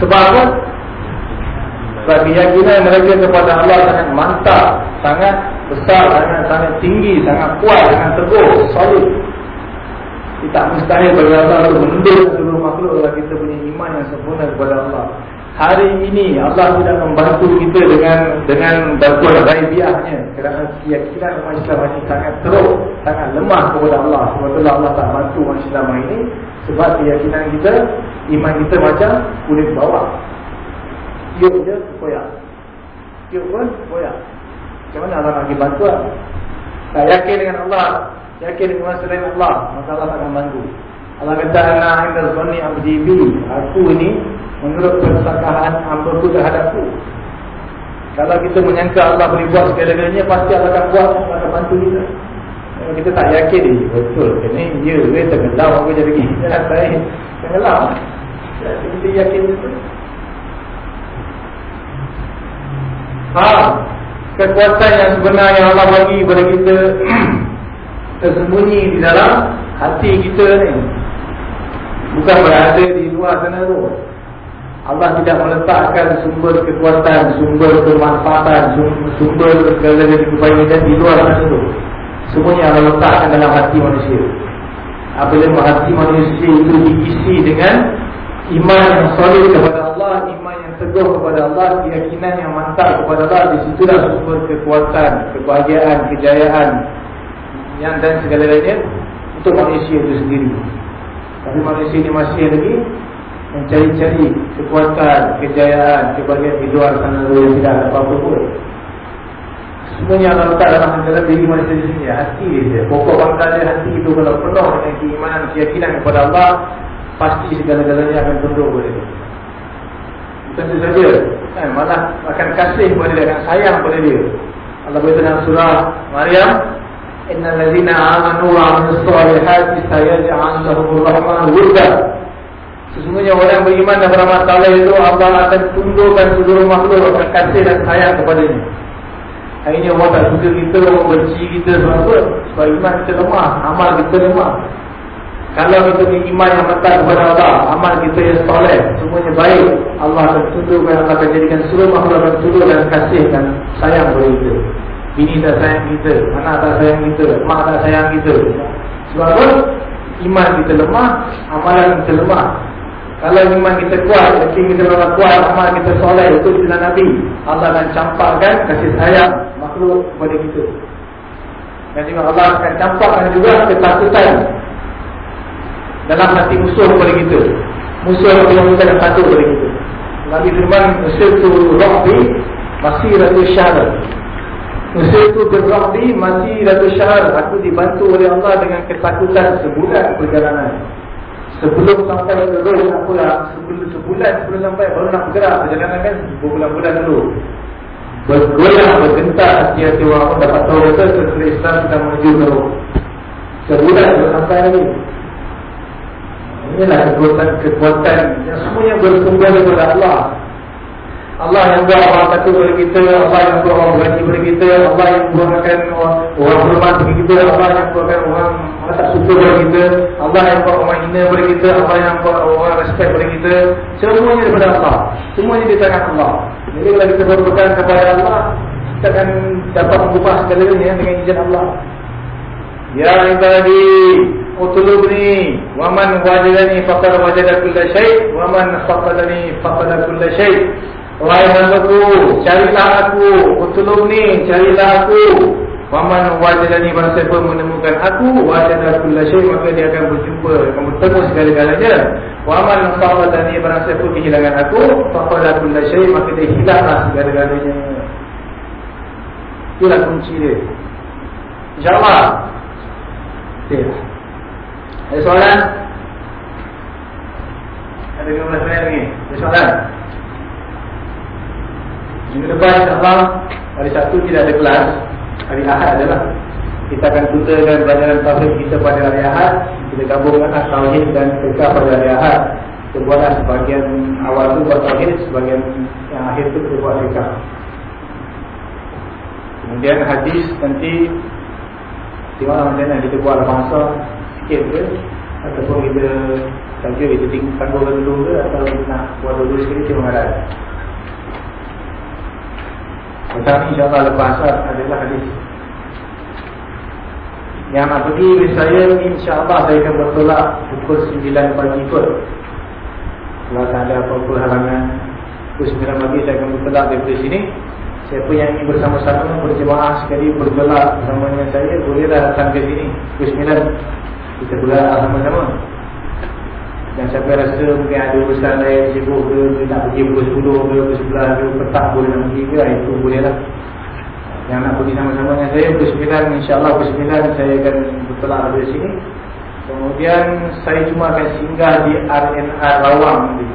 Sebab apa? Sebab keyakinan mereka kepada Allah sangat mantap, sangat besar, sangat sangat tinggi, sangat kuat, sangat teguh, solid. Tak mustahil bagi Allah untuk menundur seluruh makhluk kalau kita punya iman yang sempurna kepada Allah. Hari ini Allah tidak membantu kita dengan dengan bantuan ghaibiahnya. Kerana keyakinan umat Islam ini sangat teruk, sangat lemah kepada Allah. Sebab Allah tak bantu umat Islam ini sebab keyakinan kita, iman kita macam kulit bawah. Tiup je koyak. Tiup pun koyak. Macam mana Allah nak bagi bantuan? Tak yakin dengan Allah yakin dengan selain Allah. Maka Allah akan bantu. Allah kata ana inda zanni abdi bi. Aku ini menurut persangkaan hamba-Ku terhadapku kalau kita menyangka Allah boleh buat segala-galanya pasti Allah akan buat Allah akan bantu kita. Kita tak yakin ni betul ini dia dia tergelam apa jadi kita saya tergelam kita yakin betul. Ha, kekuatan yang sebenar yang Allah bagi kepada kita *clears throat* tersembunyi di dalam hati kita ni. Bukan berada di luar sana tu. Allah tidak meletakkan sumber kekuatan, sumber kemanfaatan, sumber segala kebaikan di luar sana tu. Semuanya Allah letakkan dalam hati manusia. Apabila hati manusia itu diisi dengan iman yang solid kepada Allah, iman yang teguh kepada Allah, keyakinan yang mantap kepada Allah, di situlah sumber kekuatan, kebahagiaan, kejayaan yang dan segala-galanya untuk manusia itu sendiri. Tapi manusia ini masih lagi mencari-cari kekuatan, kejayaan, kebahagiaan di luar sana yang tidak ada apa-apa pun. Semuanya Allah letak dalam dalam diri manusia di sini, hati dia. Pokok bangsa dia hati itu kalau penuh dengan keimanan, keyakinan kepada Allah, pasti segala-galanya akan tunduk kepada dia. Tentu saja, kan, malah akan kasih kepada dia, akan sayang kepada dia. Allah berkata dalam surah Maryam, Ladzina amanu wa 'amilus solihati sayaj'al lahumur rahmanu wudda. Sesungguhnya orang yang beriman dan beramal saleh itu Allah akan tundukkan seluruh makhluk akan kasih dan sayang kepadanya. Ini Allah tak suka kita, Allah benci kita sebab? Sebab iman kita lemah, amal kita lemah. Kalau kita punya iman yang betul kepada Allah Amal kita yang soleh Semuanya baik Allah akan tundukkan Allah akan jadikan seluruh makhluk akan tunduk dan kasih dan sayang kepada kita Bini tak sayang kita Anak tak sayang kita Mak tak sayang kita Sebab? Iman kita lemah Amalan kita lemah Kalau iman kita kuat, yakin kita memang kuat, amal kita soleh, itu jalan Nabi. Allah akan campakkan kasih sayang makhluk kepada kita. Dan juga Allah akan campakkan juga ketakutan dalam hati musuh kepada kita. Musuh yang akan takut kepada kita. Nabi firman, Mesir tu rahbi, masih ratu syarat. Mesir tu berrahbi, masih ratu syarat. Aku dibantu oleh Allah dengan ketakutan sebulan perjalanan. Sebelum sampai ke roh nak pulang Sebelum sebulan sebelum sampai baru nak bergerak Perjalanan kan? Berbulan-bulan dulu. Bergoyang, bergentar hati-hati orang pun dapat tahu betul Setelah Islam sudah menuju ke roh Sebulan belum sampai lagi. Inilah kekuatan, kekuatan yang semuanya berkumpul kepada Allah Allah yang buat orang takut kepada kita Allah yang buat orang berani kepada kita Allah yang buatkan orang, orang hormat kepada kita Allah yang buatkan orang, orang tak suka kepada kita Allah yang buat orang hina kepada kita Allah yang buat orang respect kepada kita. Semuanya daripada Allah. Semuanya di tangan Allah. Jadi kalau kita berpegang kepada Allah Kita akan dapat mengubah segalanya dengan izin Allah. Ya ibadi Utulubni Waman wajadani faqad wajada kulla syait Waman faqadani faqada kulla syait Wahai hambaku, carilah aku, utulung ni, carilah aku. Waman wajadani barang siapa menemukan aku, wajadah kulla syai, maka dia akan berjumpa, akan bertemu segala-galanya. Waman barang siapa kehilangan aku, faqada kulla syai, maka dia hilanglah segala-galanya. Itulah kunci dia. InsyaAllah. Ada soalan? Ada 15 minit lagi. Ada soalan? Minggu depan insyaAllah Hari Sabtu tidak ada kelas. Hari Ahad adalah. Kita akan tutupkan pelajaran Tauhid kita pada hari Ahad. Kita gabungkan Tauhid dan Fiqah pada hari Ahad. Kita buatlah sebagian awal itu buat Tauhid Sebagian yang akhir itu kita buat Fiqah Kemudian hadis nanti Tengoklah macam mana kita buat bahasa Sikit ke Ataupun kita Saja kita tinggal tangguhkan dulu ke Atau nak buat dulu sekali Cuma ada tetapi insyaAllah lepas asal adalah hadis. Yang nak pergi saya insyaAllah saya akan bertolak Pukul 9 pagi kot. Kalau tak ada apa-apa halangan Pukul 9 pagi saya akan bertolak daripada sini. Siapa yang ingin bersama-sama berjemaah sekali bertolak bersama dengan saya Bolehlah datang ke sini. Pukul 9 Kita bergerak sama-sama dan siapa rasa mungkin ada urusan lain sibuk ke, dia nak pergi pukul 10 ke, pukul 11 ke, petang boleh nak pergi ke, itu boleh lah. Yang nak pergi sama-sama dengan saya, pukul 9, insyaAllah pukul 9 saya akan bertolak dari sini. Kemudian saya cuma akan singgah di RNR Rawang nanti.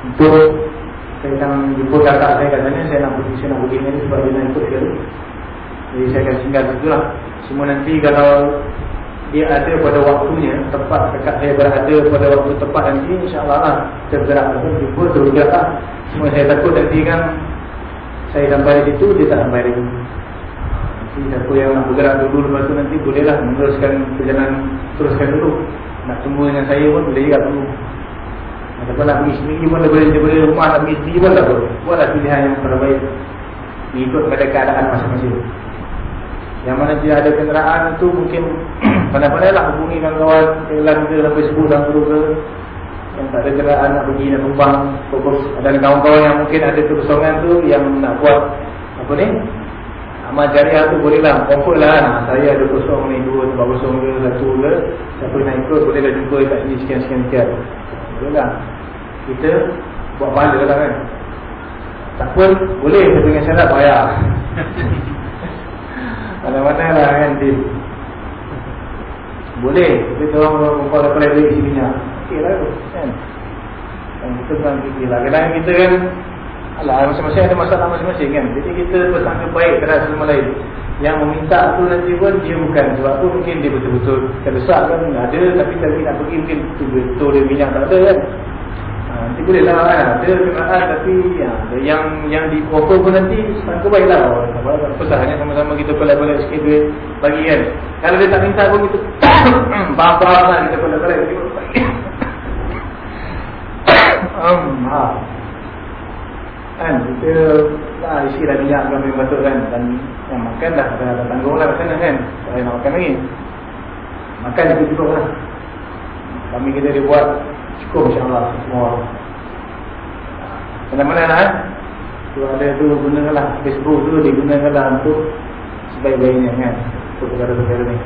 Untuk saya akan jumpa kakak saya kat sana, saya nak pergi, saya nak pergi ni sebab dia nak ikut dia. Jadi saya akan singgah situ lah. Semua nanti kalau dia ada pada waktunya tepat dekat saya berada pada waktu tepat nanti insyaAllah lah tergerak jumpa terujak lah. Cuma saya takut nanti kan saya sampai di situ dia tak sampai lagi nanti siapa yang nak bergerak dulu lepas tu nanti bolehlah meneruskan perjalanan teruskan dulu. Nak tunggu dengan saya pun boleh juga dulu. Ataupun nak pergi sendiri pun boleh daripada rumah nak pergi sendiri pun tak boleh buatlah pilihan yang terbaik. Ikut pada keadaan masing-masing. Yang mana dia ada kenderaan tu mungkin pandai-pandai lah hubungi kawan-kawan Kelan ke sampai sebut dan guru ke. Yang tak ada kenderaan nak pergi nak tumpang Dan kawan-kawan yang mungkin ada kekosongan tu Yang nak buat apa ni? Amal jariah tu boleh lah Comfort lah. Nah, Saya ada kosong ni Dua tempat kosong ke Satu ke. Siapa nak ikut Boleh lah jumpa kat sini Sekian-sekian Boleh lah. Kita Buat pahala lah kan. Tak pun Boleh. Tapi dengan syarat bayar. *laughs* Mana-mana lah kan dia Boleh. Kita orang membuat apa lagi isi minyak Okey lah tu kan? Dan kita bukan fikir lah. Kadang kita kan Alah masing-masing ada masalah masing-masing kan? Jadi kita bersangka baik terhadap semua lain. Yang meminta tu nanti pun dia bukan. Sebab tu mungkin dia betul-betul Terdesak kan? Ada Tapi tapi nak pergi mungkin Betul dia minyak tak ada kan nanti boleh lah kan? Ada kenaan tapi ya, yang yang di offer pun nanti sangka baik lah. Apa sah hanya sama-sama kita pelak-pelak sikit duit bagi kan? Kalau dia tak minta pun kita *coughs* faham-faham lah kita pelak-pelak sikit. *coughs* Um, ha. kan kita lah isi lah minyak kami betul kan? Dan yang makan dah dah, dah tanggung lah sana kan? Saya nak makan lagi. Makan itu juga lah. Kami kita dia buat Cukup insyaAllah semua Mana-mana lah? Tu ada tu gunakanlah Facebook tu digunakanlah untuk Sebaik-baiknya kan Untuk perkara-perkara ni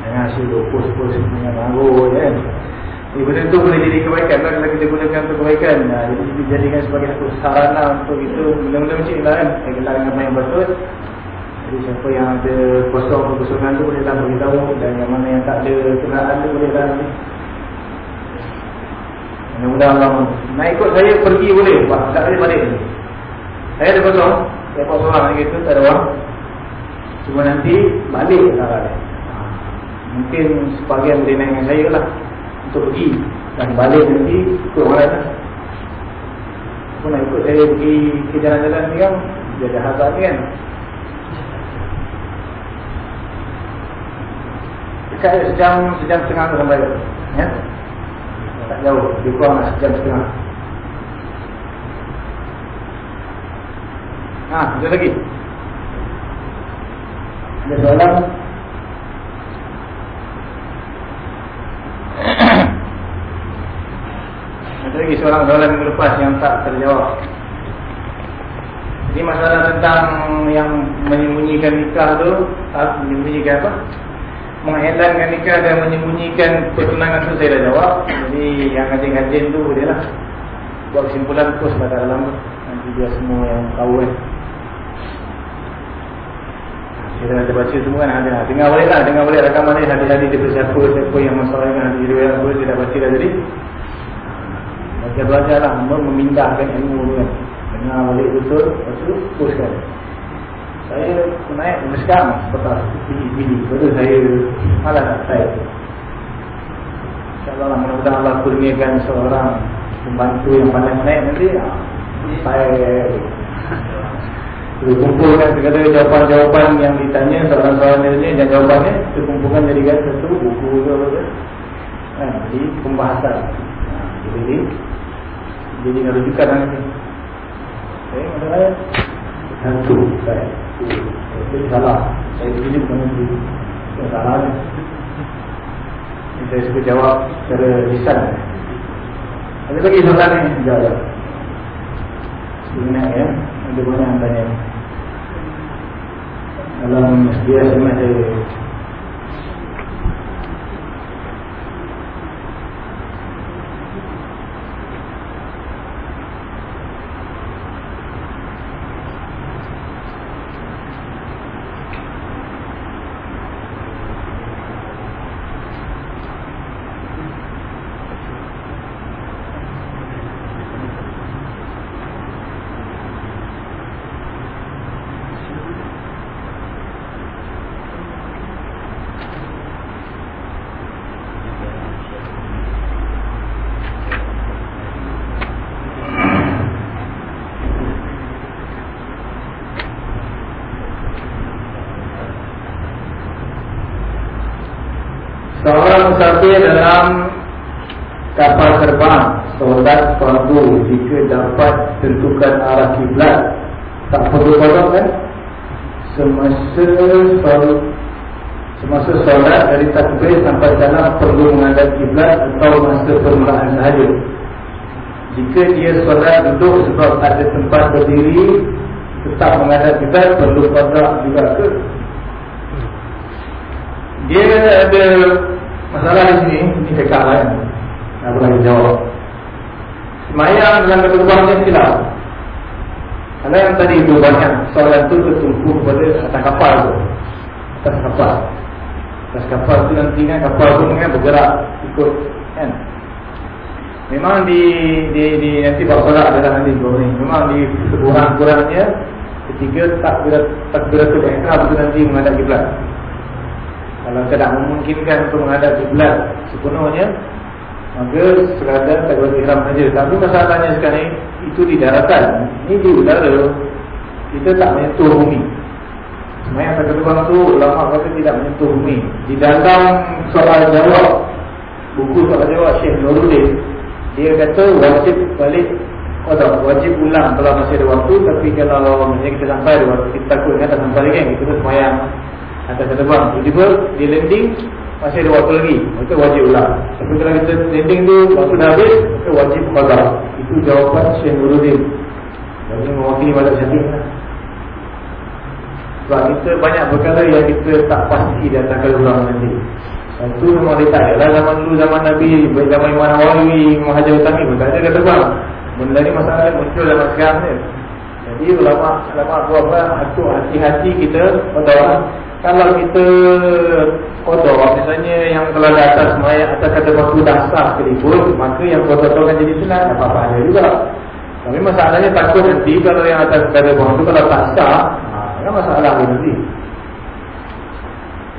Jangan asyik post-post dengan anggur kan ini benda tu boleh jadi kebaikan lah kalau kita gunakan untuk kebaikan. Nah, jadi dijadikan sebagai satu sarana untuk itu benda-benda macam ni lah kan. Saya gelar dengan yang betul. Jadi siapa yang ada kosong kekosongan tu boleh lah beritahu dan yang mana yang tak ada kenaan tu boleh lah nanti. Mudah-mudahan Allah Nak ikut saya pergi boleh. Pak Tak boleh balik. Saya ada kosong. Saya kosong orang gitu Tak ada orang. Cuma nanti Balik tak ada Mungkin sebagian boleh naik dengan saya lah. Untuk pergi. Dan balik nanti ikut orang lain aku nak ikut saya pergi ke jalan-jalan ni kan dia ada hazard ni kan. Dekat sejam sejam setengah sampai. Ya tak jauh. Lebih kurang lah sejam setengah. Ha ada lagi. Ada soalan? *coughs* Ada lagi seorang soalan minggu lepas yang tak terjawab. Jadi masalah tentang yang menyembunyikan nikah tu. Tak Menyembunyikan apa? Mengelankan nikah dan menyembunyikan pertunangan tu saya dah jawab Jadi yang kajian-kajian tu boleh lah Buat kesimpulan post pada dalam Nanti dia semua yang tahu kan kita ada baca semua kan ada. Dengar boleh lah, dengar boleh rakaman ni hadis-hadis daripada siapa siapa yang masalah dengan hadis riwayat apa dia dah baca dah tadi. Baca belajar lah memindahkan ilmu tu kan. Dengar boleh betul, lepas tu teruskan. Saya naik sekarang seperti pilih-pilih. Betul saya malas tak saya. InsyaAllah lah, mudah-mudahan Allah kurniakan seorang pembantu yang pandai naik nanti. Ah, saya kita kumpulkan segala jawapan-jawapan yang ditanya soalan-soalan ini dan jawapannya kita kumpulkan jadi satu buku tu apa ha, jadi pembahasan ha, jadi jadi nak rujukan nanti okay, mana ayat satu saya itu salah. Saya tunjuk nanti itu salah saya suka jawab secara lisan. Ada lagi soalan ni? Jawab sebenarnya ya? Ada banyak yang tanya. Dalam dia sebenarnya musafir dalam kapal terbang. Solat fardu jika dapat tentukan arah kiblat. Tak perlu kodok kan? Semasa solat semasa solat dari takbir sampai dalam perlu menghadap kiblat atau masa permulaan sahaja. Jika dia solat duduk sebab ada tempat berdiri tetap menghadap kiblat perlu kodok juga ke? Dia ada Masalah di sini, ini kekal kan? Nak boleh jawab. Semayang dalam ketubuhannya silap. Karena yang tadi itu banyak soalan itu tertumpu kepada atas kapal itu. Atas kapal. Atas kapal itu nanti kan kapal itu kan bergerak ikut kan. Memang di di di nanti bawa solat adalah nanti dua ni. Memang di kurang-kurangnya ketiga tak berat tak berat itu nanti menghadap kiblat. Kalau tidak memungkinkan untuk menghadap kiblat sepenuhnya Maka sekadar takbir ihram saja. Tapi masalahnya sekarang ini Itu di daratan. Ini di udara. Kita tak menyentuh bumi. Sebenarnya kata terbang itu Lama kata tidak menyentuh bumi. Di dalam soal jawab Buku soal jawab Syekh Nuruddin Dia kata wajib balik Kodok, wajib ulang kalau masih ada waktu Tapi kalau misalnya kita sampai ada waktu Kita takut kan tak sampai lagi Kita tu semayang atas terbang tiba-tiba dia landing Masih ada waktu lagi. Maka wajib ulang. Tapi kalau kita landing tu Waktu dah habis Maka wajib qadar Itu jawapan Syekh Nuruddin Jadi mewakili pada syafiq lah. Sebab kita banyak perkara yang kita tak pasti Dia akan ulang nanti. Itu memang dia. Tak ada Zaman dulu zaman Nabi Zaman Imam Nawawi Imam Hajar Utami pun tak ada kata bang Benda ni masalah muncul dalam sekarang ni. Jadi ulama Ulama buat apa Hati-hati kita Pada kalau kita kodok misalnya yang kalau di atas mayat atas kata waktu dasar sekalipun maka yang kodok akan jadi sunat. Apa-apa ada juga. Tapi masalahnya takut nanti kalau yang atas kata bawah tu kalau tak sah ha, masalah dia nanti.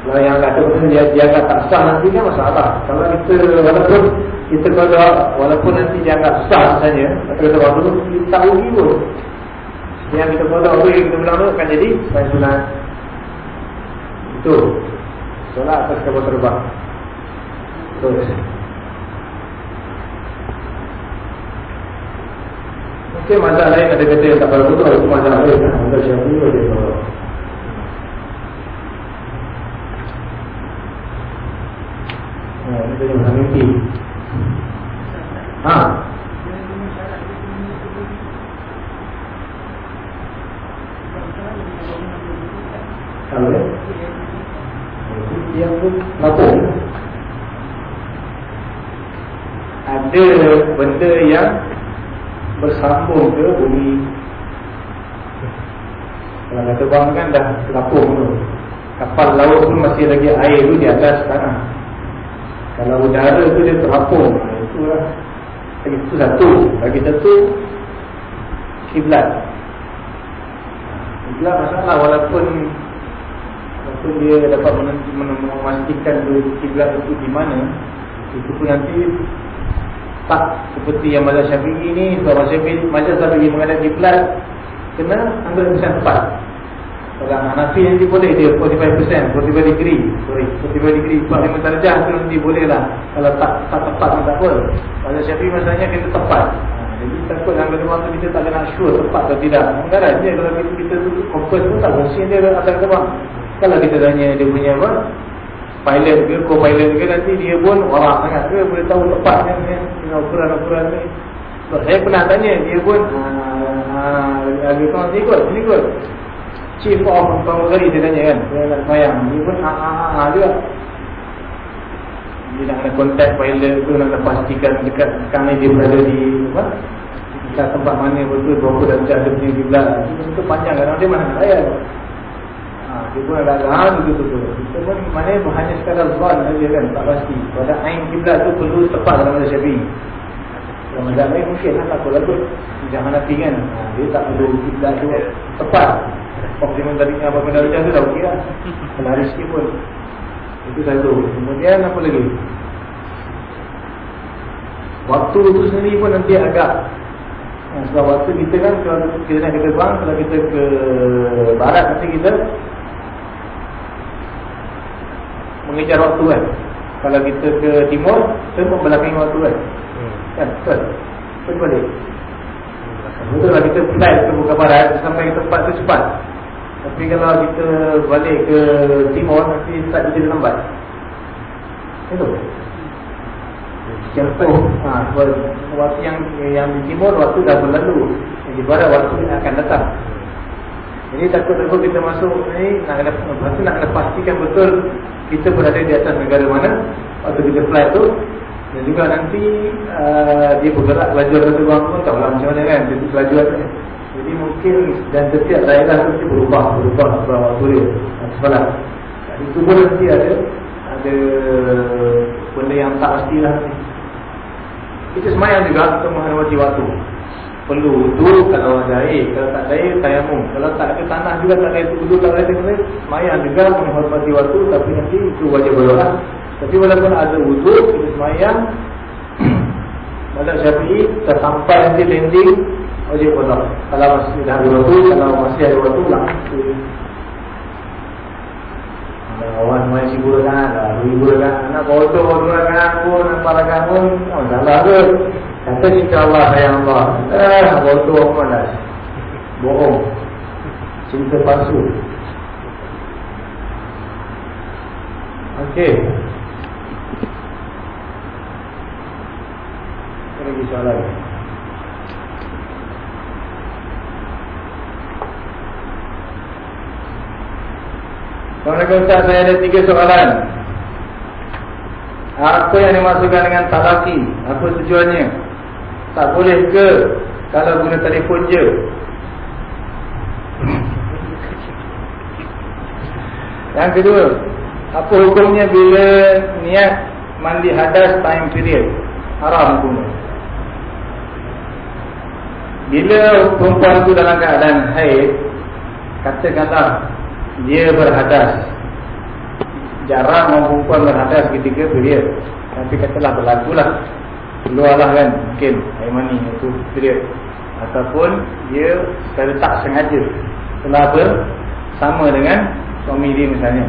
Kalau yang kata pun dia, dia akan tak sah nanti kan masalah. Kalau kita walaupun kita kodok walaupun nanti dia akan sah misalnya kata waktu tu kita tak rugi pun. Yang kita kodok tu yang kita bilang tu akan jadi sunat itu Solat atas kapal terbang. Terus Mungkin mazhab lain ada kata yang tak pada betul Itu mazhab lain Mazhab syafi'i ada kalau Oh, ini tadi mazhab mimpi Ha? Kalau yang lapuk ada benda yang bersambung ke bumi? Kalau kata bang kan dah lapuk tu. Kapal laut pun masih lagi air tu di atas tanah kalau udara tu dia terapung. Itulah. Itu satu. Bagi satu kiblat. Kiblat masalah walaupun Walaupun dia dapat memastikan kiblat itu di mana. Itu pun nanti Tak seperti yang mazhab syafi'i ni Sebab mazhab syafi'i menghadap kiblat Kena ambil persen tepat Kalau Hanafi nanti boleh dia 45% 45 degree. Sorry 45 degree 45 darjah tu nanti boleh lah. Kalau tak tak tepat tak apa. Mazhab syafi'i masalahnya kena tepat. Jadi takut dalam kedua tu kita tak kena sure tepat atau tidak. Mungkin dia kalau kita, kita fokus pun tak bersin dia atas kebang kalau kita tanya dia punya apa Pilot ke, co-pilot ke Nanti dia pun orang sangat ke Boleh tahu tepatnya Dengan ukuran-ukuran ni. Saya pernah tanya Dia pun Lagi kawan saya ikut Sini ikut. Chief of Pramugari dia tanya kan Dia nak semayang. Dia pun haa juga. Dia nak kena contact pilot tu Nak pastikan dekat Sekarang dia berada di Apa Dekat tempat mana betul Berapa dah ada punya kiblat Itu panjang kadang dia mana layan dia pun ada lahan begitu tu. Kita pun mana hanya sekadar zon saja kan, tak pasti. Pada ain kiblat tu perlu tepat dalam mazhab Syafi'i. Dalam mazhab lain mungkin lah tak lagu. Jangan nanti kan, ha, dia tak perlu kiblat tu tepat. Optimum tadi apa benda macam tu dah okey lah. Pelari sikit pun. Itu satu. Kemudian apa lagi? Waktu tu sendiri pun nanti agak Ha, sebab waktu kita kan kalau kita nak ke terbang kalau kita ke barat nanti kita mengejar waktu kan kalau kita ke timur kita membelakangi waktu kan hmm. kan? Betul? Betul balik betul lah kita flight ke buka barat sampai ke tempat tu cepat. Tapi kalau kita balik ke timur nanti start jadi lambat. Itu contoh ha, waktu yang yang di timur waktu dah berlalu. Di barat waktu akan datang jadi takut-takut kita masuk ni nak kena, nak pastikan betul kita berada di atas negara mana. Waktu kita fly tu dan juga nanti uh, dia bergerak laju atau terbang pun tak macam mana kan jadi laju jadi mungkin dan setiap daerah tu mesti berubah berubah berubah dia sebelah jadi tu pun nanti ada ada benda yang tak pastilah ni kita semayang juga untuk menghormati waktu perlu wudu kalau ada air kalau tak ada air tayamum. Kalau tak ada tanah juga tak ada wudu tak ada air semayang juga menghormati waktu tapi nanti itu wajib berdoa tapi walaupun ada wudu kita semayang *clears throat* Mazhab Syafi'i tersampai nanti landing wajib berdoa kalau masih ada waktu kalau masih ada waktu lah. Kawan main sibuk kan, ribu kan, nak bodoh kan, pun, nak parakan pun, oh, salah tu. Kata insyaAllah sayang Allah Eh, bodoh apa dah Bohong. Cinta palsu. Okey. Lagi soalan. Assalamualaikum Ustaz, saya ada tiga soalan. Apa yang dimaksudkan dengan talaki? Apa tujuannya? Tak boleh ke? Kalau guna telefon je? Yang kedua Apa hukumnya bila niat mandi hadas time period? Haram hukumnya. Bila perempuan itu dalam keadaan haid Katakanlah Dia berhadas. Jarang perempuan berhadas ketika period. Tapi katalah berlakulah Keluarlah kan mungkin air mani itu period Ataupun dia secara tak sengaja. Kenapa? Sama dengan suami dia misalnya.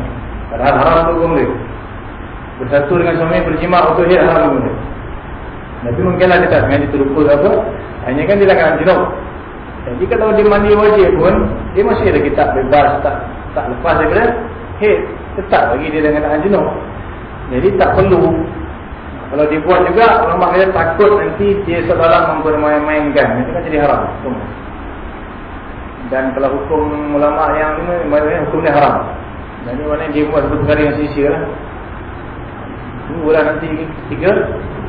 Padahal haram untuk dia. Bersatu dengan suami berjima untuk dia haram hukum dia. Tapi mungkinlah dia tak sengaja terlupa apa. Hanya kan dia kena jenuh. Jadi kalau dia mandi wajib pun Dia masih ada kitab bebas Tak tak lepas daripada Head tetap lagi dia dengan tangan jenuh. Jadi tak perlu Kalau dia buat juga Ulama dia takut nanti dia seolah mempermain-mainkan Itu kan jadi haram Semua dan kalau hukum ulama yang ini maknanya hukumnya haram. Dan ini maknanya dia buat satu perkara yang sia-sia lah. Bulan nanti tiga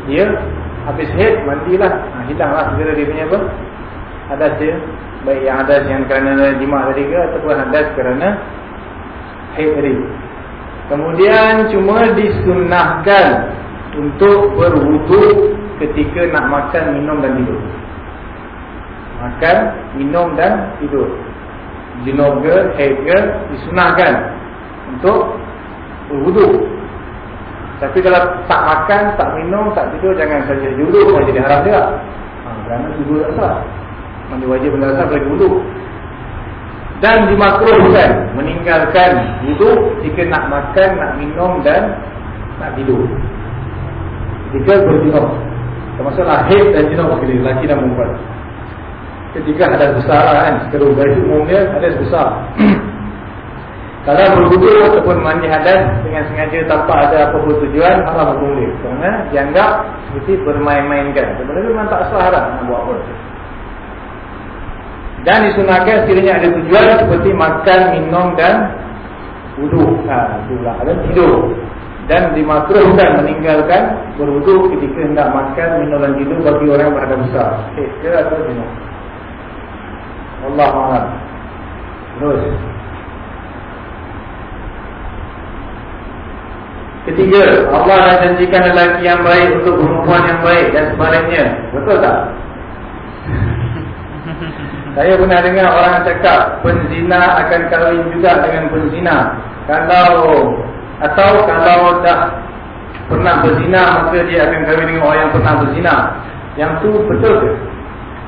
dia habis head mandilah. Ha, hilanglah segera dia punya apa? Hadas dia. Baik yang hadas yang kerana jima tadi ke ataupun hadas kerana head tadi. Kemudian cuma disunnahkan untuk berwudu ketika nak makan, minum dan tidur makan, minum dan tidur. Junub ke, haid ke, disunahkan untuk berwudu. Tapi kalau tak makan, tak minum, tak tidur, jangan saja duduk, saja jadi haram juga. Ha, kerana tidur tak sah. Mandi wajib benda sah, boleh wudu. Dan dimakruhkan meninggalkan wudu jika nak makan, nak minum dan nak tidur. Jika berjinub. Termasuklah haid dan jinub sekali, lelaki dan perempuan. Ketika ada besar kan? Kerana baju umumnya ada besar *clears throat* kalau berwudu ataupun mandi hadas dengan sengaja tanpa ada apa-apa tujuan haram hukum dia kerana dianggap seperti bermain-mainkan. Sebenarnya memang tak sah haram nak buat apa. Dan disunahkan sekiranya ada tujuan seperti makan, minum dan wudu ha, itulah. Ada tidur dan dimakruhkan meninggalkan berwudu ketika hendak makan, minum dan tidur bagi orang yang berada besar. Okay, dia atau minum Allah Alam. Terus. Ketiga Allah dah janjikan lelaki yang baik Untuk perempuan yang baik Dan sebaliknya. Betul tak? *laughs* Saya pernah dengar orang cakap Penzina akan kahwin juga dengan penzina. Kalau Atau kalau dah Pernah berzina Maka dia akan kahwin dengan orang yang pernah berzina Yang tu betul ke?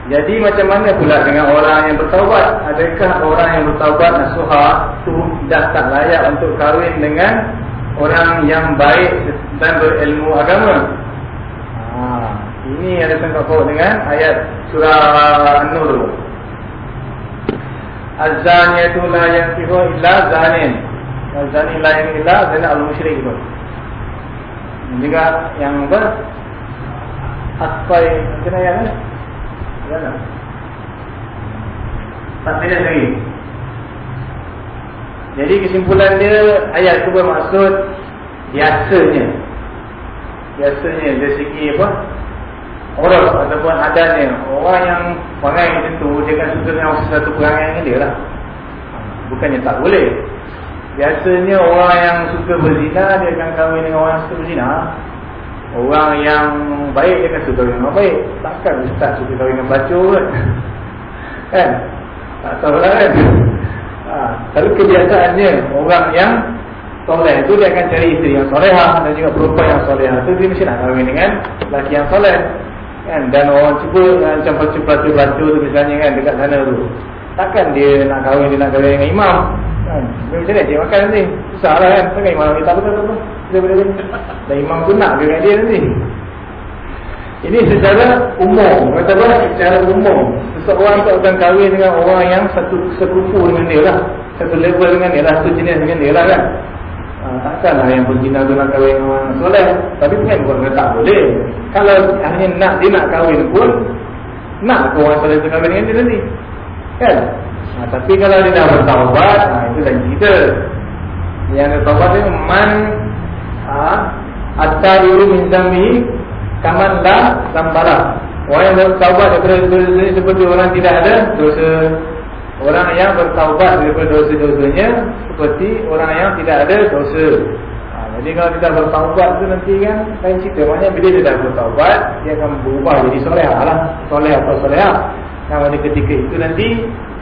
Jadi macam mana pula dengan orang yang bertaubat? Adakah orang yang bertaubat nasuhah itu dah tak layak untuk kahwin dengan orang yang baik dan berilmu agama? Ha, ini ada sangkut paut dengan ayat surah An-Nur. Az-zaniyatu la yankihu illa zanin. Az-zani la yankihu illa zina al-musyrik. Juga yang apa? Asfai, kena yang ni? Tak? Tidak lagi. Jadi kesimpulan dia Ayat itu bermaksud Biasanya. Biasanya dari segi apa? Orang ataupun adanya Orang yang perangai macam tu Dia kan suka dengan sesuatu perangai dengan dia lah. Bukannya tak boleh Biasanya orang yang suka berzina Dia akan kahwin dengan orang yang suka berzina. Orang yang baik dia kan suka dengan orang baik. Takkan ustaz suka kahwin dengan bacur kan? *laughs* Kan? Tak tahu lah kan? Ha, Tapi kebiasaannya Orang yang soleh tu dia akan cari isteri yang solehah Dan juga perempuan yang solehah. Tu Dia mesti nak kahwin dengan lelaki yang soleh kan? Dan orang cuba macam bacur-bacur tu misalnya kan? Dekat sana tu. Takkan dia nak kahwin Dia nak kahwin dengan imam kan? Macam mana dia makan nanti Susah lah kan? Takkan imam kita betul-betul dan imam tu nak dengan dia nanti. Ini secara umum. Kata apa? Secara umum. Seseorang tu akan kahwin dengan orang yang Satu sekupu dengan dia lah. Satu level dengan dia lah. Satu jenis dengan dia lah kan? Ha, Takkanlah yang berzina tu nak kahwin dengan orang soleh. Tapi kan bukan tak boleh. Kalau hanya nak dia nak kahwin pun nak ke orang soleh tu kahwin dengan dia nanti. Kan? Ha, tapi kalau dia dah bertaubat, ha, itu lain cerita. Yang bertaubat ni man ha, at-tairu min zambi kaman la sambara. Orang yang bertaubat daripada dosa seperti orang tidak ada dosa. Orang yang bertaubat daripada dosa-dosanya seperti orang yang tidak ada dosa. Ha, jadi kalau kita bertaubat tu nanti kan lain cerita. Maknanya bila dia dah bertaubat, dia akan berubah jadi soleh lah. Soleh atau soleh Nah, pada ketika itu nanti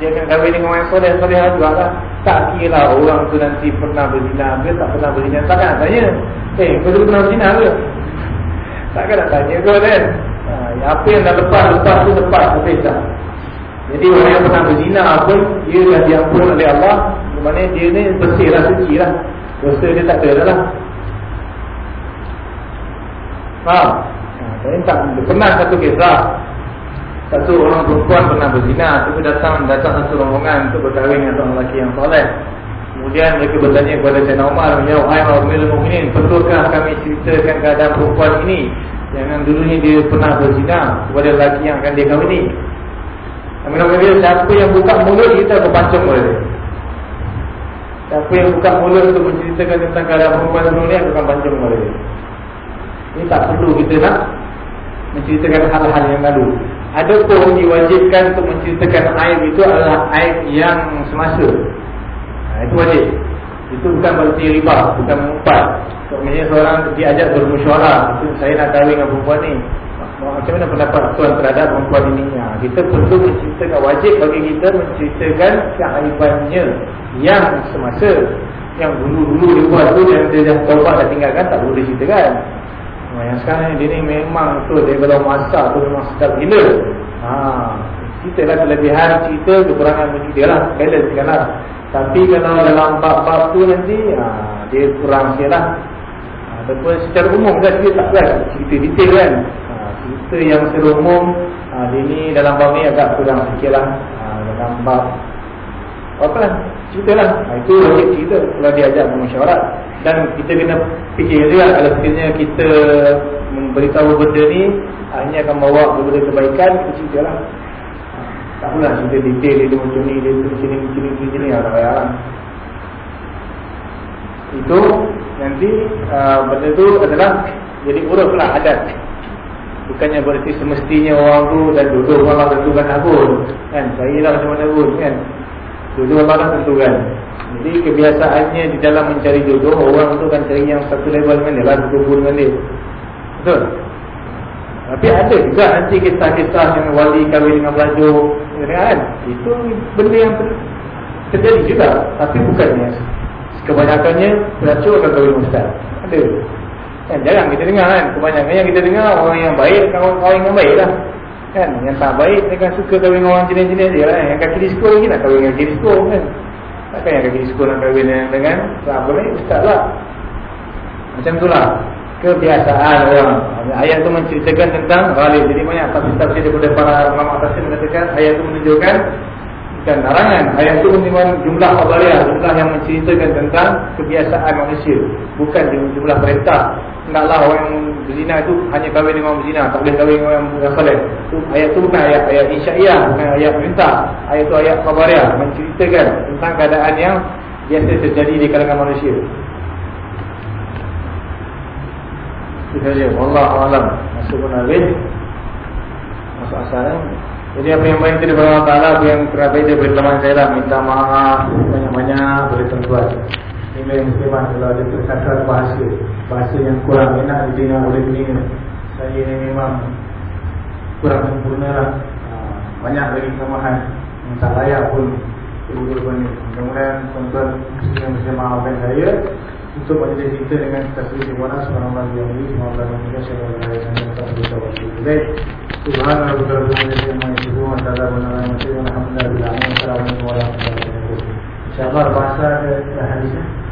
dia akan kahwin dengan orang soleh soleh juga lah. Tak kira orang tu nanti pernah berzina ke tak pernah berzina. Takkan nak tanya. Eh, kau dulu pernah berzina ke? Takkan nak tanya kau kan? Ha, apa yang dah lepas, lepas tu lepas. Habis tak? Jadi orang yang pernah berzina pun, dia dah diampun oleh Allah. Maksudnya dia ni bersih lah, suci lah. Dosa dia tak ada lah. Faham? Ha, tak, pernah satu kisah satu orang perempuan pernah berzina Tapi datang datang satu rombongan Untuk berkahwin dengan seorang lelaki yang soleh. Kemudian mereka bertanya kepada Sayyidina Umar Menjawab Hai Al-Mil Mu'minin Perlukah kami ceritakan keadaan perempuan ini? Yang dulunya dia pernah berzina Kepada lelaki yang akan dia kahwin ini Kami nak dia Siapa yang buka mulut kita berpancung oleh dia. Siapa yang buka mulut untuk menceritakan tentang keadaan perempuan sebelum ni Aku akan pancung oleh dia. Ini tak perlu kita nak Menceritakan hal-hal yang lalu ada pun diwajibkan untuk menceritakan aib itu adalah aib yang semasa. Ha, itu wajib. Itu bukan berarti riba, bukan mengumpat. Maksudnya seorang diajak bermusyawarah, saya nak kahwin dengan perempuan ni. Macam mana pendapat tuan terhadap perempuan ini? Ha, kita perlu menceritakan, wajib bagi kita menceritakan keaibannya yang semasa. Yang dulu-dulu dia buat tu, yang dia dah taubat dah tinggalkan, tak perlu diceritakan. Yang sekarang ni dia ni memang tu kalau masak tu memang sedap gila. Ha, kita lah kelebihan cerita kekurangan mesti dia lah, balance kan lah. Tapi kalau dalam bab-bab tu nanti ha, dia kurang sikit lah. Ha, ataupun secara umum kan dia tak kan cerita detail kan. Ha, cerita yang secara umum ha, dia ni dalam bab ni agak kurang sikit lah. Ha, dalam bab apa lah ceritalah. Ha, itu wajib cerita kalau dia ajak memusyawarah dan kita kena fikir juga kalau sekiranya kita memberitahu benda ni hanya akan bawa kepada kebaikan kita ceritalah. Ha, tak pula cerita detail dia macam ni dia tu sini sini sini sini ada ya, bayaran itu nanti uh, benda tu adalah jadi uruf lah adat. Bukannya berarti semestinya orang tu dan duduk orang tentukan aku kan saya lah macam mana pun kan Jodoh Allah dah tentukan Jadi kebiasaannya di dalam mencari jodoh Orang tu kan cari yang satu level dia Lah berkumpul dengan dia Betul? Tapi ada juga nanti kisah-kisah yang wali kahwin dengan pelaju kan? Itu benda yang terjadi juga Tapi bukannya Kebanyakannya pelaju akan kahwin dengan ustaz Ada kan? Jarang kita dengar kan Kebanyakan yang kita dengar Orang yang baik Kawan-kawan yang baik lah kan? Yang tak baik kan suka kahwin dengan orang jenis-jenis dia lah yang kaki disko lagi nak kahwin dengan kaki disko kan? Takkan yang kaki disko nak kahwin dengan, dengan tak boleh ustaz lah. Macam tu lah. Kebiasaan orang. Ayat tu menceritakan tentang ghalib. Jadi banyak tafsir-tafsir daripada para ulama tafsir mengatakan ayat tu menunjukkan bukan larangan. Ayat tu menunjukkan jumlah qabaliyah jumlah yang menceritakan tentang kebiasaan manusia. Bukan jumlah perintah. Tidaklah orang berzina itu hanya kahwin dengan orang berzina Tak boleh kahwin dengan orang salih Ayat itu bukan ayat, ayat insya'iah Bukan ayat perintah. Ayat itu ayat khabariah Menceritakan tentang keadaan yang Biasa terjadi di kalangan manusia. Itu saja. Allah Alam. Masuk pun habis. Masuk asal eh? Jadi apa yang baik dari Allah Ta'ala Apa yang terakhir daripada teman saya lah. Minta maaf Banyak-banyak Boleh tentuan Ini yang muslimah Kalau ada kesatuan bahasa. Bahasa yang kurang enak didengar oleh dunia saya ini memang kurang sempurna lah. Ah, banyak lagi kesamahan yang tak layak pun mudah-mudahan tuan-tuan yang bisa maafkan saya untuk majlis kita dengan tasbih di mana subhanallah yang ini subhanallah yang ini subhanallah yang ini subhanallah yang ini baik subhanallah yang ini subhanallah yang ini subhanallah yang ini insyaAllah bahasa hadisnya